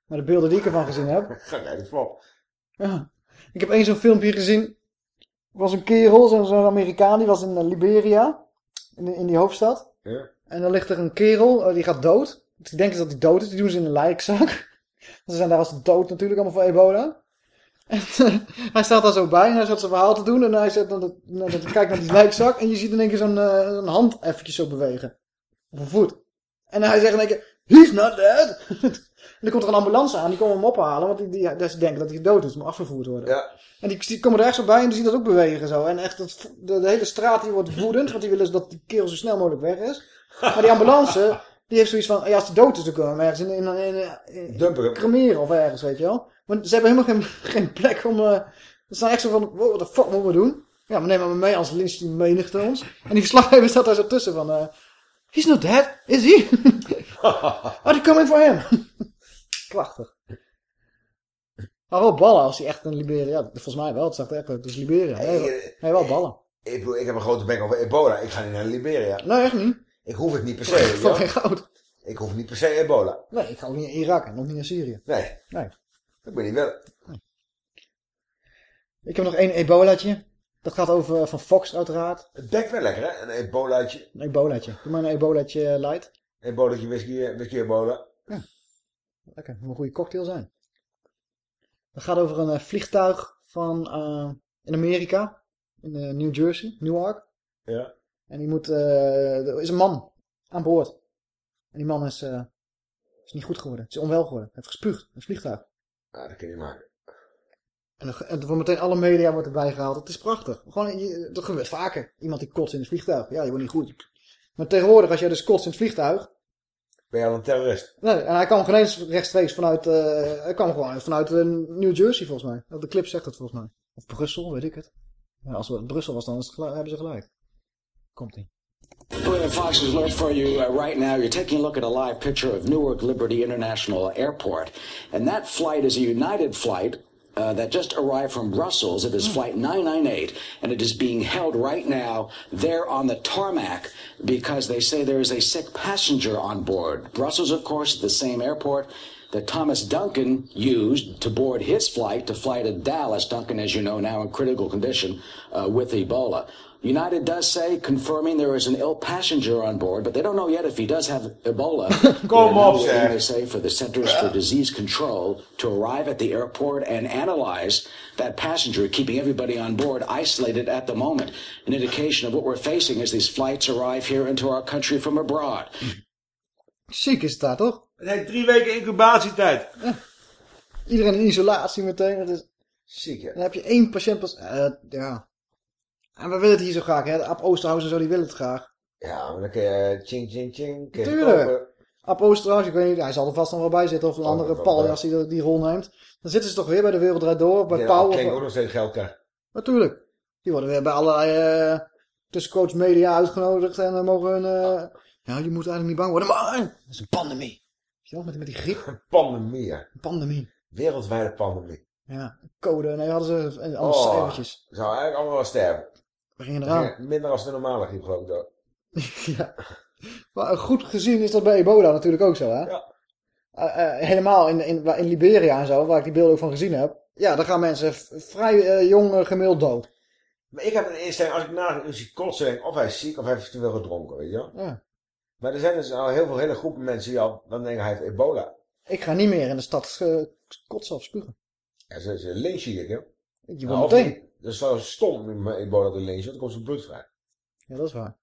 Maar de beelden die ik ervan gezien heb... [LAUGHS] Ga jij de flop. Ja. Ik heb één zo'n filmpje gezien. Er was een kerel, zo'n zo'n Amerikaan, die was in eh, Liberia. In, in die hoofdstad. Ja. En dan ligt er een kerel, eh, die gaat dood. Die denken dat hij dood is, die doen ze in een lijkzak. Ze zijn daar als de dood natuurlijk, allemaal voor ebola. En eh, hij staat daar zo bij en hij zat zijn verhaal te doen. En hij zet dan nou, dat kijkt naar die lijkzak. En je ziet in één keer zo'n eh, hand eventjes zo bewegen. Of een voet. En hij zegt in één keer, he's not dead. en dan komt er een ambulance aan, die komen hem ophalen. Want die, die, die, ze denken dat hij dood is, maar afgevoerd worden. Ja. En die, die komen er echt zo bij en die zien dat ook bewegen zo. En echt, de, de hele straat die wordt woedend. Want die willen dat die kerel zo snel mogelijk weg is. Maar die ambulance, die heeft zoiets van... Ja, als die dood is, dan kunnen we hem ergens in, in, in, cremeren of ergens, weet je wel. Maar ze hebben helemaal geen, [LAUGHS] geen plek om... eh ze staan echt zo van... Wow, what the fuck moeten we doen? Ja, we nemen hem mee als lynch die menigte ons. En die verslaggever staat daar zo tussen van... eh He's not dead, is he? [LAUGHS] Are they coming for him? Prachtig. [LAUGHS] Maar wel ballen als hij echt een Liberia... Ja, volgens mij wel. Het er echt. Het is Liberia. Hey, Nee, wel ballen. Ik, ik heb een grote bek over ebola. Ik ga niet naar Liberia. Nee, echt niet. Ik hoef het niet per se. Voor wel. geen goud. Ik hoef niet per se ebola. Nee, ik ga ook niet naar Irak en ook niet naar Syrië. Nee, Nee. dat ben niet willen. Ik heb nog één ebolaatje. Dat gaat over eh, van Fox uiteraard. Het bekt wel lekker, hè? Een ebolaatje. Een ebolaatje. Doe maar een ebolaatje eh, light. Ebolaatje whisky, eh, whisky ebola. Lekker, moet een goede cocktail zijn. Dat gaat over een vliegtuig van in Amerika. In New Jersey, Newark. Ja. En die moet, eh, er is een man aan boord. En die man is, eh, is niet goed geworden. Is onwel geworden. Hij heeft gespuugd. in het vliegtuig. Nou, dat kun je maken. En, en voor meteen alle media wordt erbij gehaald. Het is prachtig. Gewoon, je, dat gebeurt vaker. Iemand die kotst in het vliegtuig. Ja, die wordt niet goed. Maar tegenwoordig, als jij dus kotst in het vliegtuig. Ben je al een terrorist? Nee, en hij kwam geen eens rechtstreeks vanuit, eh, hij kwam gewoon vanuit New Jersey volgens mij. De clip zegt het volgens mij. Of Brussel, weet ik het. Ja, als het Brussel was, dan is het gelijk- hebben ze gelijk. Komt ie. William Fox is alert for you uh, right now. You're taking a look at a live picture of Newark Liberty International Airport. And that flight is a United flight uh, that just arrived from Brussels. It is flight 998, and it is being held right now there on the tarmac because they say there is a sick passenger on board. Brussels, of course, the same airport that Thomas Duncan used to board his flight to fly to Dallas. Duncan, as you know, now in critical condition uh, with Ebola. United does say, confirming there is an ill passenger on board, but they don't know yet if he does have Ebola. [LAUGHS] Go They're op, now zeg. waiting, They say for the Centers for Disease Control to arrive at the airport and analyze that passenger, keeping everybody on board isolated at the moment. An indication of what we're facing as these flights arrive here into our country from abroad. Ziek is het daar, toch? Het heeft drie weken incubatietijd. Iedereen in isolatie meteen. Dat is... Ziek, hè? Dan heb je één patiënt pas... eh, ja. En we willen het hier zo graag, hè. Ab Oosterhuis en zo, die willen het graag. Ja, maar dan kun je ching, ching, ching. je Tuurlijk. Ab Oosterhuis, ik weet niet, hij zal er vast nog wel bij zitten. Of een Oh, andere Paul, als hij die rol neemt. Dan zitten ze toch weer bij de Wereld Draait Door, bij Ja, Pauw. Kling Of... ook nog steeds geld. Natuurlijk. Die worden weer bij allerlei eh tussencoach media uitgenodigd. En dan mogen hun... eh, Ja, je moet eigenlijk niet bang worden. Maar dat is een pandemie. Weet je wel, met, met die griep. [LAUGHS] Pandemie, ja. Een pandemie. Wereldwijde pandemie. Ja, code. Nee, hadden ze en alle cijfertjes. zou eigenlijk allemaal wel sterven. We gingen eraan. Ja, Minder als de normale griep, geloof ik. [LAUGHS] ja. Maar goed gezien is dat bij ebola natuurlijk ook zo, hè? Ja. Eh, eh, helemaal in, in, in Liberia en zo, waar ik die beelden ook van gezien heb. Ja, dan gaan mensen vrij eh, jong gemiddeld dood. Maar ik heb een instelling, als ik na een zie kotsen, denk of hij is ziek of hij heeft te veel gedronken, weet je wel. Ja. Maar er zijn dus al heel veel hele groepen mensen die al dan denken hij heeft ebola. Ik ga niet meer in de stad kotsen of spugen. Ja, ze, ze lynchen je, hè. Je wordt meteen. Dat is wel stom om met ebola te lynchen, want dan komt zijn bloed vrij. Ja, dat is waar.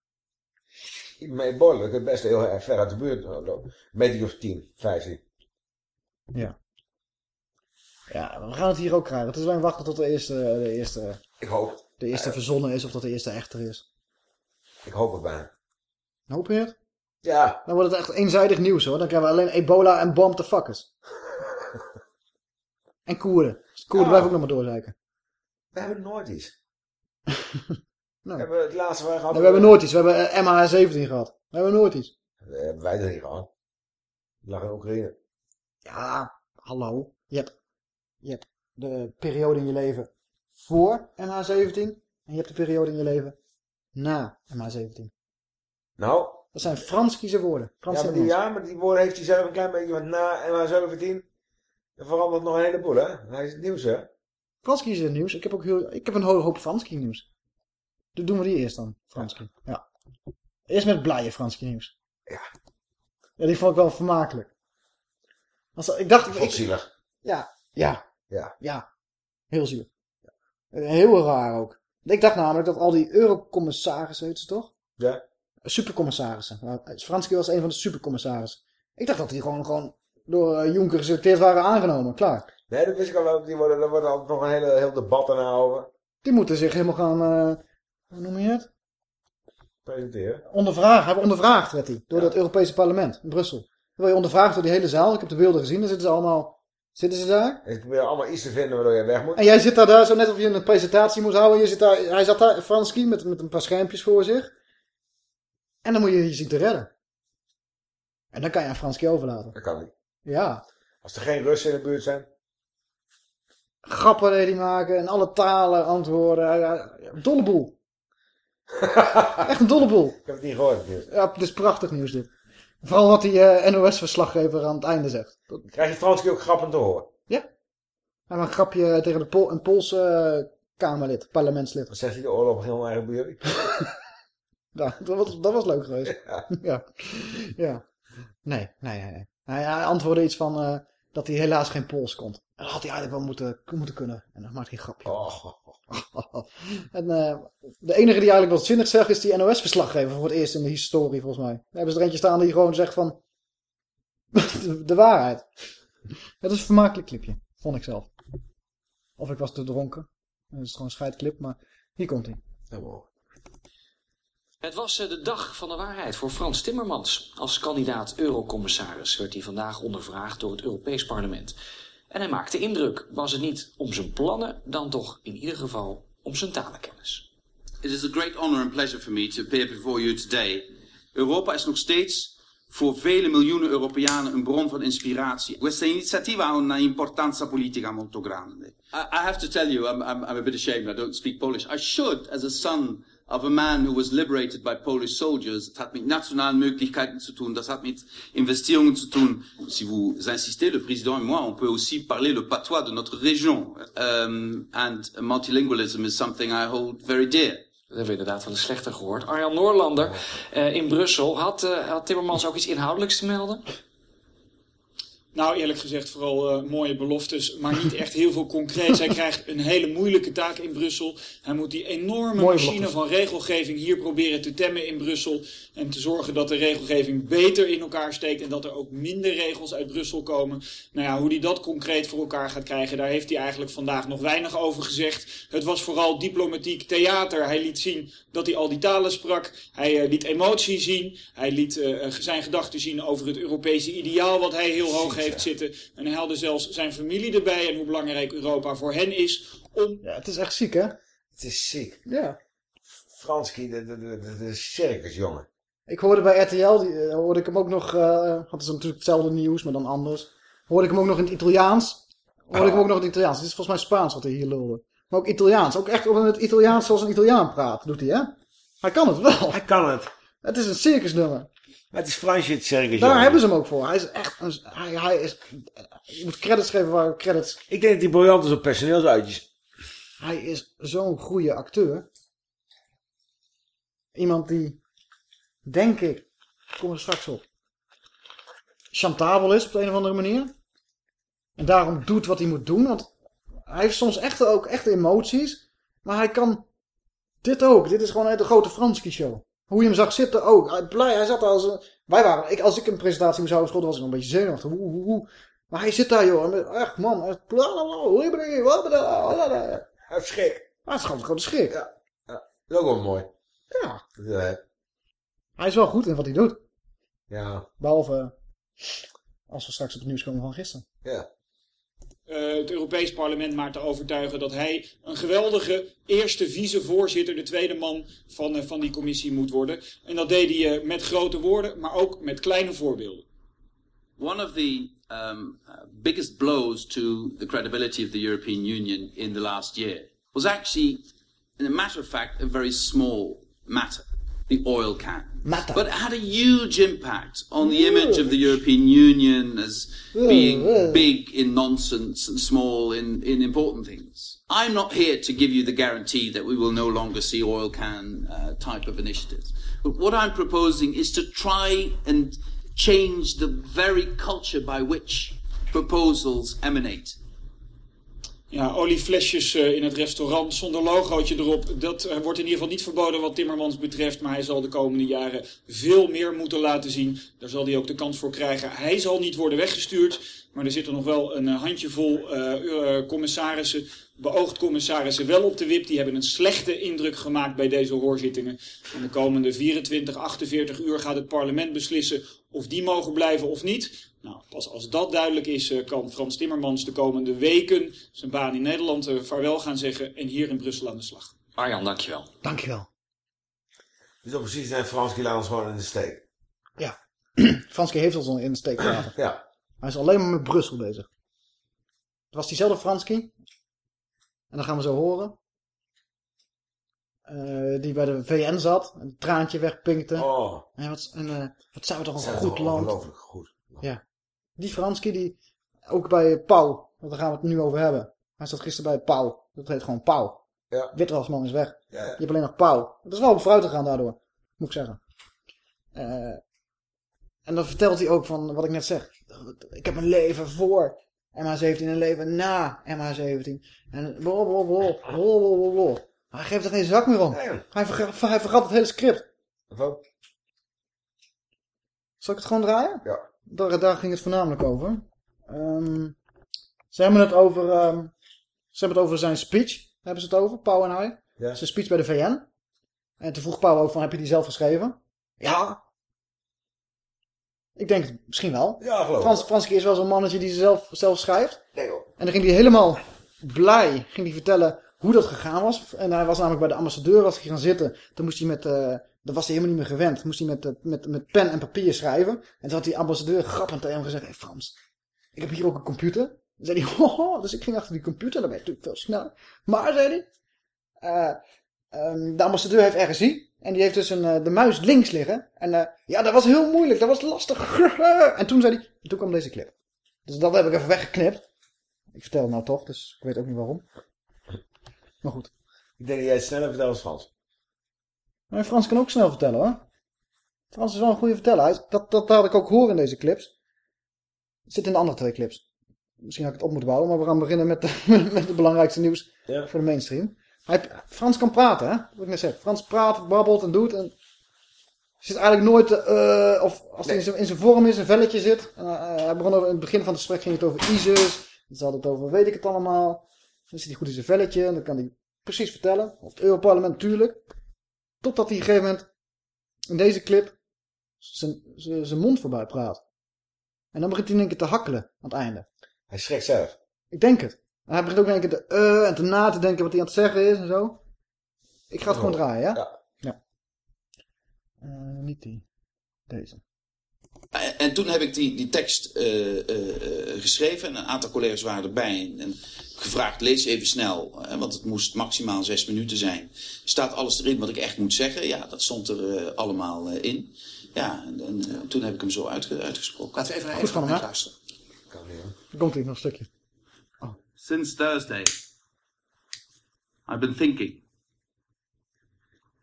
Met ebola, kun je best heel erg ver uit de buurt lopen. Meter of 10, 15. Ja. Ja, we gaan het hier ook krijgen. Het is alleen wachten tot de eerste, de eerste, Ik hoop. de eerste Ja, verzonnen is of dat de eerste echter is. Ik hoop het bijna. Hoop je het? Ja. Dan wordt het echt eenzijdig nieuws hoor. Dan krijgen we alleen ebola en bomb the fuckers. [LAUGHS] en Koerden. Dus Koerden Ja. blijven ook nog maar doorzeiken. We hebben nooit iets. [LAUGHS] Nou. We hebben het laatste waar gehad. Nee, we hebben nooit iets. We hebben eh, MH17 gehad. We hebben nooit iets. Dat hebben wij er niet gehad. Het lag in Oekraïne. Ja, hallo. Je hebt, je hebt de periode in je leven voor MH17 en je hebt de periode in je leven na MH17. Nou, Dat zijn Franskische woorden. Frans ja maar, die, ja, maar die woorden heeft hij zelf een klein beetje. Want na MH17 dan verandert nog een heleboel, hè? Hij is het nieuws, hè? Franski is het nieuws. Ik heb ook heel, ik heb een ho- hoop Franski nieuws. Dus doen we die eerst dan, Franski. Ja. Eerst met blije Franski nieuws. Ja. Ja, die vond ik wel vermakelijk. Als, ik dacht... Vond ik- zielig. Ja, ja, Ja. ja. Heel zuur. Heel raar ook. Ik dacht namelijk dat al die eurocommissarissen, heet ze toch? Ja. Supercommissarissen. Nou, Franski was een van de supercommissarissen. Ik dacht dat die gewoon, gewoon door eh, Juncker geselecteerd waren aangenomen. Klaar. Nee, dat wist ik al wel. Die worden, daar wordt altijd nog een hele, heel debat daarna over. Die moeten zich helemaal gaan, eh, hoe noem je het? Presenteren. Ondervragen. Hij wordt ondervraagd, werd hij. Door het Europese parlement in Brussel. Dan word je ondervraagd door die hele zaal. Ik heb de beelden gezien. Dan zitten ze allemaal... Zitten ze daar? Ik probeer allemaal iets te vinden waardoor je weg moet. En jij zit daar, daar zo net of je een presentatie moet houden. Je zit daar, hij zat daar, Franski, met, met een paar schermpjes voor zich. En dan moet je je zien te redden. En dan kan je aan Franski overlaten. Dat kan niet. Ja. Als er geen Russen in de buurt zijn. Grappen deed hij maken. En alle talen antwoorden. Hij- hij- dolle boel. [LAUGHS] Echt een dolle boel. Ik heb het niet gehoord. nieuws. Ja, het is prachtig nieuws dit. Vooral wat die eh, NOS-verslaggever aan het einde zegt. Dat- Krijg je Franski ook grappen te horen? Hij maakt een grapje tegen de Pol een Poolse eh, Kamerlid, parlementslid. Zegt hij? De oorlog begint al eigenlijk bij jullie? [LAUGHS] Ja, dat was, dat was leuk geweest. Ja. ja. Nee, nee, nee. Hij, hij antwoordde iets van eh, dat hij helaas geen Pools kon. En dat had hij eigenlijk wel moeten, moeten kunnen. En dan maakt hij een grapje. [LAUGHS] en eh, de enige die eigenlijk wat zinnig zegt is die NOS-verslaggever voor het eerst in de historie volgens mij. Daar hebben ze er eentje staan die gewoon zegt van de, [LAUGHS] de waarheid. Het is een vermakelijk clipje, vond ik zelf. Of ik was te dronken. Het is gewoon een scheidclip, maar hier komt hij. Het was eh, de dag van de waarheid voor Frans Timmermans. Als kandidaat eurocommissaris werd hij vandaag ondervraagd door het Europees Parlement. En hij maakte indruk. Was het niet om zijn plannen, dan toch in ieder geval om zijn talenkennis. It is a great honor and pleasure for me to appear before you today. Europa is nog steeds voor vele miljoenen Europeanen een bron van inspiratie. Questa iniziativa ha una importanza politica molto grande. I, I have to tell you, I'm, I'm, I'm a bit ashamed I don't speak Polish. I should, as a son of a man who was liberated by Polish soldiers. Het hat mit nationalen Möglichkeiten zu tun, das hat mit Investitionen zu tun. Si vous insistez, le président et moi, on peut aussi parler le patois de notre région. Um, and multilingualism is something I hold very dear. Dat hebben we inderdaad van de slechter gehoord. Arjan Noorlander eh, in Brussel. Had, eh, had Timmermans ook iets inhoudelijks te melden? Nou, eerlijk gezegd vooral eh, mooie beloftes, maar niet echt heel veel concreets. Hij krijgt een hele moeilijke taak in Brussel. Hij moet die enorme Mooie machine beloftes. van regelgeving hier proberen te temmen in Brussel. En te zorgen dat de regelgeving beter in elkaar steekt en dat er ook minder regels uit Brussel komen. Nou ja, hoe hij dat concreet voor elkaar gaat krijgen, daar heeft hij eigenlijk vandaag nog weinig over gezegd. Het was vooral diplomatiek theater. Hij liet zien dat hij al die talen sprak. Hij eh, liet emotie zien. Hij liet eh, zijn gedachten zien over het Europese ideaal wat hij heel hoog heeft zitten. En hij haalde zelfs zijn familie erbij en hoe belangrijk Europa voor hen is om... Ja, het is echt ziek, hè? Het is ziek. Ja. Franski, de, de, de, de, circusjongen. Ik hoorde bij RTL, die, eh, hoorde ik hem ook nog, eh hadden ze natuurlijk hetzelfde nieuws, maar dan anders. Hoorde ik hem ook nog in het Italiaans. Hoorde ik hem ook nog in het Italiaans. Het is volgens mij Spaans wat hij hier lulde. Maar ook Italiaans. Ook echt in het Italiaans zoals een Italiaan praat, doet hij, hè? Hij kan het wel. Hij kan het. Het is een circusnummer. Maar het is het circusjongen. Daar hebben ze hem ook voor. Hij is echt een, hij, hij is, je moet credits geven waar credits. Ik denk dat hij briljant is op personeelsuitjes. Hij is zo'n goede acteur. Iemand die, denk ik, ik kom er straks op, chantabel is op de een of andere manier. En daarom doet wat hij moet doen. Want hij heeft soms echt ook echt emoties. Maar hij kan dit ook. Dit is gewoon de grote Franski show. Hoe je hem zag zitten ook. Blij, hij zat als een... Wij waren, ik, als ik een presentatie moest houden op school, was ik nog een beetje zenuwachtig. Hoe, hoe, hoe. Maar hij zit daar, joh. en met- Echt, man. Hij schrik. Hij is gewoon een grote schrik. Ja. ja. Dat is ook wel mooi. Ja. Ja. Hij is wel goed in wat hij doet. Ja. Behalve als we straks op het nieuws komen van gisteren. Ja. Eh, het Europees Parlement maar te overtuigen dat hij een geweldige eerste vicevoorzitter, de tweede man van, eh, van die commissie moet worden. En dat deed hij eh, met grote woorden, maar ook met kleine voorbeelden. One of the um, biggest blows to the credibility of the European Union in the last year was actually, in a matter of fact, a very small matter the oil can. Matter. But it had a huge impact on the image of the European Union as being big in nonsense and small in, in important things. I'm not here to give you the guarantee that we will no longer see oil can uh, type of initiatives. But what I'm proposing is to try and change the very culture by which proposals emanate. Ja, olieflesjes eh, in het restaurant zonder logootje erop. Dat eh, wordt in ieder geval niet verboden wat Timmermans betreft. Maar hij zal de komende jaren veel meer moeten laten zien. Daar zal hij ook de kans voor krijgen. Hij zal niet worden weggestuurd. Maar er zitten nog wel een eh, handjevol eh, commissarissen, beoogd commissarissen wel op de wip. Die hebben een slechte indruk gemaakt bij deze hoorzittingen. En de komende 24, 48 uur gaat het parlement beslissen of die mogen blijven of niet. Nou, pas als dat duidelijk is, eh, kan Frans Timmermans de komende weken zijn baan in Nederland eh, vaarwel gaan zeggen en hier in Brussel aan de slag. Arjan, dankjewel. Dankjewel. Dus dan precies zijn Franski laat ons gewoon in de steek. Ja. [CLEARS THROAT] Franske heeft ons al in de steek gelaten. Ja. Hij is alleen maar met Brussel bezig. Het was diezelfde Franski. En dan gaan we zo horen. eh, die bij de VN zat. Een traantje wegpinkte. Oh. En wat, en, eh, wat zijn we toch een Zijn we goed toch land. Ongelooflijk goed. Ja. Die Franski die ook bij Pauw. Want daar gaan we het nu over hebben. Hij zat gisteren bij Pauw. Dat heet gewoon Pauw. Ja. Witwasman is weg. Ja, ja. Je hebt alleen nog Pauw. Dat is wel op vooruit te gaan daardoor. Moet ik zeggen. Eh, en dan vertelt hij ook van wat ik net zeg. Ik heb een leven voor MH17 en een leven na MH17. En bol. Maar hij geeft er geen zak meer om. Hij, vergat, hij vergat het hele script. Wat? Zal ik het gewoon draaien? Ja. Daar, daar ging het voornamelijk over. Ehm, ze hebben het over... ehm, ze hebben het over zijn speech. Hebben ze het over, Pauw en hij. Ja. Zijn speech bij de VN. En toen vroeg Pauw ook van, heb je die zelf geschreven? Ja. Ik denk het misschien wel. Ja, geloof ik. Frans, Franski is wel zo'n mannetje die ze zelf, zelf schrijft. Nee hoor. En dan ging hij helemaal blij ging hij vertellen hoe dat gegaan was. En hij was namelijk bij de ambassadeur was hij gaan zitten. Toen moest hij met... eh dat was hij helemaal niet meer gewend. Moest hij met, eh, met, met pen en papier schrijven. En toen had die ambassadeur grappend tegen hem gezegd... Hé Frans, ik heb hier ook een computer. Dan zei hij... [LAUGHS] Hoho, dus ik ging achter die computer. Dan ben je natuurlijk veel sneller. Maar, zei hij... eh, ehm, de ambassadeur heeft RSI. En die heeft dus een, eh, de muis links liggen. En ja, dat was heel moeilijk. Dat was lastig. [LAUGHS] en toen zei hij... en Toen kwam deze clip. Dus dat heb ik even weggeknipt. Ik vertel het nou toch, dus ik weet ook niet waarom. Maar goed. Ik denk dat jij het sneller vertelt als Frans. Maar Frans kan ook snel vertellen hoor. Frans is wel een goede verteller. Dat, dat had ik ook horen in deze clips. Het zit in de andere twee clips. Misschien had ik het op moeten bouwen, maar we gaan beginnen met, de, [LAUGHS] met het belangrijkste nieuws Ja. voor de mainstream. Hij, Frans kan praten, hè? Wat ik net zeg. Frans praat, babbelt en doet. En zit eigenlijk nooit, eh, of als hij in zijn- vorm is, een velletje zit. En, eh, hij begon over, in het begin van het gesprek ging het over ISIS. Dan had het over weet ik het allemaal. Dan zit hij goed in zijn velletje en dan kan hij precies vertellen. Of het Europarlement natuurlijk. Totdat hij op een gegeven moment in deze clip zijn, mond voorbij praat. En dan begint hij in één keer te hakkelen aan het einde. Hij schrikt zelf. Ik denk het. En hij begint ook in één keer te, eh, en te na te denken wat hij aan het zeggen is en zo. Ik ga het gewoon draaien, ja? Ja. Ja. Eh, niet die. Deze. En, en toen heb ik die, die tekst eh, eh, eh, geschreven en een aantal collega's waren erbij. En, en gevraagd, lees even snel, hè, want het moest maximaal zes minuten zijn. Staat alles erin wat ik echt moet zeggen? Ja, dat stond er eh, allemaal eh, in. Ja, en, en, eh, toen heb ik hem zo uitge- uitgesproken. Laten we even, hem, hè? luisteren. Dan komt hij nog een stukje. Since Thursday, I've been thinking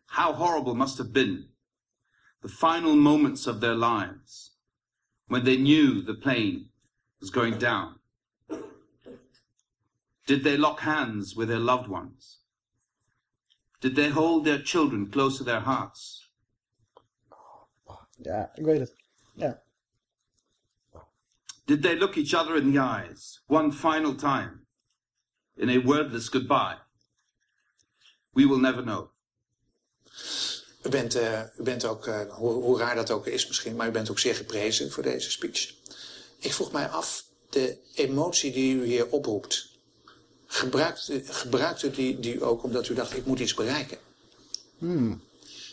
how horrible must have been the final moments of their lives when they knew the plane was going down. Did they lock hands with their loved ones? Did they hold their children close to their hearts? Ja, ik weet het. Ja. Did they look each other in the eyes one final time in a wordless goodbye? We will never know. U bent, uh, u bent ook, uh, hoe, hoe, raar dat ook is misschien, maar u bent ook zeer geprezen voor deze speech. Ik vroeg mij af, de emotie die u hier oproept, gebruikt, gebruikt u die, die ook omdat u dacht, ik moet iets bereiken? Hmm.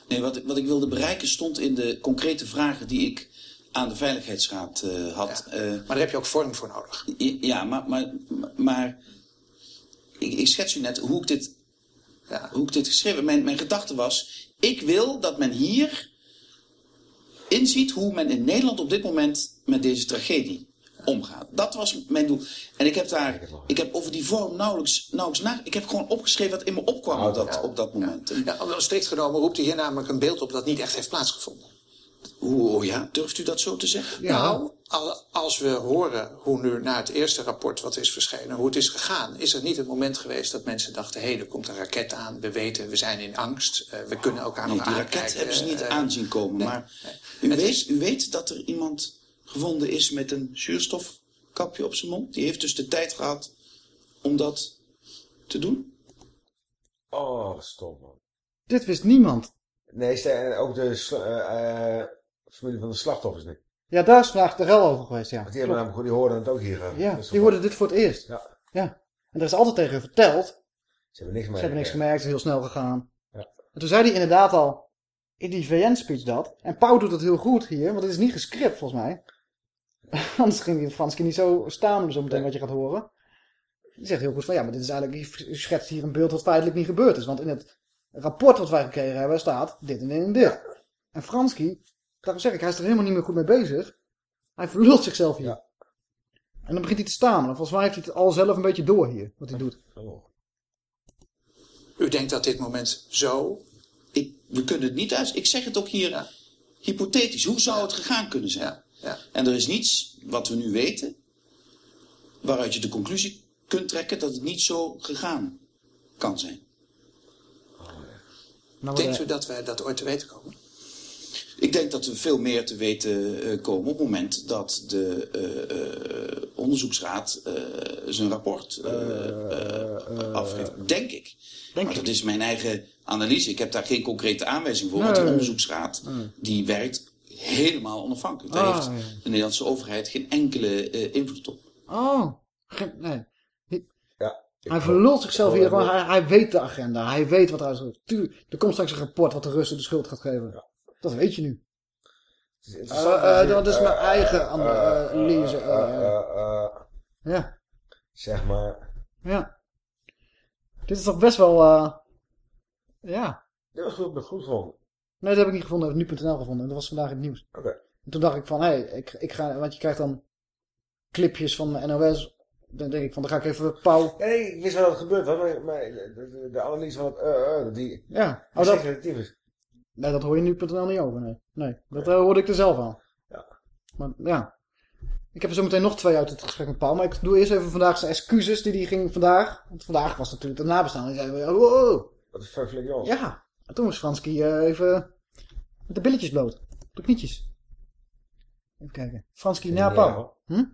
Nee, wat, wat ik wilde bereiken stond in de concrete vragen die ik aan de Veiligheidsraad uh, had. Ja, maar daar heb je ook vorm voor nodig. Ja, maar, maar, maar ik, ik schets u net hoe ik dit, ja. hoe ik dit geschreven mijn, mijn gedachte was, ik wil dat men hier inziet hoe men in Nederland op dit moment met deze tragedie omgaat. Dat was mijn doel. En ik heb daar, ik heb over die vorm nauwelijks, nauwelijks na. Ik heb gewoon opgeschreven wat in me opkwam op, dat, op dat moment. Ja, ja strikt genomen roept u hier namelijk een beeld op dat niet echt heeft plaatsgevonden. Hoe, oh ja, durft u dat zo te zeggen? Nou, als we horen hoe nu na het eerste rapport wat is verschenen, hoe het is gegaan, is er niet het moment geweest dat mensen dachten, hé, hey, er komt een raket aan, we weten, we zijn in angst, uh, we kunnen elkaar nee, nog die aankijken. raket hebben ze niet uh, aanzien komen, nee, maar nee. U, weet, is... u weet dat er iemand gevonden is met een zuurstofkapje op zijn mond? Die heeft dus de tijd gehad om dat te doen? Oh, stop man. Dit wist niemand. Nee, ook de uh, familie van de slachtoffers niet. Ja, daar is vandaag de rel over geweest, ja. Want die, hebben namelijk, die hoorden het ook hier. Uh, ja, die hoorden dit voor het eerst. Ja. ja. En er is altijd tegen verteld. Ze hebben niks gemerkt. Ze hebben niks gemerkt, het is heel snel gegaan. Ja. En toen zei hij inderdaad al in die VN-speech dat. En Pauw doet het heel goed hier, want het is niet gescript volgens mij. [LAUGHS] Anders ging die Franske niet zo staan, zo meteen wat je gaat horen. Die zegt heel goed van, ja, maar dit is eigenlijk, je schetst hier een beeld wat feitelijk niet gebeurd is. Want in het rapport wat wij gekregen hebben staat dit en dit en dit. En Franski, daarom zeg ik, hij is er helemaal niet meer goed mee bezig. Hij verlult zichzelf hier. Ja. En dan begint hij te staan. En volgens mij heeft hij het al zelf een beetje door hier, wat hij doet. Oh. U denkt dat dit moment zo... Ik, we kunnen het niet uit... Ik zeg het ook hier ja. hypothetisch. Hoe zou het gegaan kunnen zijn? Ja. En er is niets wat we nu weten... waaruit je de conclusie kunt trekken dat het niet zo gegaan kan zijn. Nou, Denkt u dat wij dat ooit te weten komen? Ik denk dat we veel meer te weten uh, komen op het moment dat de uh, uh, onderzoeksraad zijn rapport afgeeft. Denk ik. Denk maar dat is mijn eigen analyse. Ik heb daar geen concrete aanwijzing voor. Nee, want de onderzoeksraad nee. die werkt helemaal onafhankelijk. Daar Ah, heeft ja. de Nederlandse overheid geen enkele invloed op. Oh, geen- nee. Ja, Hij verlult zichzelf hier gewoon. Hij, hij weet de agenda. Hij weet wat er is. Tuur, er komt straks een rapport wat de Russen de schuld gaat geven. Dat weet je nu. Uh, dat is mijn eigen lezen. ja. Zeg maar. Ja. Dit is toch best wel... ja. Dit was goed, goed gevonden. Nee, dat heb ik niet gevonden. Dat heb ik nu.nl gevonden. Dat was vandaag in het nieuws. Oké. Okay. En toen dacht ik van, hé, hey, ik, ik ga... Want je krijgt dan clipjes van de NOS. Dan denk ik van, dan ga ik even pauw. Nee, ik wist wel dat het gebeurd was. Maar, maar de, de, de, analyse van het... Uh, die, ja. Oh, dat, is. Nee, dat hoor je nu.nl niet over, nee. Nee, dat nee. hoorde ik er zelf aan. Ja. Maar ja. Ik heb er zo meteen nog twee uit het gesprek met Paul. Maar ik doe eerst even vandaag zijn excuses die hij ging vandaag. Want vandaag was natuurlijk de nabestaan. Die zei, wow. Wat is Jons. Ja. En toen was Franski uh, even met de billetjes bloot. Op de knietjes. Even kijken. Franski na Paul. Hm?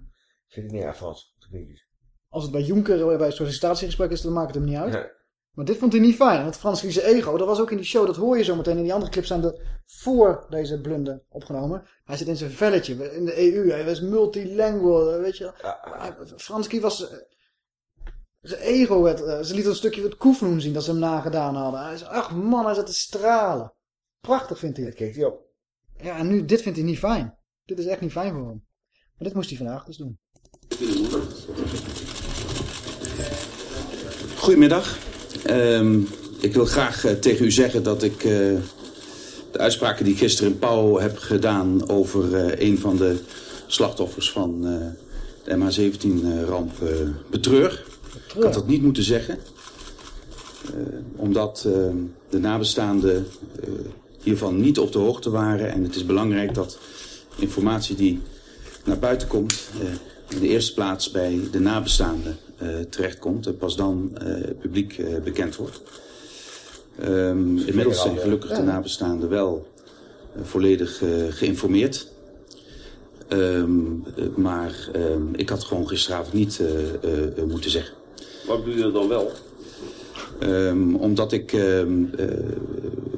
Vind ik niet erg Frans. Op de knietjes. Als het bij Juncker bij een sollicitatiegesprek is, dan maakt het hem niet uit. Nee. Maar dit vond hij niet fijn. Want Frans ego, dat was ook in die show, dat hoor je zo meteen. In die andere clips zijn er voor deze blunder opgenomen. Hij zit in zijn velletje, in de EU. Hij was multilingual, weet je. Ja. Franski was... Zijn ego, werd, ze liet een stukje het Koefnoen zien dat ze hem nagedaan hadden. Hij zei, ach man, hij zat te stralen. Prachtig vindt hij het. Keek hij op. Ja, en nu, dit vindt hij niet fijn. Dit is echt niet fijn voor hem. Maar dit moest hij vandaag dus doen. Goedemiddag. Um, ik wil graag uh, tegen u zeggen dat ik uh, de uitspraken die ik gisteren in Pauw heb gedaan over uh, een van de slachtoffers van de MH17-ramp betreur. Ik had dat niet moeten zeggen. omdat de nabestaanden hiervan niet op de hoogte waren. En het is belangrijk dat informatie die naar buiten komt... in de eerste plaats bij de nabestaanden uh, terechtkomt en pas dan uh, publiek uh, bekend wordt. Um, inmiddels zijn gelukkig de nabestaanden wel volledig geïnformeerd. Ehm, eh, maar ehm, ik had gewoon gisteravond niet eh, eh, eh, moeten zeggen. Wat doe je dan wel? Ehm, omdat ik ehm, eh,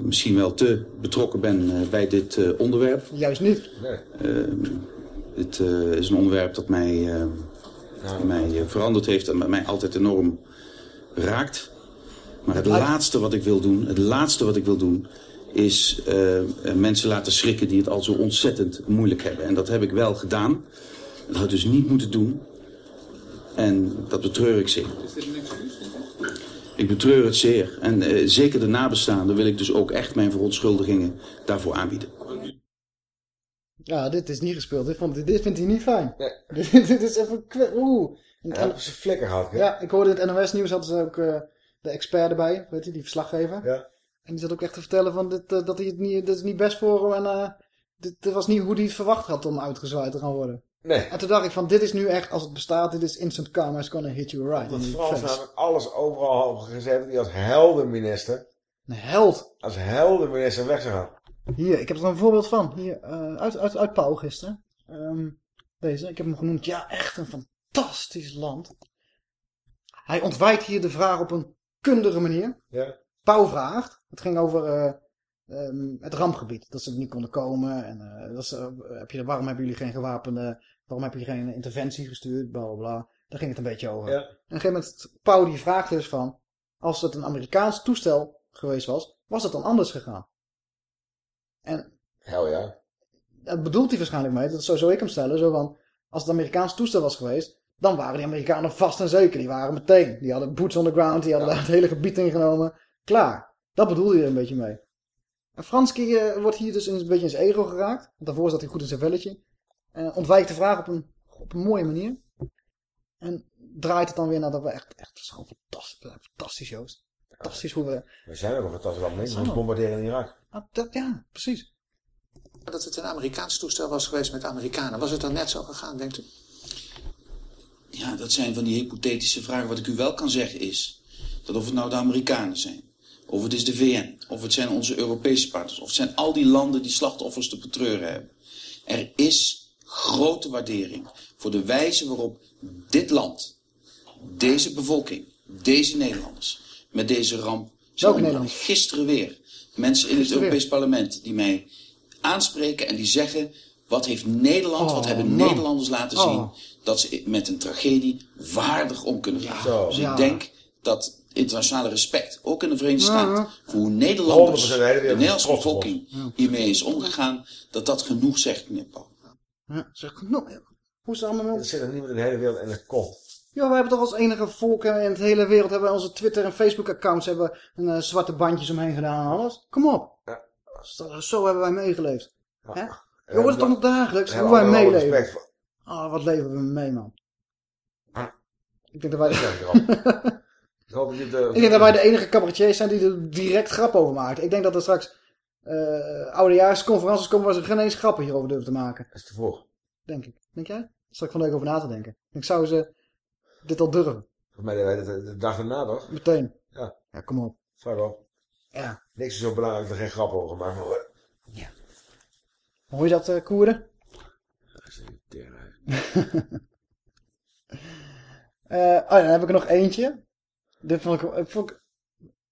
misschien wel te betrokken ben eh, bij dit eh, onderwerp. Juist niet. Ehm, het eh, is een onderwerp dat mij, ehm, mij eh, veranderd heeft en mij altijd enorm raakt. Maar het laatste wat ik wil doen, het laatste wat ik wil doen, is eh, eh, mensen laten schrikken die het al zo ontzettend moeilijk hebben. En dat heb ik wel gedaan. Dat had ik dus niet moeten doen. En dat betreur ik zeer. Is dit een excuus? Ik betreur het zeer. En eh, zeker de nabestaanden wil ik dus ook echt mijn verontschuldigingen daarvoor aanbieden. Ja, dit is niet gespeeld. Dit, vond, dit vindt hij niet fijn. [LAUGHS] dit, dit is even... Oeh. En- Ja, op zijn flikker hè? Ja, ik hoorde in het NOS-nieuws hadden ze ook eh, de expert erbij. Weet je, die verslaggever. Ja. En die zat ook echt te vertellen van dit, eh, dat hij het niet... Dit is niet best voor hem. En eh, dit, dit was niet hoe hij het verwacht had om uitgezwaaid te gaan worden. Nee. En toen dacht ik van, dit is nu echt, als het bestaat, dit is instant karma is gonna hit you right. The Frans namelijk alles overal had gezegd. Die als heldenminister. Een held. Als heldenminister weg zou gaan. Hier, ik heb er een voorbeeld van. Hier, eh, uit, uit, uit Pauw gisteren. Ehm, deze, ik heb hem genoemd. Ja, echt een fantastisch land. Hij ontwijkt hier de vraag op een kundige manier. Ja. Pauw vraagt. Het ging over eh, ehm, het rampgebied. Dat ze er niet konden komen. En eh, dat ze, heb je, waarom hebben jullie geen gewapende... Waarom heb je geen interventie gestuurd? Bla bla bla. Daar ging het een beetje over. Ja. En op een gegeven moment, Pauw die vraagt dus van... Als het een Amerikaans toestel geweest was, was het dan anders gegaan? En ja. dat bedoelt hij waarschijnlijk mee. Dat zo zou ik hem stellen. Zo van, als het Amerikaans toestel was geweest, dan waren die Amerikanen vast en zeker. Die waren meteen. Die hadden boots on the ground. Die hadden daar [LAUGHS] het hele gebied ingenomen. Klaar. Dat bedoelde hij er een beetje mee. En Franski eh, wordt hier dus een beetje in zijn ego geraakt. Want daarvoor zat hij goed in zijn velletje. Ontwijkt de vraag op een, op een mooie manier. En draait het dan weer naar dat we echt, echt, dat is gewoon fantastisch, fantastisch Joost. Fantastisch hoe we, We zijn ook een fantastisch land. We. bombarderen in Irak. Ah, dat, ja, precies. Dat het een Amerikaans toestel was geweest met Amerikanen. Was het dan net zo gegaan, denkt u? Ja, dat zijn van die hypothetische vragen. Wat ik u wel kan zeggen is dat of het nou de Amerikanen zijn, of het is de VN, of het zijn onze Europese partners, of het zijn al die landen die slachtoffers te betreuren hebben. Er is grote waardering voor de wijze waarop dit land, deze bevolking, deze Nederlanders, met deze ramp omgegaan. Nederlanders? Gisteren weer mensen in het? Europees Parlement die mij aanspreken en die zeggen... wat heeft Nederland, wat Oh, hebben man. Nederlanders laten Oh. zien... dat ze met een tragedie waardig om kunnen gaan. Zo. Dus Ja. ik denk dat internationale respect, ook in de Verenigde Ja. Staten... voor hoe Nederlanders, 100% de de Nederlandse bevolking hiermee is omgegaan... dat dat genoeg zegt, meneer Paul. Ja, zeg, nou, hoe is het allemaal Er zit er niemand in de hele wereld in de kont. Ja, wij hebben toch als enige volk in de hele wereld hebben onze Twitter en Facebook accounts hebben een eh, zwarte bandjes omheen gedaan en alles. Kom op. Ja. Zo, hebben wij meegeleefd. Hè? Ja. Je hoort het toch nog dagelijks, hoe wij meeleven. Oh, wat leven we mee, man. Ja. Ik denk dat wij... [LAUGHS] Je de... Ik denk dat wij de enige cabaretiers zijn die er direct grap over maken. Ik denk dat er straks eh oudejaarsconferenties komen waar ze geen eens grappen hierover durven te maken. Dat is te vroeg. Denk ik. Denk jij? Daar zal ik van week over na te denken. Ik zou ze dit al durven. Dat de dag erna toch? Meteen. Ja. Ja, kom op. Fuck off. Ja. Niks is zo belangrijk dat er geen grap over gemaakt worden. Hoor je dat, eh Koerden? [LAUGHS] Eh, oh ja, dan heb ik er nog eentje. Dit vond ik, ik vond ik-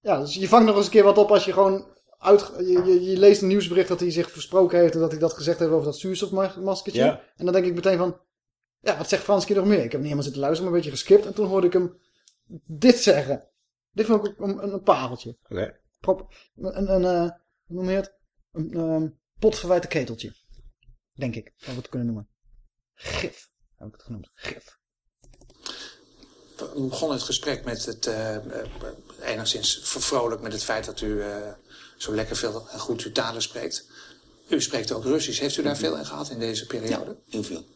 ja, dus je vangt nog eens een keer wat op als je gewoon uit, je, je, je leest een nieuwsbericht dat hij zich versproken heeft en dat hij dat gezegd heeft over dat zuurstofmaskertje. Ja. En dan denk ik meteen van, ja, wat zegt Franski nog meer? Ik heb niet helemaal zitten luisteren, maar een beetje geskipt en toen hoorde ik hem dit zeggen. Dit vond ik een, een, een pareltje. Oké. Prop, een, een, eh, hoe noem je het? Een ehm potverwijte keteltje. Denk ik, dat we het kunnen noemen. Gif, heb ik het genoemd. Gif. We begonnen het gesprek met het eh, eh, enigszins vervrolijk met het feit dat u eh, zo lekker veel en goed uw talen spreekt. U spreekt ook Russisch. Heeft u daar veel in gehad in deze periode? Heel veel.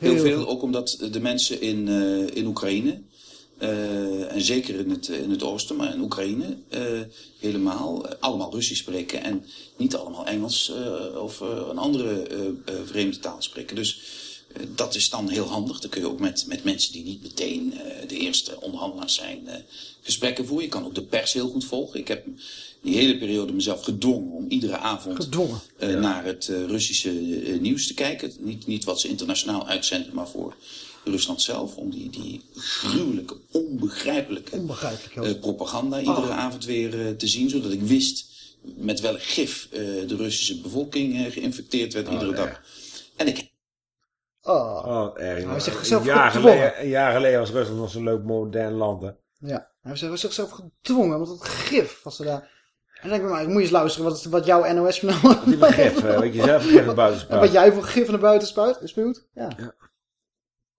Heel, Heel veel, ook omdat de mensen in, eh, in Oekraïne, eh, en zeker in het, in het oosten, maar in Oekraïne eh, helemaal, allemaal Russisch spreken en niet allemaal Engels of een andere vreemde taal spreken. Dus dat is dan heel handig. Dan kun je ook met, met mensen die niet meteen eh, de eerste onderhandelaars zijn eh, gesprekken voeren. Je kan ook de pers heel goed volgen. Ik heb die hele periode mezelf gedwongen om iedere avond Gedwongen. eh, naar het eh, Russische nieuws te kijken. Niet, niet wat ze internationaal uitzenden, maar voor Rusland zelf. Om die, die gruwelijke, onbegrijpelijke Onbegrijpelijk, joh. eh, propaganda iedere Oh. avond weer eh, te zien. Zodat ik wist met welk gif eh, de Russische bevolking eh, geïnfecteerd werd iedere dag. En ik Oh. Oh, erg. Hij een, zichzelf jaar gedwongen. geleden, een jaar geleden was Rusland nog zo'n leuk modern land, hè. Ja, hij heeft zichzelf gedwongen, want het gif was er daar. En dan denk ik, maar ik moet je eens luisteren wat, wat jouw NOS nou... Met gif, eh, wat je zelf gif naar buiten En spuit. wat jij voor gif naar buiten spuit, spuwt. Ja. Ja.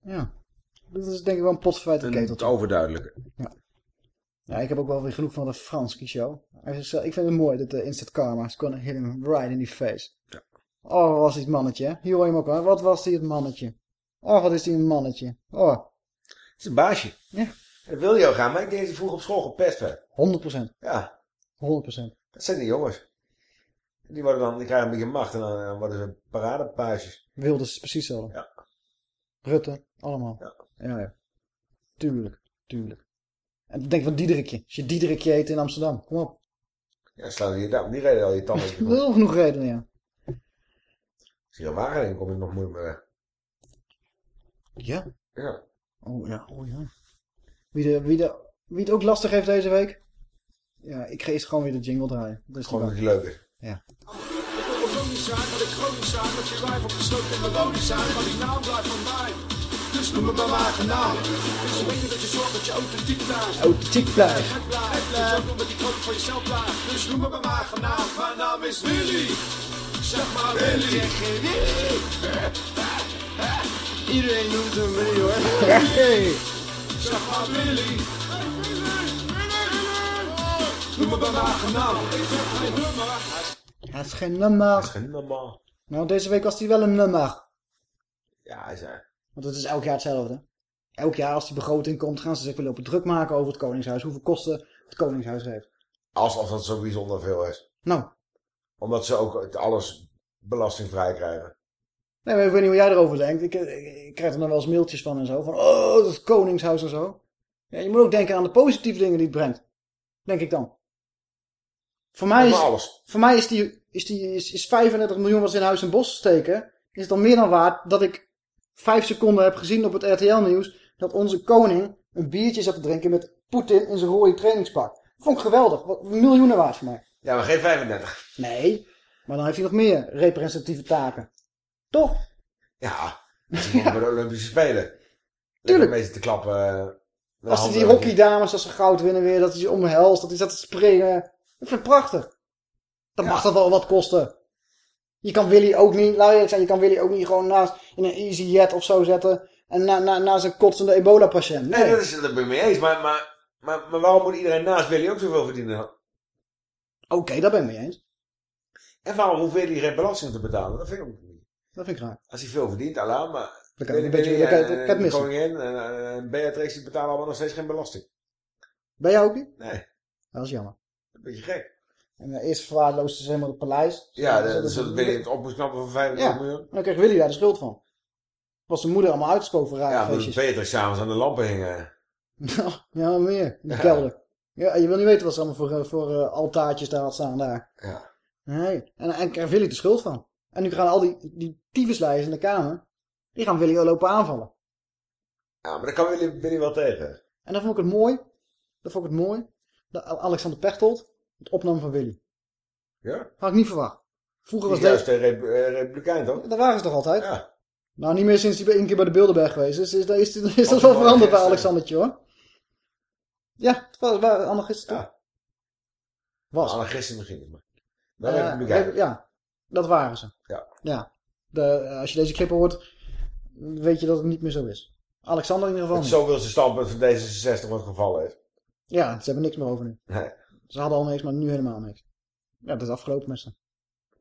ja. Dat is denk ik wel een potverwijt Een keteltje. Het overduidelijke. Ja. ja, ik heb ook wel weer genoeg van de Franski show. Zelf- ik vind het mooi, dat de instant karma. Ze kon hit him right in die face. Oh, wat was die het mannetje, hè? Hier hoor je hem ook al. Wat was die het mannetje? Oh, wat is die een mannetje? Oh. Het is een baasje. Ja. Dat wil je ook gaan, maar ik denk dat hij vroeg op school gepest werd. 100%. Ja. 100%. Dat zijn die jongens. Die, worden dan, die krijgen een beetje macht en dan, dan worden ze paradepaasjes. Wilders is precies hetzelfde. Ja. Rutte, allemaal. Ja. ja, ja. Tuurlijk, tuurlijk. En denk van Diederikje. Als je Diederikje heet in Amsterdam, kom op. Ja, slaan die, daar- die reden al je tanden. Wel genoeg redenen, ja. Als je in Wageningen kom je nog moeilijk mee weg. Ja? Ja. Oh ja, oh ja. Wie, de, wie, de, wie het ook lastig heeft deze week? Ja, ik ga eerst gewoon weer de jingle draaien. Dat is Gewoon dat het leuk is. Ja. Ik wil mijn woning zijn, maar ik Groningen zijn. Met je opgesloten zijn. Maar die naam blijft van mij. Dus noem me bij mijn. Dus weet dat je zorgt dat je authentiek blijft. Authentiek blijft. Gek blijft. Dat je ook nog met die kroon van jezelf blijft. Dus noem me bij mijn eigen naam. Mijn naam is Willy. Zeg maar Willy. Iedereen noemt hem Willy hoor. Hey. Zeg maar Willy. Noem me bij mijn eigen naam. Ik heb geen nummer. Hij is geen nummer. Dat is geen nummer. Nou, deze week was hij wel een nummer. Ja, hij zei. Want het is elk jaar hetzelfde. Elk jaar als die begroting komt, gaan ze zich weer lopen druk maken over het Koningshuis. Hoeveel kosten het Koningshuis heeft. Alsof dat zo bijzonder veel is. Nou. Omdat ze ook het alles belastingvrij krijgen. Nee, maar ik weet niet hoe jij erover denkt. Ik, ik, ik krijg er dan wel eens mailtjes van en zo. Van, oh, dat Koningshuis en zo. Ja, je moet ook denken aan de positieve dingen die het brengt. Denk ik dan. Voor mij is, alles. voor mij is, die, is, die, is, is 35 miljoen wat ze in huis en bos steken... is dan meer dan waard dat ik vijf seconden heb gezien op het RTL-nieuws... dat onze koning een biertje zat te drinken met Poetin in zijn rode trainingspak. Vond ik geweldig. Wat miljoenen waard voor mij. Ja, maar geen 35. Nee, maar dan heeft hij nog meer representatieve taken. Toch? Ja, dat is gewoon bij de Olympische Spelen. Tuurlijk. Mee te klappen. eh, Als die hockeydames, als ze goud winnen weer, dat hij ze omhelst, dat hij staat te springen. Ik vind het prachtig. Dan mag dat wel wat kosten. Je kan Willy ook niet, laat eerlijk zijn, je kan Willy ook niet gewoon naast in een EasyJet of zo zetten. En na, na, naast een kotsende ebola-patiënt. Nee, Nee. dat, is, dat ben ik mee eens. Maar, maar, maar, maar waarom moet iedereen naast Willy ook zoveel verdienen? Oké, daar ben ik mee eens. En waarom hoeft Willy geen belasting te betalen? Dat vind ik ook niet. Dat vind ik raar. Als hij veel verdient, Allah, maar... Dan kan een beetje- dan kan- dan kan het missen. koningin en, en Beatrix die betalen allemaal nog steeds geen belasting. Ben jij ook niet? Nee, Dat is jammer. een beetje gek. En uh, eerst verwaarloosden ze helemaal het paleis. Ja, dat- zodat Willy het op moest knappen van 25 Ja, miljoen. en dan kreeg Willy daar de schuld van. Was zijn moeder allemaal uitgesproken voor rare Ja, feestjes. Beatrix s'avonds aan de lampen hingen. [LAUGHS] ja, meer. In de Ja. kelder. Ja, je wil niet weten wat ze allemaal voor, eh, voor eh, altaartjes daar had staan daar. Ja. Nee. En, en krijgt Willy de schuld van. En nu gaan al die, die tyfuslijers in de kamer, die gaan Willy al lopen aanvallen. Ja, maar daar kan Willy, Willy wel tegen. En dan vond ik het mooi, dat vond ik het mooi, dat Alexander Pechtold het opnam van Willy. Ja? Had ik niet verwacht. Vroeger was is juist de Rep- eh, Republikein, toch? Dat waren ze toch altijd? Ja. Nou, niet meer sinds hij één keer bij de Bilderberg geweest is. Is, is, is, is dat wel veranderd bij? Alexandertje, hoor. Ja, het was, waren anarchisten toch? Ja. Was. Anarchisten misschien. Maar, maar Eh, Republikein. ja, dat waren ze. Ja. Ja. De, eh, als je deze clippen hoort, weet je dat het niet meer zo is. Alexander in ieder geval Het niet. zoveelste standpunt van D66 wat gevallen is. Ja, ze hebben niks meer over nu. Nee, Ze hadden al niks, maar nu helemaal niks. Ja, dat is afgelopen met ze.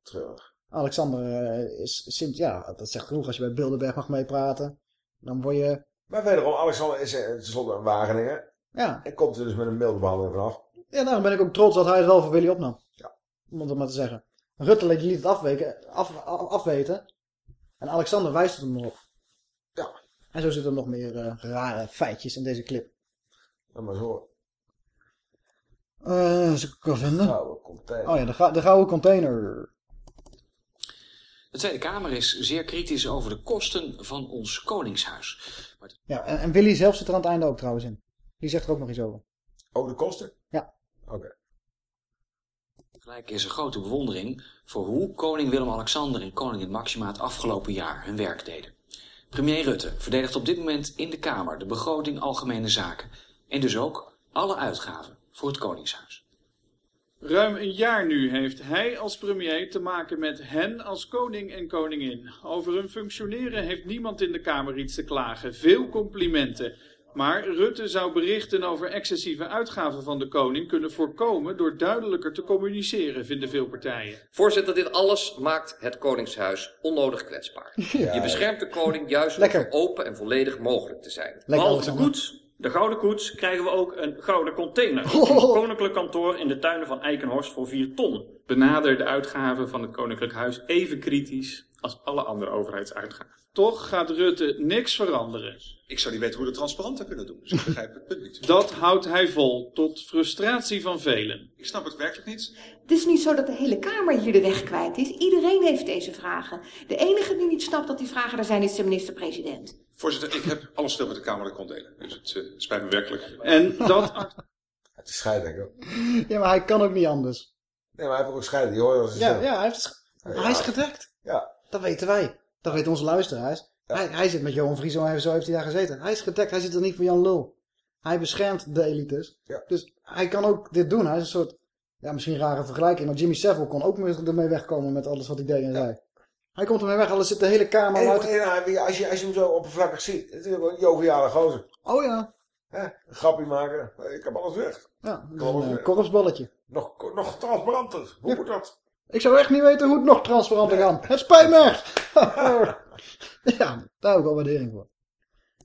treurig. Alexander eh, is sinds, ja, dat zegt genoeg. Als je bij Bilderberg mag meepraten, dan word je, Maar wederom, Alexander is eh, tenslotte een Wageningen. Ja. En komt er dus met een milde behandeling vanaf. Ja, daarom ben ik ook trots dat hij het wel voor Willy opnam. Ja. Om het maar te zeggen. Rutte liet het afweken, af, af- afweten. En Alexander wijst het hem erop. En zo zitten er nog meer eh, rare feitjes in deze clip. Ja, maar zo. Eh, als ik het kan vinden. Gouden container. Oh ja, de, de gouden container. De Tweede Kamer is zeer kritisch over de kosten van ons koningshuis. Ja, en, en Willy zelf zit er aan het einde ook trouwens in. Die zegt er ook nog iets over. Ook de kosten? Ja. Oké. Tegelijk is er grote bewondering voor hoe koning Willem-Alexander en koningin Maxima het afgelopen jaar hun werk deden. Premier Rutte verdedigt op dit moment in de Kamer de begroting Algemene Zaken. En dus ook alle uitgaven voor het koningshuis. Ruim een jaar nu heeft hij als premier te maken met hen als koning en koningin. Over hun functioneren heeft niemand in de Kamer iets te klagen. Veel complimenten. Maar Rutte zou berichten over excessieve uitgaven van de koning kunnen voorkomen door duidelijker te communiceren, vinden veel partijen. Voorzitter, dit alles maakt het Koningshuis onnodig kwetsbaar. [LAUGHS] Ja. Je beschermt de koning juist Lekker. om zo open en volledig mogelijk te zijn. Behalve de koets, de gouden koets, krijgen we ook een gouden container. [LAUGHS] Een koninklijk kantoor in de tuinen van Eikenhorst voor 4 ton. Benader de uitgaven van het Koninklijk Huis even kritisch als alle andere overheidsuitgaven. Toch gaat Rutte niks veranderen. Ik zou niet weten hoe we dat transparanter kunnen doen. Dus [LAUGHS] ik begrijp het punt niet. Dat houdt hij vol, tot frustratie van velen. Ik snap het werkelijk niet. Het is niet zo dat de hele Kamer hier de weg kwijt is. Iedereen heeft deze vragen. De enige die niet snapt dat die vragen er zijn, is de minister-president. Voorzitter, ik heb alles stil met de Kamer dat ik kon delen. Dus het eh, spijt me werkelijk. En dat... [LAUGHS] Het is scheiden, denk ik ook. Ja, maar hij kan ook niet anders. Nee, maar hij heeft ook hoor je als Ja, ja hij, heeft Ja. hij is gedekt. Ja. Dat weten wij. Dat weten onze luisteraars. Hij, hij zit met Johan Frieso en zo heeft hij daar gezeten. Hij is gedekt. Hij zit er niet voor Jan Lul. Hij beschermt de elites. Dus hij kan ook dit doen. Hij is een soort, ja, misschien rare vergelijking, maar Jimmy Savile kon ook mee- ermee wegkomen met alles wat hij deed en zei. Hij komt ermee weg, alles zit de hele kamer En, uit. en, als, je, als je hem zo oppervlakkig ziet, het is ook een joviale gozer. Oh ja. Grapje maken. Ik heb alles weg. Ja, een eh, korpsballetje. Nog, nog transparanter. Hoe moet dat? Ik zou echt niet weten hoe het nog transparanter kan. Het spijt me echt. [LAUGHS] ja, daar heb ik wel waardering voor.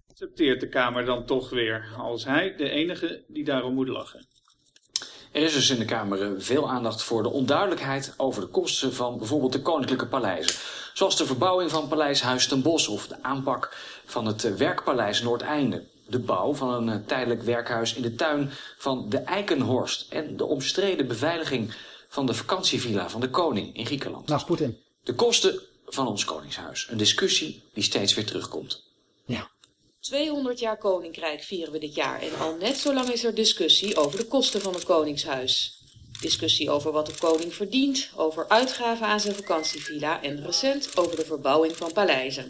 Accepteert de Kamer dan toch weer, als hij de enige die daarom moet lachen. Er is dus in de Kamer eh, veel aandacht voor de onduidelijkheid over de kosten van bijvoorbeeld de koninklijke paleizen. Zoals de verbouwing van Paleis Huis ten Bosch of de aanpak van het eh, Werkpaleis Noordeinde. De bouw van een eh, tijdelijk werkhuis in de tuin van de Eikenhorst. En de omstreden beveiliging van de vakantievilla van de koning in Griekenland. Naast Poetin. De kosten van ons koningshuis. Een discussie die steeds weer terugkomt. 200 jaar koninkrijk vieren we dit jaar en al net zo lang is er discussie over de kosten van het koningshuis. Discussie over wat de koning verdient, over uitgaven aan zijn vakantievilla en recent over de verbouwing van paleizen.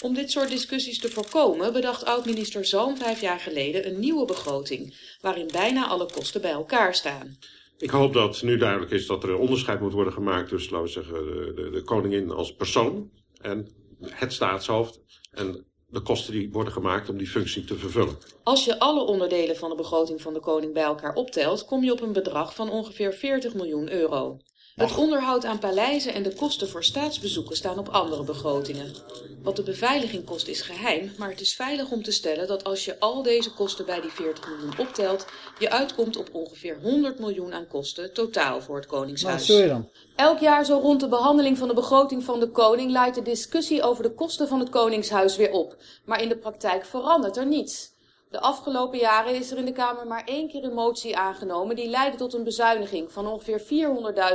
Om dit soort discussies te voorkomen bedacht oud-minister Zalm vijf jaar geleden een nieuwe begroting, waarin bijna alle kosten bij elkaar staan. Ik hoop dat nu duidelijk is dat er een onderscheid moet worden gemaakt tussen, laten we zeggen, de, de, de koningin als persoon en het staatshoofd. En de kosten die worden gemaakt om die functie te vervullen. Als je alle onderdelen van de begroting van de koning bij elkaar optelt, kom je op een bedrag van ongeveer 40 miljoen euro. Het onderhoud aan paleizen en de kosten voor staatsbezoeken staan op andere begrotingen. Wat de beveiliging kost is geheim, maar het is veilig om te stellen dat als je al deze kosten bij die 40 miljoen optelt, je uitkomt op ongeveer 100 miljoen aan kosten totaal voor het koningshuis. zul je dan? Elk jaar zo rond de behandeling van de begroting van de koning leidt de discussie over de kosten van het koningshuis weer op. Maar in de praktijk verandert er niets. De afgelopen jaren is er in de Kamer maar één keer een motie aangenomen die leidde tot een bezuiniging van ongeveer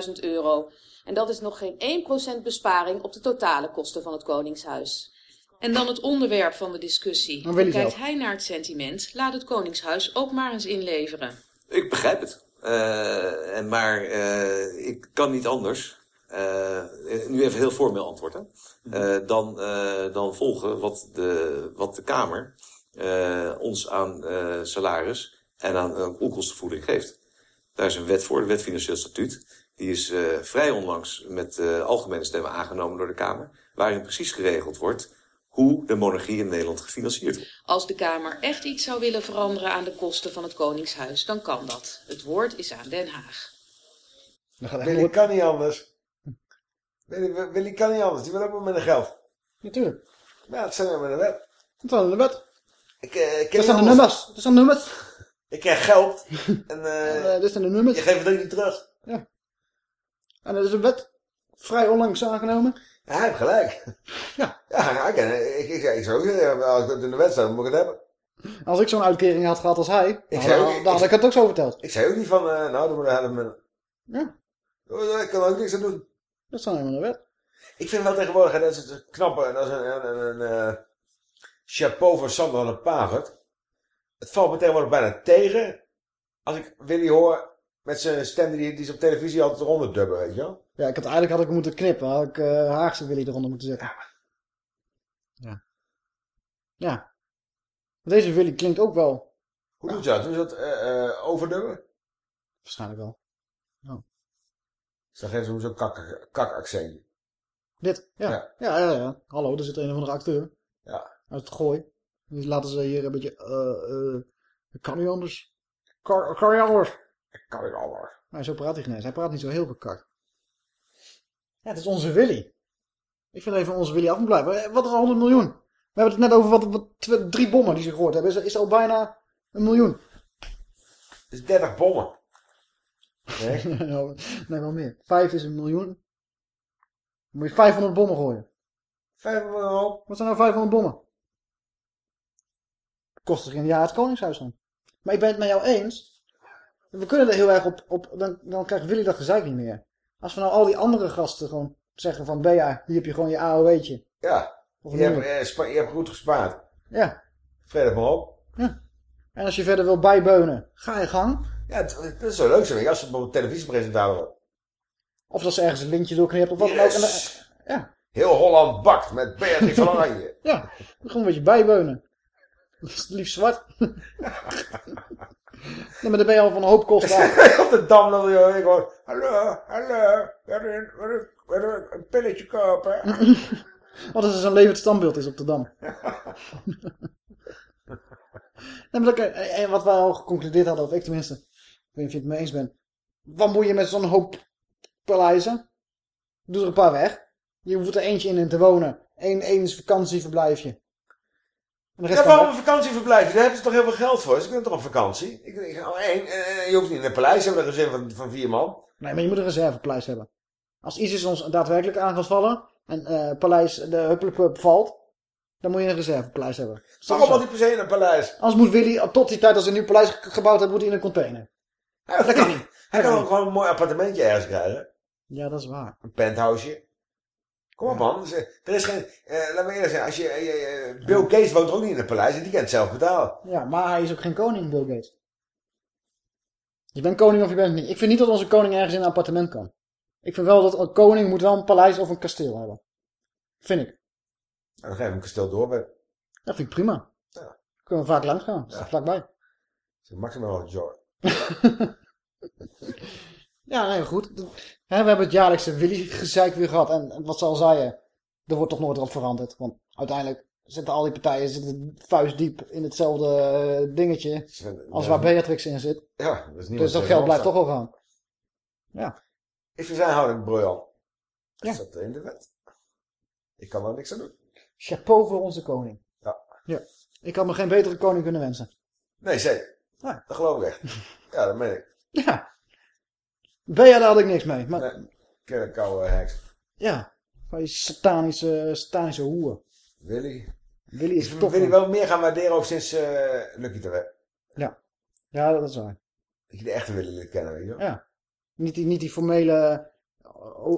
400.000 euro. En dat is nog geen 1% besparing op de totale kosten van het koningshuis. En dan het onderwerp van de discussie. Dan Kijkt zelf. hij naar het sentiment, laat het koningshuis ook maar eens inleveren. Ik begrijp het. Eh, en maar eh, ik kan niet anders. eh, nu even heel formeel antwoord. Hè? Eh, dan, eh, dan volgen wat de, wat de Kamer eh, ons aan eh, salaris en aan eh, onkostenvoeding geeft. Daar is een wet voor, de Wet Financieel Statuut. Die is eh, vrij onlangs met eh, algemene stemmen aangenomen door de Kamer. Waarin precies geregeld wordt hoe de monarchie in Nederland gefinancierd wordt. Als de Kamer echt iets zou willen veranderen aan de kosten van het Koningshuis, dan kan dat. Het woord is aan Den Haag. Willy kan niet anders. Willy, Willy kan niet anders. Die wil ook wel met een geld. Natuurlijk. Ja, het zijn we met een wet. Dat staat in de wet. Ik, ik Dat zijn de nummers. Dat zijn nummers. Ik krijg geld. en [LAUGHS] dit zijn de nummers. je geeft het ook niet terug. En dat is een wet vrij onlangs aangenomen. hij heeft gelijk. Ja. Ja, ik, ik, ik, ik zou ook zeggen, als ik het in de wedstrijd moet ik het hebben. Als ik zo'n uitkering had gehad als hij, ook- dan, dan had ik het ook zo verteld. Ik zei ook niet van, eh, nou, dan moet de helft minder. Ja. Oh, Ik kan er ook niks aan doen. Dat is dan helemaal de wet. Ik vind wel tegenwoordig, dat is het knappe, en dat is een, een, een, een, chapeau voor Sander van der Pagert. Het valt me tegenwoordig bijna tegen als ik Willy hoor met zijn stem die, die ze op televisie altijd eronder dubben, weet je wel. Ja, ik had, eigenlijk had ik hem moeten knippen. Had ik eh Haagse Willy eronder moeten zetten. Ja. Ja. Deze Willy klinkt ook wel. Hoe doet ze dat? Doen ze dat eh, eh, overdubben? Waarschijnlijk wel. Dus dan geven ze hem zo'n kak, kakaccent. Dit, ja. Ja. Ja. ja, ja, Hallo, er zit een of andere acteur. Ja. Uit het gooi. Die laten ze hier een beetje... eh eh dat kan niet anders. Kan, kan niet anders. Kan niet anders. Maar zo praat hij geen eens. Hij praat niet zo heel bekakt. Ja, het is onze Willy. Ik vind even onze Willy af moet blijven. Wat is 100 miljoen? We hebben het net over wat, wat drie bommen die ze gegooid hebben. Is, is al bijna een miljoen. Het is 30 bommen. Nee? [LAUGHS] nee, wel meer. Vijf is een miljoen. Dan moet je 500 bommen gooien. 500 Wat zijn nou 500 bommen? Kost er een jaar het Koningshuis dan. Maar ik ben het met jou eens. We kunnen er heel erg op... op dan, dan krijgt Willy dat gezeik niet meer. Als we nou al die andere gasten gewoon zeggen van... Bea, hier heb je gewoon je AOW'tje. Ja. Je hebt, eh, je hebt goed gespaard. Ja. Vrede maar op. En als je verder wil bijbeunen, ga je gang. Ja, het, het is zo leuk zijn. Als je bijvoorbeeld televisiepresentator wordt. Of dat ze ergens een lintje doorknippen of wat dan ook. Ja. Heel Holland bakt met Beatrix van Oranje. [LAUGHS] Ja, gewoon een beetje bijbeunen. [LAUGHS] Liefst zwart. [LAUGHS] nee, maar dan ben je al van een hoop kosten af. [LAUGHS] Op de dam dan joh, ik hoor, hallo, hallo, wil je je- je een pilletje kopen? Wat als er zo'n levend standbeeld is op de Dam. nee, maar dat, en wat wij al geconcludeerd hadden, of ik tenminste, ik weet niet of je het mee eens bent. Wat moet je met zo'n hoop paleizen? Doe er een paar weg. Je hoeft er eentje in, te wonen. Eén één is vakantieverblijfje. En de rest Ja, waarom een vakantieverblijf? Daar hebben ze toch heel veel geld voor? Ze kunnen toch op vakantie? Ik, ik ga één. eh, je hoeft niet in een paleis te hebben, een gezin van, van vier man. Nee, maar je moet een reservepaleis hebben. Als ISIS ons daadwerkelijk aan gaat vallen en eh paleis de Huppelepup valt, dan moet je een reservepaleis hebben. Waarom al die per se in een paleis? Anders moet Willy, tot die tijd als ze een nieuw paleis ge- gebouwd heeft, moet hij in een container. dat kan niet. Hij kan kan ook gewoon een mooi appartementje ergens krijgen. Ja, dat is waar. Een penthouseje. Kom op man. Er is geen... eh laat me eerlijk zijn. Als je, eh, eh, Bill Gates woont ook niet in een paleis en die kan het zelf betalen. Ja, maar hij is ook geen koning, Bill Gates. Je bent koning of je bent het niet. Ik vind niet dat onze koning ergens in een appartement kan. Ik vind wel dat een koning moet wel een paleis of een kasteel hebben. Vind ik. Dan geef je een kasteel door. bij- Dat vind ik prima. Ja. Kunnen we vaak langs gaan. Dat is er vlakbij. Maximaal joy. [LAUGHS] Ja, nee, goed. We hebben het jaarlijkse Willy-gezeik weer gehad. En wat ze al zeiden, er wordt toch nooit op veranderd. Want uiteindelijk zitten al die partijen zitten vuistdiep in hetzelfde eh, dingetje. Als ja. waar Beatrix in zit. Ja, dat is niet Dus dat geld blijft toch wel gaan. Ja. Ik vind zijn houding briljant. Dat Ja. staat in de wet. Ik kan er niks aan doen. Chapeau voor onze koning. Ja. Ja. Ik had me geen betere koning kunnen wensen. Nee, zeker. Ja. Dat geloof ik echt. [LAUGHS] ja, dat meen ik. Ja. Bea, daar had ik niks mee. Maar Nee. Een koude heks. ja, van die satanische, satanische hoer. Willy. Willy is Ik je man. wel meer gaan waarderen ook sinds eh Lucky TV. Ja. ja, dat is waar. Dat je de echte Willy leert kennen, weet je wel. Ja. Niet die, niet die formele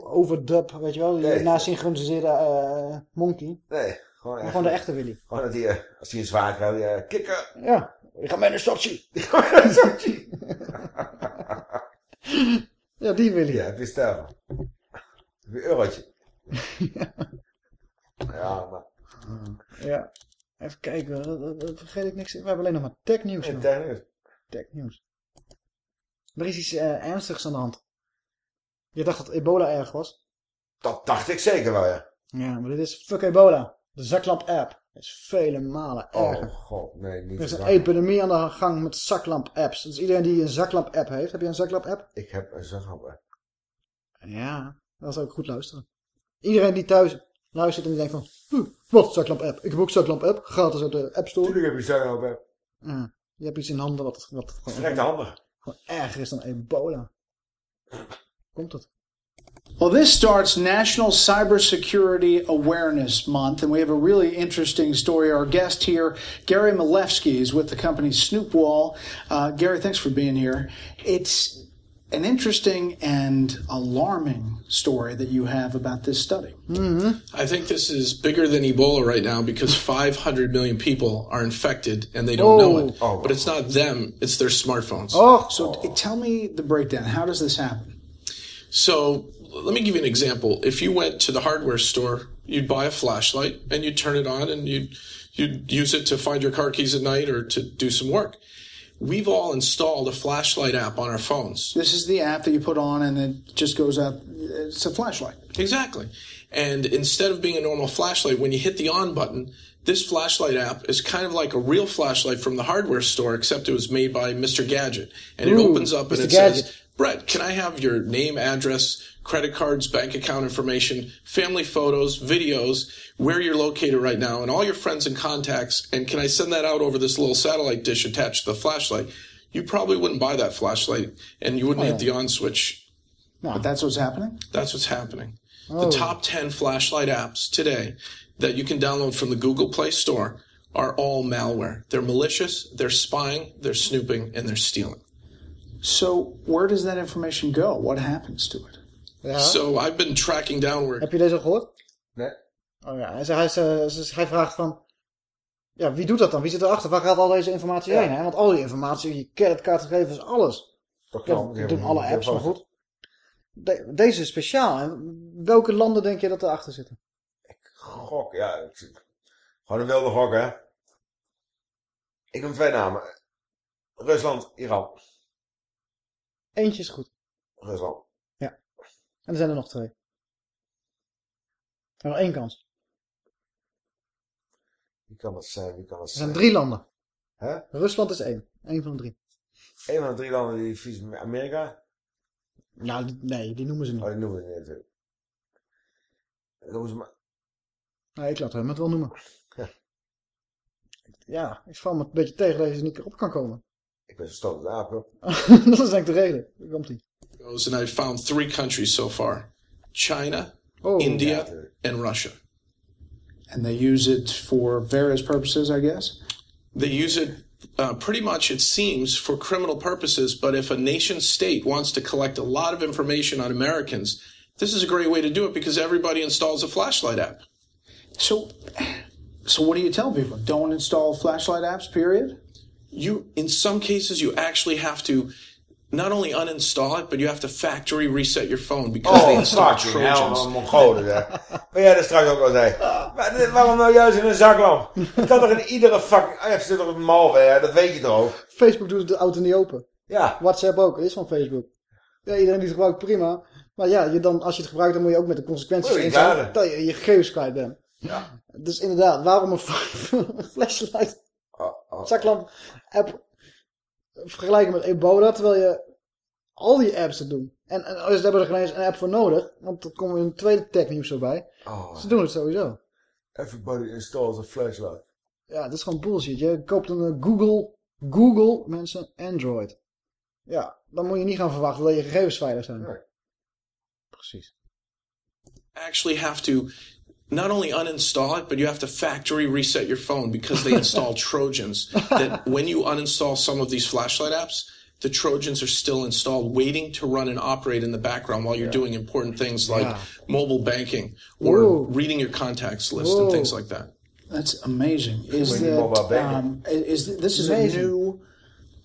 overdub, weet je wel. Die Nee. nasynchroniseerde eh monkey. Nee, gewoon echt. gewoon de echte Willy. Gewoon dat hij, eh, als hij een zwaar die, eh, kikker. Ja. Ik ga mee naar Sochi. Die gaat naar Sochi. [LAUGHS] Ja, die Willy. Ja, het is je een eurotje? [LAUGHS] ja, maar. Ja. Even kijken, dat- vergeet ik niks. We hebben alleen nog maar technieuws. Nog. technieuws. Technieuws. Er is iets eh, ernstigs aan de hand. Je dacht dat ebola erg was? Dat dacht ik zeker wel, ja. Ja, maar dit is fuck ebola. De zaklamp app is vele malen erger. Oh, god, nee, niet er is een epidemie aan de gang met zaklamp apps. Dus iedereen die een zaklamp app heeft. Heb je een zaklamp app? Ik heb een zaklamp. Ja, dat zou ik goed luisteren. Iedereen die thuis luistert en die denkt van... "Hm, wat, zaklamp app? Ik heb ook zaklamp app. Gratis uit de app store. Tuurlijk heb je zaklamp app. Ja, je hebt iets in handen wat, wat gewoon, Verrekte handig. gewoon erger is dan ebola. Komt het? Well, this starts National Cybersecurity Awareness Month, and we have a really interesting story. Our guest here, Gary Malevsky, is with the company Snoopwall. Uh, Gary, thanks for being here. It's an interesting and alarming story that you have about this study. I think this is bigger than Ebola right now because 500 million people are infected and they don't know it. Oh. But it's not them, it's their smartphones. Oh, so t- tell me the breakdown. How does this happen? So let me give you an example. If you went to the hardware store, you'd buy a flashlight and you'd turn it on and you'd you'd use it to find your car keys at night or to do some work. We've all installed a flashlight app on our phones. This is the app that you put on, and it just goes out. It's a flashlight. Exactly. And instead of being a normal flashlight, when you hit the on button, this flashlight app is kind of like a real flashlight from the hardware store, except it was made by Mr. Gadget. And it opens up and Mr. it Gadget. says, Brett, can I have your name, address, credit cards, bank account information, family photos, videos, where you're located right now, and all your friends and contacts? And can I send that out over this little satellite dish attached to the flashlight? You probably wouldn't buy that flashlight and you wouldn't Oh. hit the on switch. No, But that's what's happening? That's what's happening. Oh. The top 10 flashlight apps today that you can download from the Google Play Store are all malware. They're malicious, they're spying, they're snooping, and they're stealing. So where does that information go? What happens to it? Ja. So I've been tracking down where Heb je deze al gehoord? Nee. Oh ja, hij, hij, hij, hij vraagt van... Ja, wie doet dat dan? Wie zit erachter? Waar gaat al deze informatie Ja. heen? Hè? Want al die informatie, je creditcardgegevens, alles. Ja, dat die doen alle apps, maar goed. De- deze is speciaal. En welke landen denk je dat erachter zitten? Gok, ja. ik Gewoon een wilde gok, hè. Ik noem twee namen. Rusland, Iran. Eentje is goed. Rusland. En er zijn er nog twee. Er is nog één kans. Wie kan dat zijn? Wie kan dat Er zijn? drie landen. Hè? Rusland is één. Eén van de drie. Een van de drie landen die vies Amerika? Nou, die- nee, die noemen ze niet. Oh, die noemen ze niet natuurlijk. Noemen ze maar... Nee, ik laat hem het wel noemen. Ja. Ja, ik val me een beetje tegen dat je er niet op kan komen. Ik ben zo stoot aap, hoor. [LAUGHS] dat is denk ik de reden. Daar komt ie. and I found three countries so far China, Oh. India, and Russia. And they use it for various purposes, I guess? They use it uh, pretty much, it seems, for criminal purposes. But if a nation state wants to collect a lot of information on Americans, this is a great way to do it because everybody installs a flashlight app. So, so what do you tell people? Don't install flashlight apps, period? You, in some cases, you actually have to not only uninstall it, but you have to factory reset your phone because they Oh, install fuck, hell, Trojans. een mongolen, hè. Wat jij er straks ook al zei. Maar waarom nou juist in een zaklamp? Het kan toch in iedere fucking app zit toch een malware, dat weet je toch ook? Facebook doet de auto niet open. Ja. WhatsApp ook, is van Facebook. Ja, iedereen die het gebruikt, prima. Maar ja, je dan, als je het gebruikt, dan moet je ook met de consequenties zijn klaren. dat je je gegevens kwijt bent. Ja. Dus inderdaad, waarom een, [LAUGHS] flashlight Oh, zaklamp app vergelijken met ebola, terwijl je al die apps het doen. En, en ze hebben er geen eens een app voor nodig, want dat komt in een tweede technieuws zo bij. Oh. Ze doen het sowieso. Everybody installs a flashlight. Ja, dat is gewoon bullshit. Je koopt een eh, Google, Google, mensen, Android. Ja, dan moet je niet gaan verwachten dat je gegevens veilig zijn. Precies. actually have to not only uninstall it, but you have to factory reset your phone because they install [LAUGHS] Trojans. That when you uninstall some of these flashlight apps, the Trojans are still installed, waiting to run and operate in the background while you're doing important things like Yeah. mobile banking or Whoa. reading your contacts list and things like that. That's amazing. Is When that, um, is, this is Amazing. a new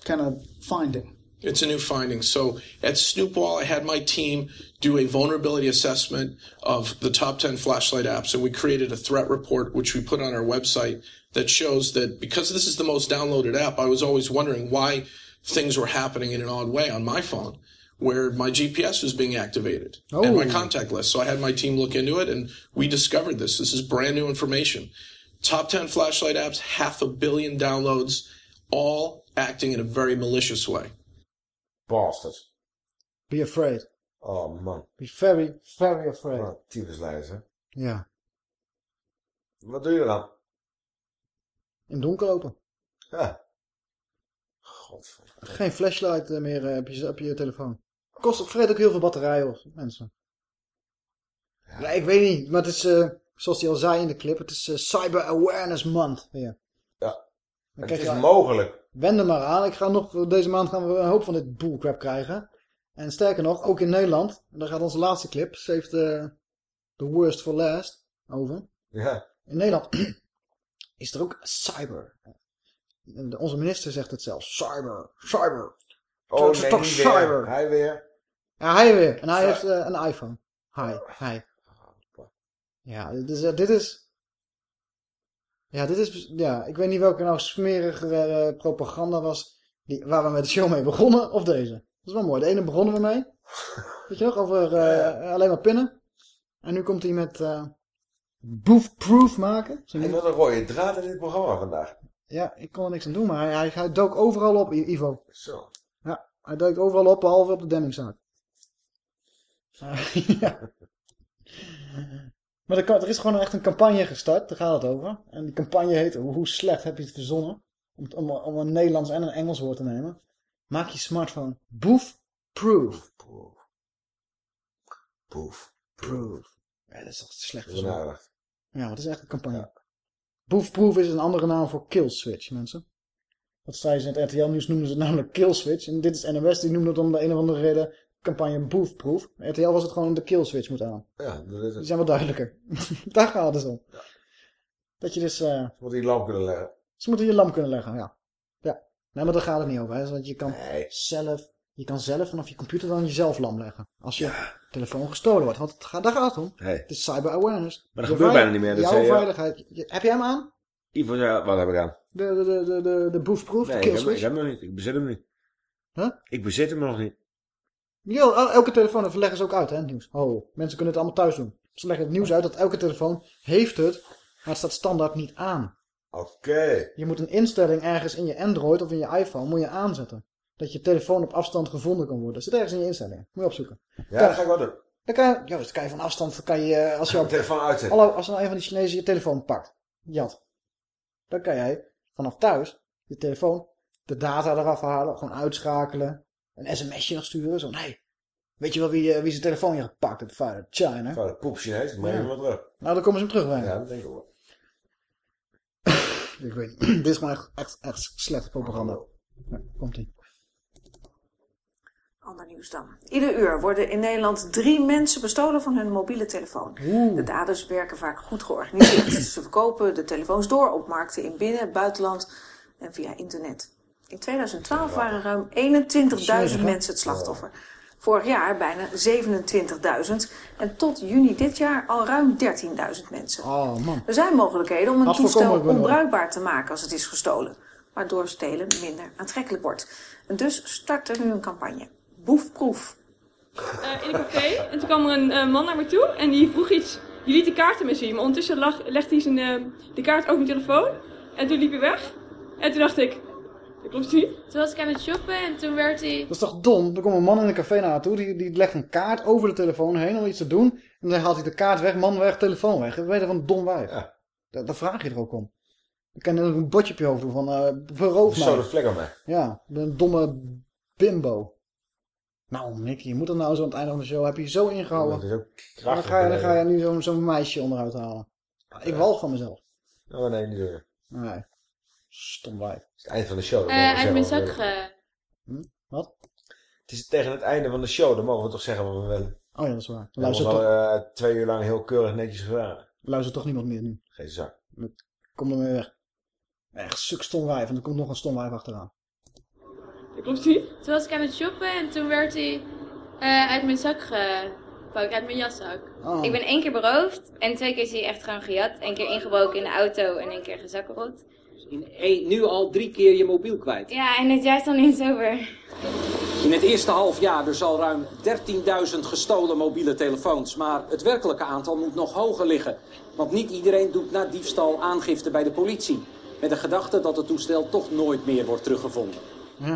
kind of finding? It's a new finding. So at Snoopwall, I had my team do a vulnerability assessment of the top 10 flashlight apps, and we created a threat report, which we put on our website that shows that because this is the most downloaded app, I was always wondering why things were happening in an odd way on my phone where my GPS was being activated and my Oh. contact list. So I had my team look into it and we discovered this. This is brand new information. Top 10 flashlight apps, half a billion downloads, all acting in a very malicious way. Bastards. Be afraid. Oh man. Be very, very afraid. Oh, hè. Ja. Wat doe je dan? In het donker lopen. Ja. Geen flashlight eh, meer eh, op je, op je telefoon. Kost, vreet ook heel veel batterij op, mensen. Ja, ik weet niet, maar het is, eh, zoals hij al zei in de clip, het is eh, Cyber Awareness Month. Ja. Ja. Het is mogelijk. Wend er maar aan. Ik ga nog, deze maand gaan we een hoop van dit bullcrap krijgen. En sterker nog, ook in Nederland. En daar gaat onze laatste clip. Save the, the worst for last. Over. Ja. In Nederland [CLEARS THROAT] is er ook cyber. De- onze minister zegt het zelfs. Cyber. Cyber. Oh, nee, toch cyber. weer. Hij weer. Ja, hij weer. En hij heeft eh, een iPhone. Hij. Hij. Ja, dit is... eh, dit is ja, dit is... Ja, ik weet niet welke nou smerige eh, propaganda was die, waar we met de show mee begonnen. Of deze. Dat is wel mooi. De ene begonnen we mee. [LAUGHS] Weet je nog? Over eh, alleen maar pinnen. En nu komt hij met... eh Boof-proof maken. Niet- had een rode draad in dit programma vandaag. Ja, ik kon er niks aan doen, maar hij, hij, dook overal op, Ivo. Zo. Ja, hij dook overal op, behalve op de Demmingzaak. Eh, [LAUGHS] [LAUGHS] ja. Maar er, kan- er is gewoon echt een campagne gestart, daar gaat het over. En die campagne heet, hoe slecht heb je het verzonnen? Om, om, om een Nederlands en een Engels woord te nemen. Maak je smartphone boof-proof. Boef. Proof. Ja, dat is toch slecht verzonnen. Ja, dat is echt een campagne. Boefproof is een andere naam voor killswitch, mensen. Wat zei ze in het RTL-nieuws noemden ze het namelijk killswitch. En dit is NOS, die noemde het om de een of andere reden campagne boefproof. RTL was het gewoon de killswitch moet aan. Ja, dat is Die het. zijn wat duidelijker. [LAUGHS] Daar gaat het om. Dat je dus... eh Ze moeten die lamp kunnen leggen. ze moeten je lamp kunnen leggen, ja. Ja. Nee, maar daar gaat het niet over. Hè. Want je kan zelf... Je kan zelf vanaf je computer dan jezelf lam leggen. Als je telefoon gestolen wordt. Want het gaat, daar gaat het om. Het is cyber awareness. Maar dat Je gebeurt bijna niet meer, dat Jouw je. veiligheid. Je- heb jij hem aan? Ivo wat heb ik aan? De, de, de, de, de, Nee, de ik heb, ik killswitch? heb hem nog niet. Ik bezit hem niet. Huh? Ik bezit hem nog niet. El- elke telefoon, dat leggen ze ook uit, hè, het nieuws. Oh, mensen kunnen het allemaal thuis doen. Ze leggen het nieuws uit dat elke telefoon heeft het, maar het staat standaard niet aan. Oké. Je moet een instelling ergens in je Android of in je iPhone moet je aanzetten. Dat je telefoon op afstand gevonden kan worden. Dat zit ergens in je instellingen. Moet je opzoeken. Ja, dat ga ik wel doen. Dan kan je, ja, dat kan je van afstand, dan kan je, eh, als je op, telefoon uitzetten. Hallo, als nou een van die Chinezen je telefoon pakt, jat, dan kan jij vanaf thuis je telefoon, de data eraf halen, gewoon uitschakelen, een sms'je nog sturen, zo, nee, weet je wel wie, eh, wie zijn telefoon je gepakt heeft? Vanuit China. Van de poep Chinees, maar even wat terug. Nou, dan komen ze hem terugbrengen. Ja, dat denk ik wel. [LAUGHS] Ik weet niet. [CLEARS THROAT] Dit is gewoon echt, echt, echt slechte propaganda. Ja, komt ie. Ander nieuws dan. Ieder uur worden in Nederland drie mensen bestolen van hun mobiele telefoon. De daders werken vaak goed georganiseerd. [CLEARS THROAT] Ze verkopen de telefoons door op markten in binnen, buitenland en via internet. In 2012 waren ruim 21.000 mensen het slachtoffer. Vorig jaar bijna 27.000 en tot juni dit jaar al ruim 13.000 mensen. Oh man. Er zijn mogelijkheden om een toestel onbruikbaar te maken als het is gestolen, waardoor stelen minder aantrekkelijk wordt. En dus start er nu een campagne. Boefproef. eh, in een café. En toen kwam er een eh, man naar me toe en die vroeg iets. Die liet de kaarten me zien, maar ondertussen lag, legde hij zijn, eh, de kaart over mijn telefoon. En toen liep hij weg. En toen dacht ik, dat klopt niet. Toen was ik aan het shoppen en toen werd hij... Dat is toch dom? Er komt een man in een café naar haar toe, die, die legt een kaart over de telefoon heen om iets te doen. En dan haalt hij de kaart weg, man weg, telefoon weg. Dat weet je van een dom wijf. Daar, daar vraag je er ook om. Dan kan er een bordje op je hoofd doen van, eh beroof Zo de mij. vlek mij. Ja, ik ben een domme bimbo. Nou, Nick, je moet er nou zo aan het einde van de show, heb je je zo ingehouden. Dat is ook En dan krachtig. ga je, dan ga je nu zo'n zo'n meisje onderuit halen. Ik walg van mezelf. Oh nee, niet zo. Nee. Stom wijf. Het is het eind van de show. eh, we uit mijn zak ge... Wat? Het is tegen het einde van de show, dan mogen we toch zeggen wat we willen. Oh ja, dat is waar. We Luister al toch, eh, twee uur lang heel keurig netjes gevraagd. luistert toch niemand meer nu. Geen zak. Kom er mee weg. Echt stuk stom wijf, en er komt nog een stom wijf achteraan. Dat klopt niet. Toen was ik aan het shoppen en toen werd hij eh, uit mijn zak gepakt, uit mijn jaszak. Oh. Ik ben één keer beroofd en twee keer is hij echt gewoon gejat. Eén keer ingebroken in de auto en één keer gezakkerot. In één- nu al drie keer je mobiel kwijt. Ja, en het jaar is dan niet sober. In het eerste half jaar dus al ruim 13.000 gestolen mobiele telefoons. Maar het werkelijke aantal moet nog hoger liggen. Want niet iedereen doet na diefstal aangifte bij de politie. Met de gedachte dat het toestel toch nooit meer wordt teruggevonden.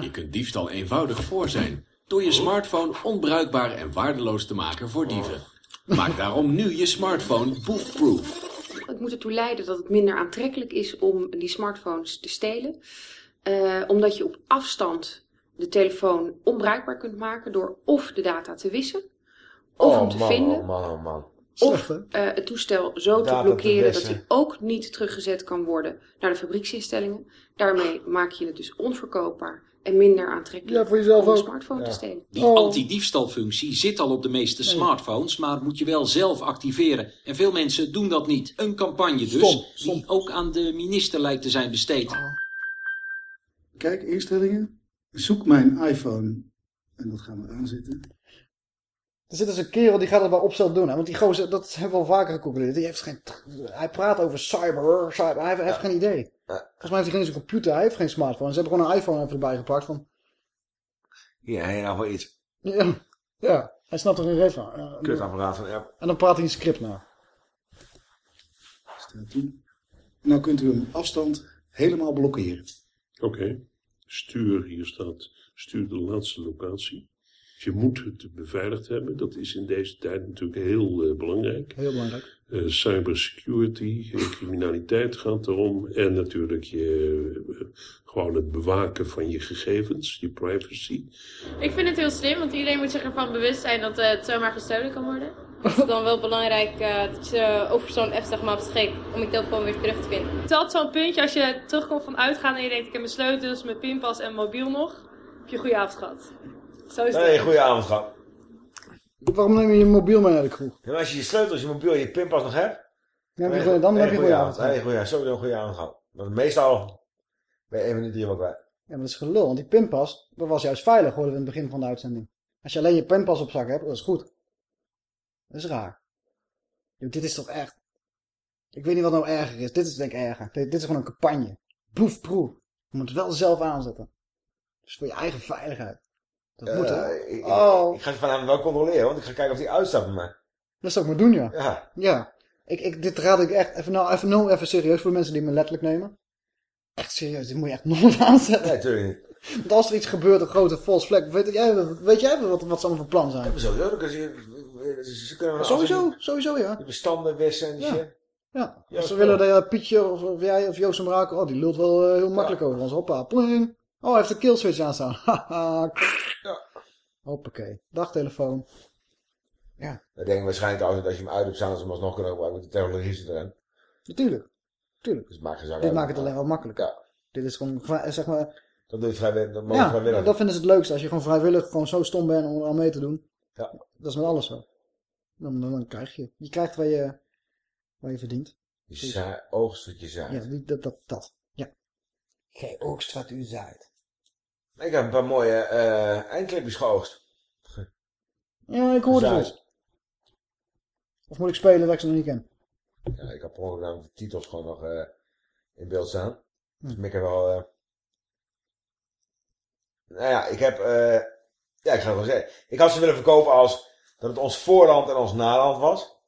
Je kunt diefstal eenvoudig voor zijn. Door je smartphone onbruikbaar en waardeloos te maken voor dieven. Maak daarom nu je smartphone boefproof. Het moet ertoe leiden dat het minder aantrekkelijk is om die smartphones te stelen. Eh, omdat je op afstand de telefoon onbruikbaar kunt maken door of de data te wissen, of oh hem te man, vinden, oh man, oh man. Of eh, het toestel zo te Data te blokkeren dat hij ook niet teruggezet kan worden naar de fabrieksinstellingen. Daarmee maak je het dus onverkoopbaar en minder aantrekkelijk Ja, voor jezelf om een ook. smartphone te stelen. Die anti-diefstalfunctie zit al op de meeste smartphones, maar moet je wel zelf activeren. En veel mensen doen dat niet. Een campagne dus, Stom, die ook aan de minister lijkt te zijn besteed. Kijk, instellingen. Zoek mijn iPhone. En dat gaan we aanzetten. Er zit dus een kerel die gaat het bij opstel doen. Hè? Want die gozer, dat hebben we al vaker geconcludeerd. Die heeft geen, hij praat over cyber, cyber. Hij heeft, geen idee. Volgens mij heeft hij geen computer. Hij heeft geen smartphone. Ze hebben gewoon een iPhone even erbij gepakt. Van, Hier, hij nou wel iets. ja, ja, hij snapt er geen reet van. Ja, Kutapparaat van app. En dan praat hij een script na. Staat toe. Nou kunt u hem afstand helemaal blokkeren. Oké. Stuur, hier staat, stuur de laatste locatie. Je moet het beveiligd hebben. Dat is in deze tijd natuurlijk heel eh, belangrijk. Heel belangrijk. Eh, cybersecurity, eh, criminaliteit gaat erom. En natuurlijk je, gewoon het bewaken van je gegevens, je privacy. Ik vind het heel slim, want iedereen moet zich ervan bewust zijn dat het zomaar gestolen kan worden. Het is dan wel belangrijk eh, dat je over zo'n app zeg maar beschikt om je telefoon weer terug te vinden. Het is altijd zo'n puntje als je terugkomt van uitgaan en je denkt ik heb mijn sleutels, mijn pinpas en mobiel nog. Heb je een goede avond gehad. Zo is het. Nee, goeie avond gehad. Waarom neem je je mobiel mee naar de kroeg? Ja, maar als je je sleutels, je mobiel en je pinpas nog hebt... Dan heb je, goeie- dan heb je goede avond. Nee, goeie avond. Sowieso een goede avond gehad. Maar meestal ben je één minuut hier wel kwijt. Ja, maar dat is gelul. Want die pinpas, dat was juist veilig, hoorden we in het begin van de uitzending. Als je alleen je pinpas op zak hebt, dat is goed. Dat is raar. Dit is toch echt... Ik weet niet wat nou erger is. Dit is denk ik erger. Dit, dit is gewoon een campagne. Proefproef. Je moet het wel zelf aanzetten. Dus voor je eigen veiligheid. Dat moet, hè? Eh, ik, Oh. ik ga het vanavond wel controleren, want ik ga kijken of die uitstapt bij mij. Dat zou ik maar doen, ja. Ja. Ja. Ik, ik, dit raad ik echt even, nou, even, nou, even serieus voor de mensen die me letterlijk nemen. Echt serieus, dit moet je echt [LAUGHS] nooit aanzetten. Nee, natuurlijk niet. Want als er iets gebeurt, een grote false vlek, weet jij, weet jij wat, wat ze allemaal van plan zijn? Sowieso, dan kunnen ze, ze, kunnen Sowieso, sowieso, ja. De bestanden wissen en die Ja. shit. Ja, Ja, als ze willen dat je Pietje of, of jij of Joost en Brakel, oh, die lult wel eh, heel makkelijk over ons. Hoppa, pling. Oh, hij heeft de killswitch aanstaan. [LAUGHS] Haha. Hoppakee. Dag telefoon. Ja, Dan denk ik waarschijnlijk als, als je hem uit hebt staan, dat ze hem alsnog kunnen gebruiken. De technologie zit erin. natuurlijk. Tuurlijk. Dus Dit uit. maakt het alleen wel makkelijker. Dit is gewoon, zeg maar... Dat doe je vrijwillig. Dat Ja, vrijwillig. dat vinden ze het leukste. Als je gewoon vrijwillig gewoon zo stom bent om er aan mee te doen. Ja. Dat is met alles zo. Dan, dan, dan krijg je. Je krijgt waar je, waar je verdient. Je zaai, oogst wat je zaait. Ja, die, dat, dat, dat. Ja. Gij oogst wat u zaait. Ik heb een paar mooie eh eindclipjes geoogst. Ja, ik hoorde Zaait. het. Of moet ik spelen dat ik ze nog niet ken? Ja, ik heb namelijk de titels gewoon nog eh, in beeld staan. Hm. Dus ik heb wel... eh Nou ja, ik heb... ja, ik ga het gewoon zeggen. Ik had ze willen verkopen als dat het ons voorland en ons naland was.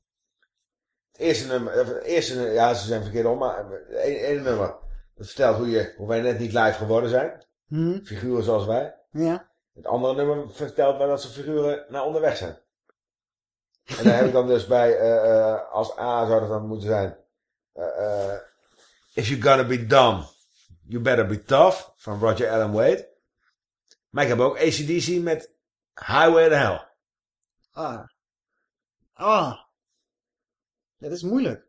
Het eerste nummer... Het eerste, ja, ze zijn verkeerd om, maar het ene nummer... Dat vertelt hoe, je, hoe wij net niet live geworden zijn. Hm? Figuren zoals wij. Ja. Het andere nummer vertelt mij dat ze figuren naar onderweg zijn. En daar heb ik dan dus bij, eh, eh, als A zou dat dan moeten zijn. eh, If you're gonna be dumb, you better be tough. Van Roger Allen Wade. Maar ik heb ook ACDC met Highway to Hell. Ah. Ah. Dat is moeilijk.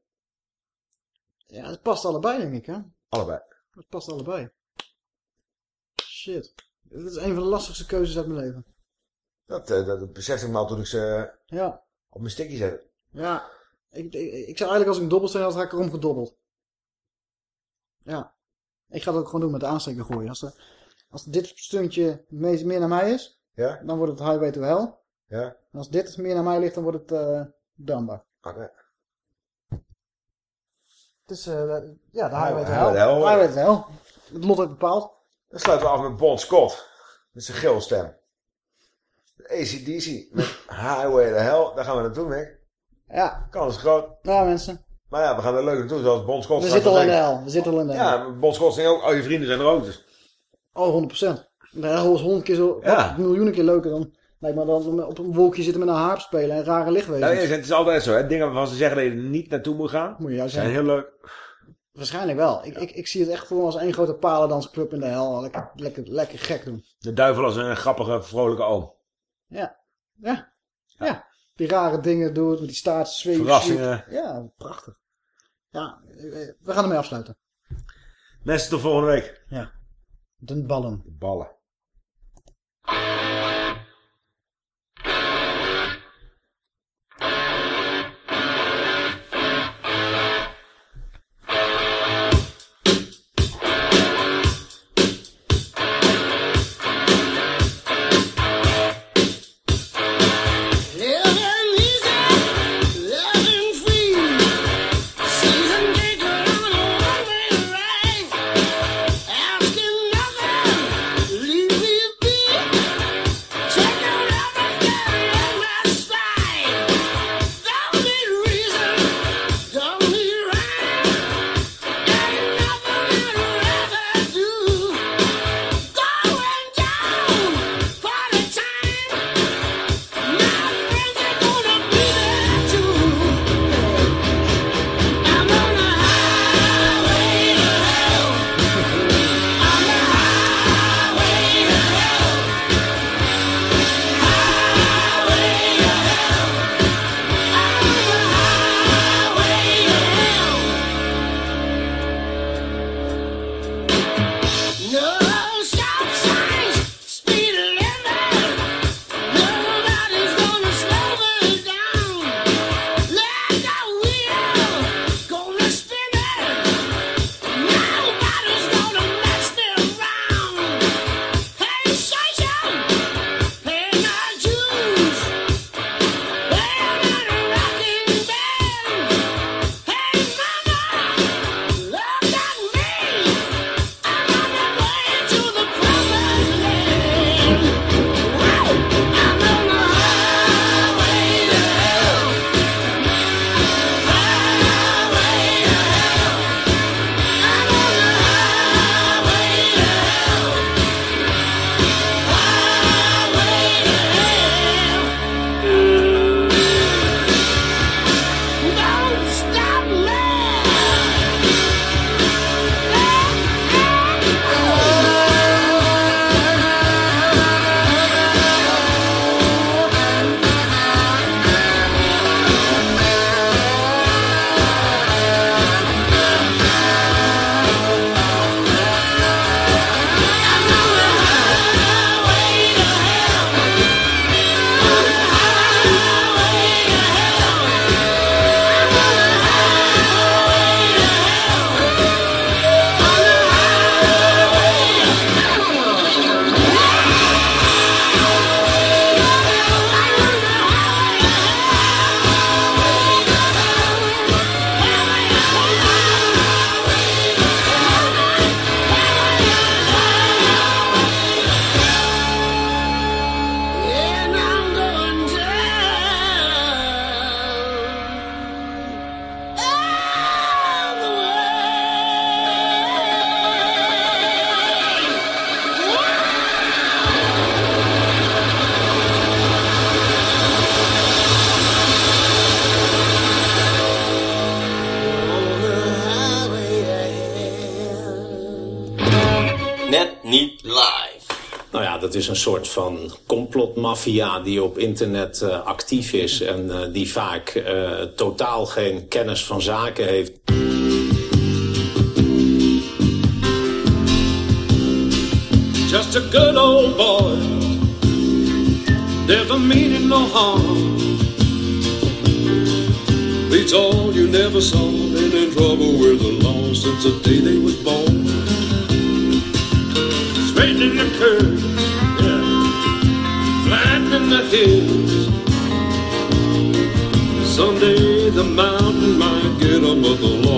Ja, het past allebei, denk ik, hè? Allebei. Het past allebei. Shit. Dit is een van de lastigste keuzes uit mijn leven. Dat, eh, dat, dat besefte ik me al toen ik ze Ja. op mijn stickje zette. Ja. Ik, ik, ik zou eigenlijk als ik een dobbelsteen had, had ik erom gedobbeld. Ja. Ik ga dat ook gewoon doen met de aansteker gooien. Als, er, als dit stuntje me- meer naar mij is, Ja? dan wordt het Highway to Hell. Ja? En als dit meer naar mij ligt, dan wordt het eh Damba. Oké. Het is, eh, ja, de Highway to. Hell. Highway to Hell. Het lot heeft bepaald. Dan sluiten we af met Bon Scott. Met zijn geel stem. ACDC met Highway to Hell. Daar gaan we naartoe, Mick. Ja. Kans is groot. Ja, mensen. Maar ja, we gaan er leuk naartoe, zoals Bon Scott We zitten al in de hel. We zitten al in de hel. Ja, maar Bon Scott zegt ook, al je vrienden zijn er ook. Dus. Oh, 100%. De hel is honderd keer zo, Ja. miljoenen keer leuker dan, lijkt me dan op een wolkje zitten met een harp spelen en rare Ja, lichtwezens. het is altijd zo, hè. Dingen waarvan ze zeggen dat je er niet naartoe moet gaan, Moet je juist zijn zeggen. heel leuk. Waarschijnlijk wel. Ik, ik, ik zie het echt voor me als één grote palendansclub in de hel. Lekker, lekker, lekker gek doen. De duivel als een grappige, vrolijke oom. Ja. Ja. Ja. die rare dingen doet, met die staatszweep. Verrassingen. Ja, prachtig. Ja, eh, we gaan ermee afsluiten. Mensen, tot volgende week. Ja. De ballen. De ballen. Is een soort van complotmafia die op internet eh, actief is en eh, die vaak eh, totaal geen kennis van zaken heeft. Just a good old boy. Never meaning no harm. Beats all you never saw. Been in trouble with the law since the day they was born. Mountain might get 'em, but the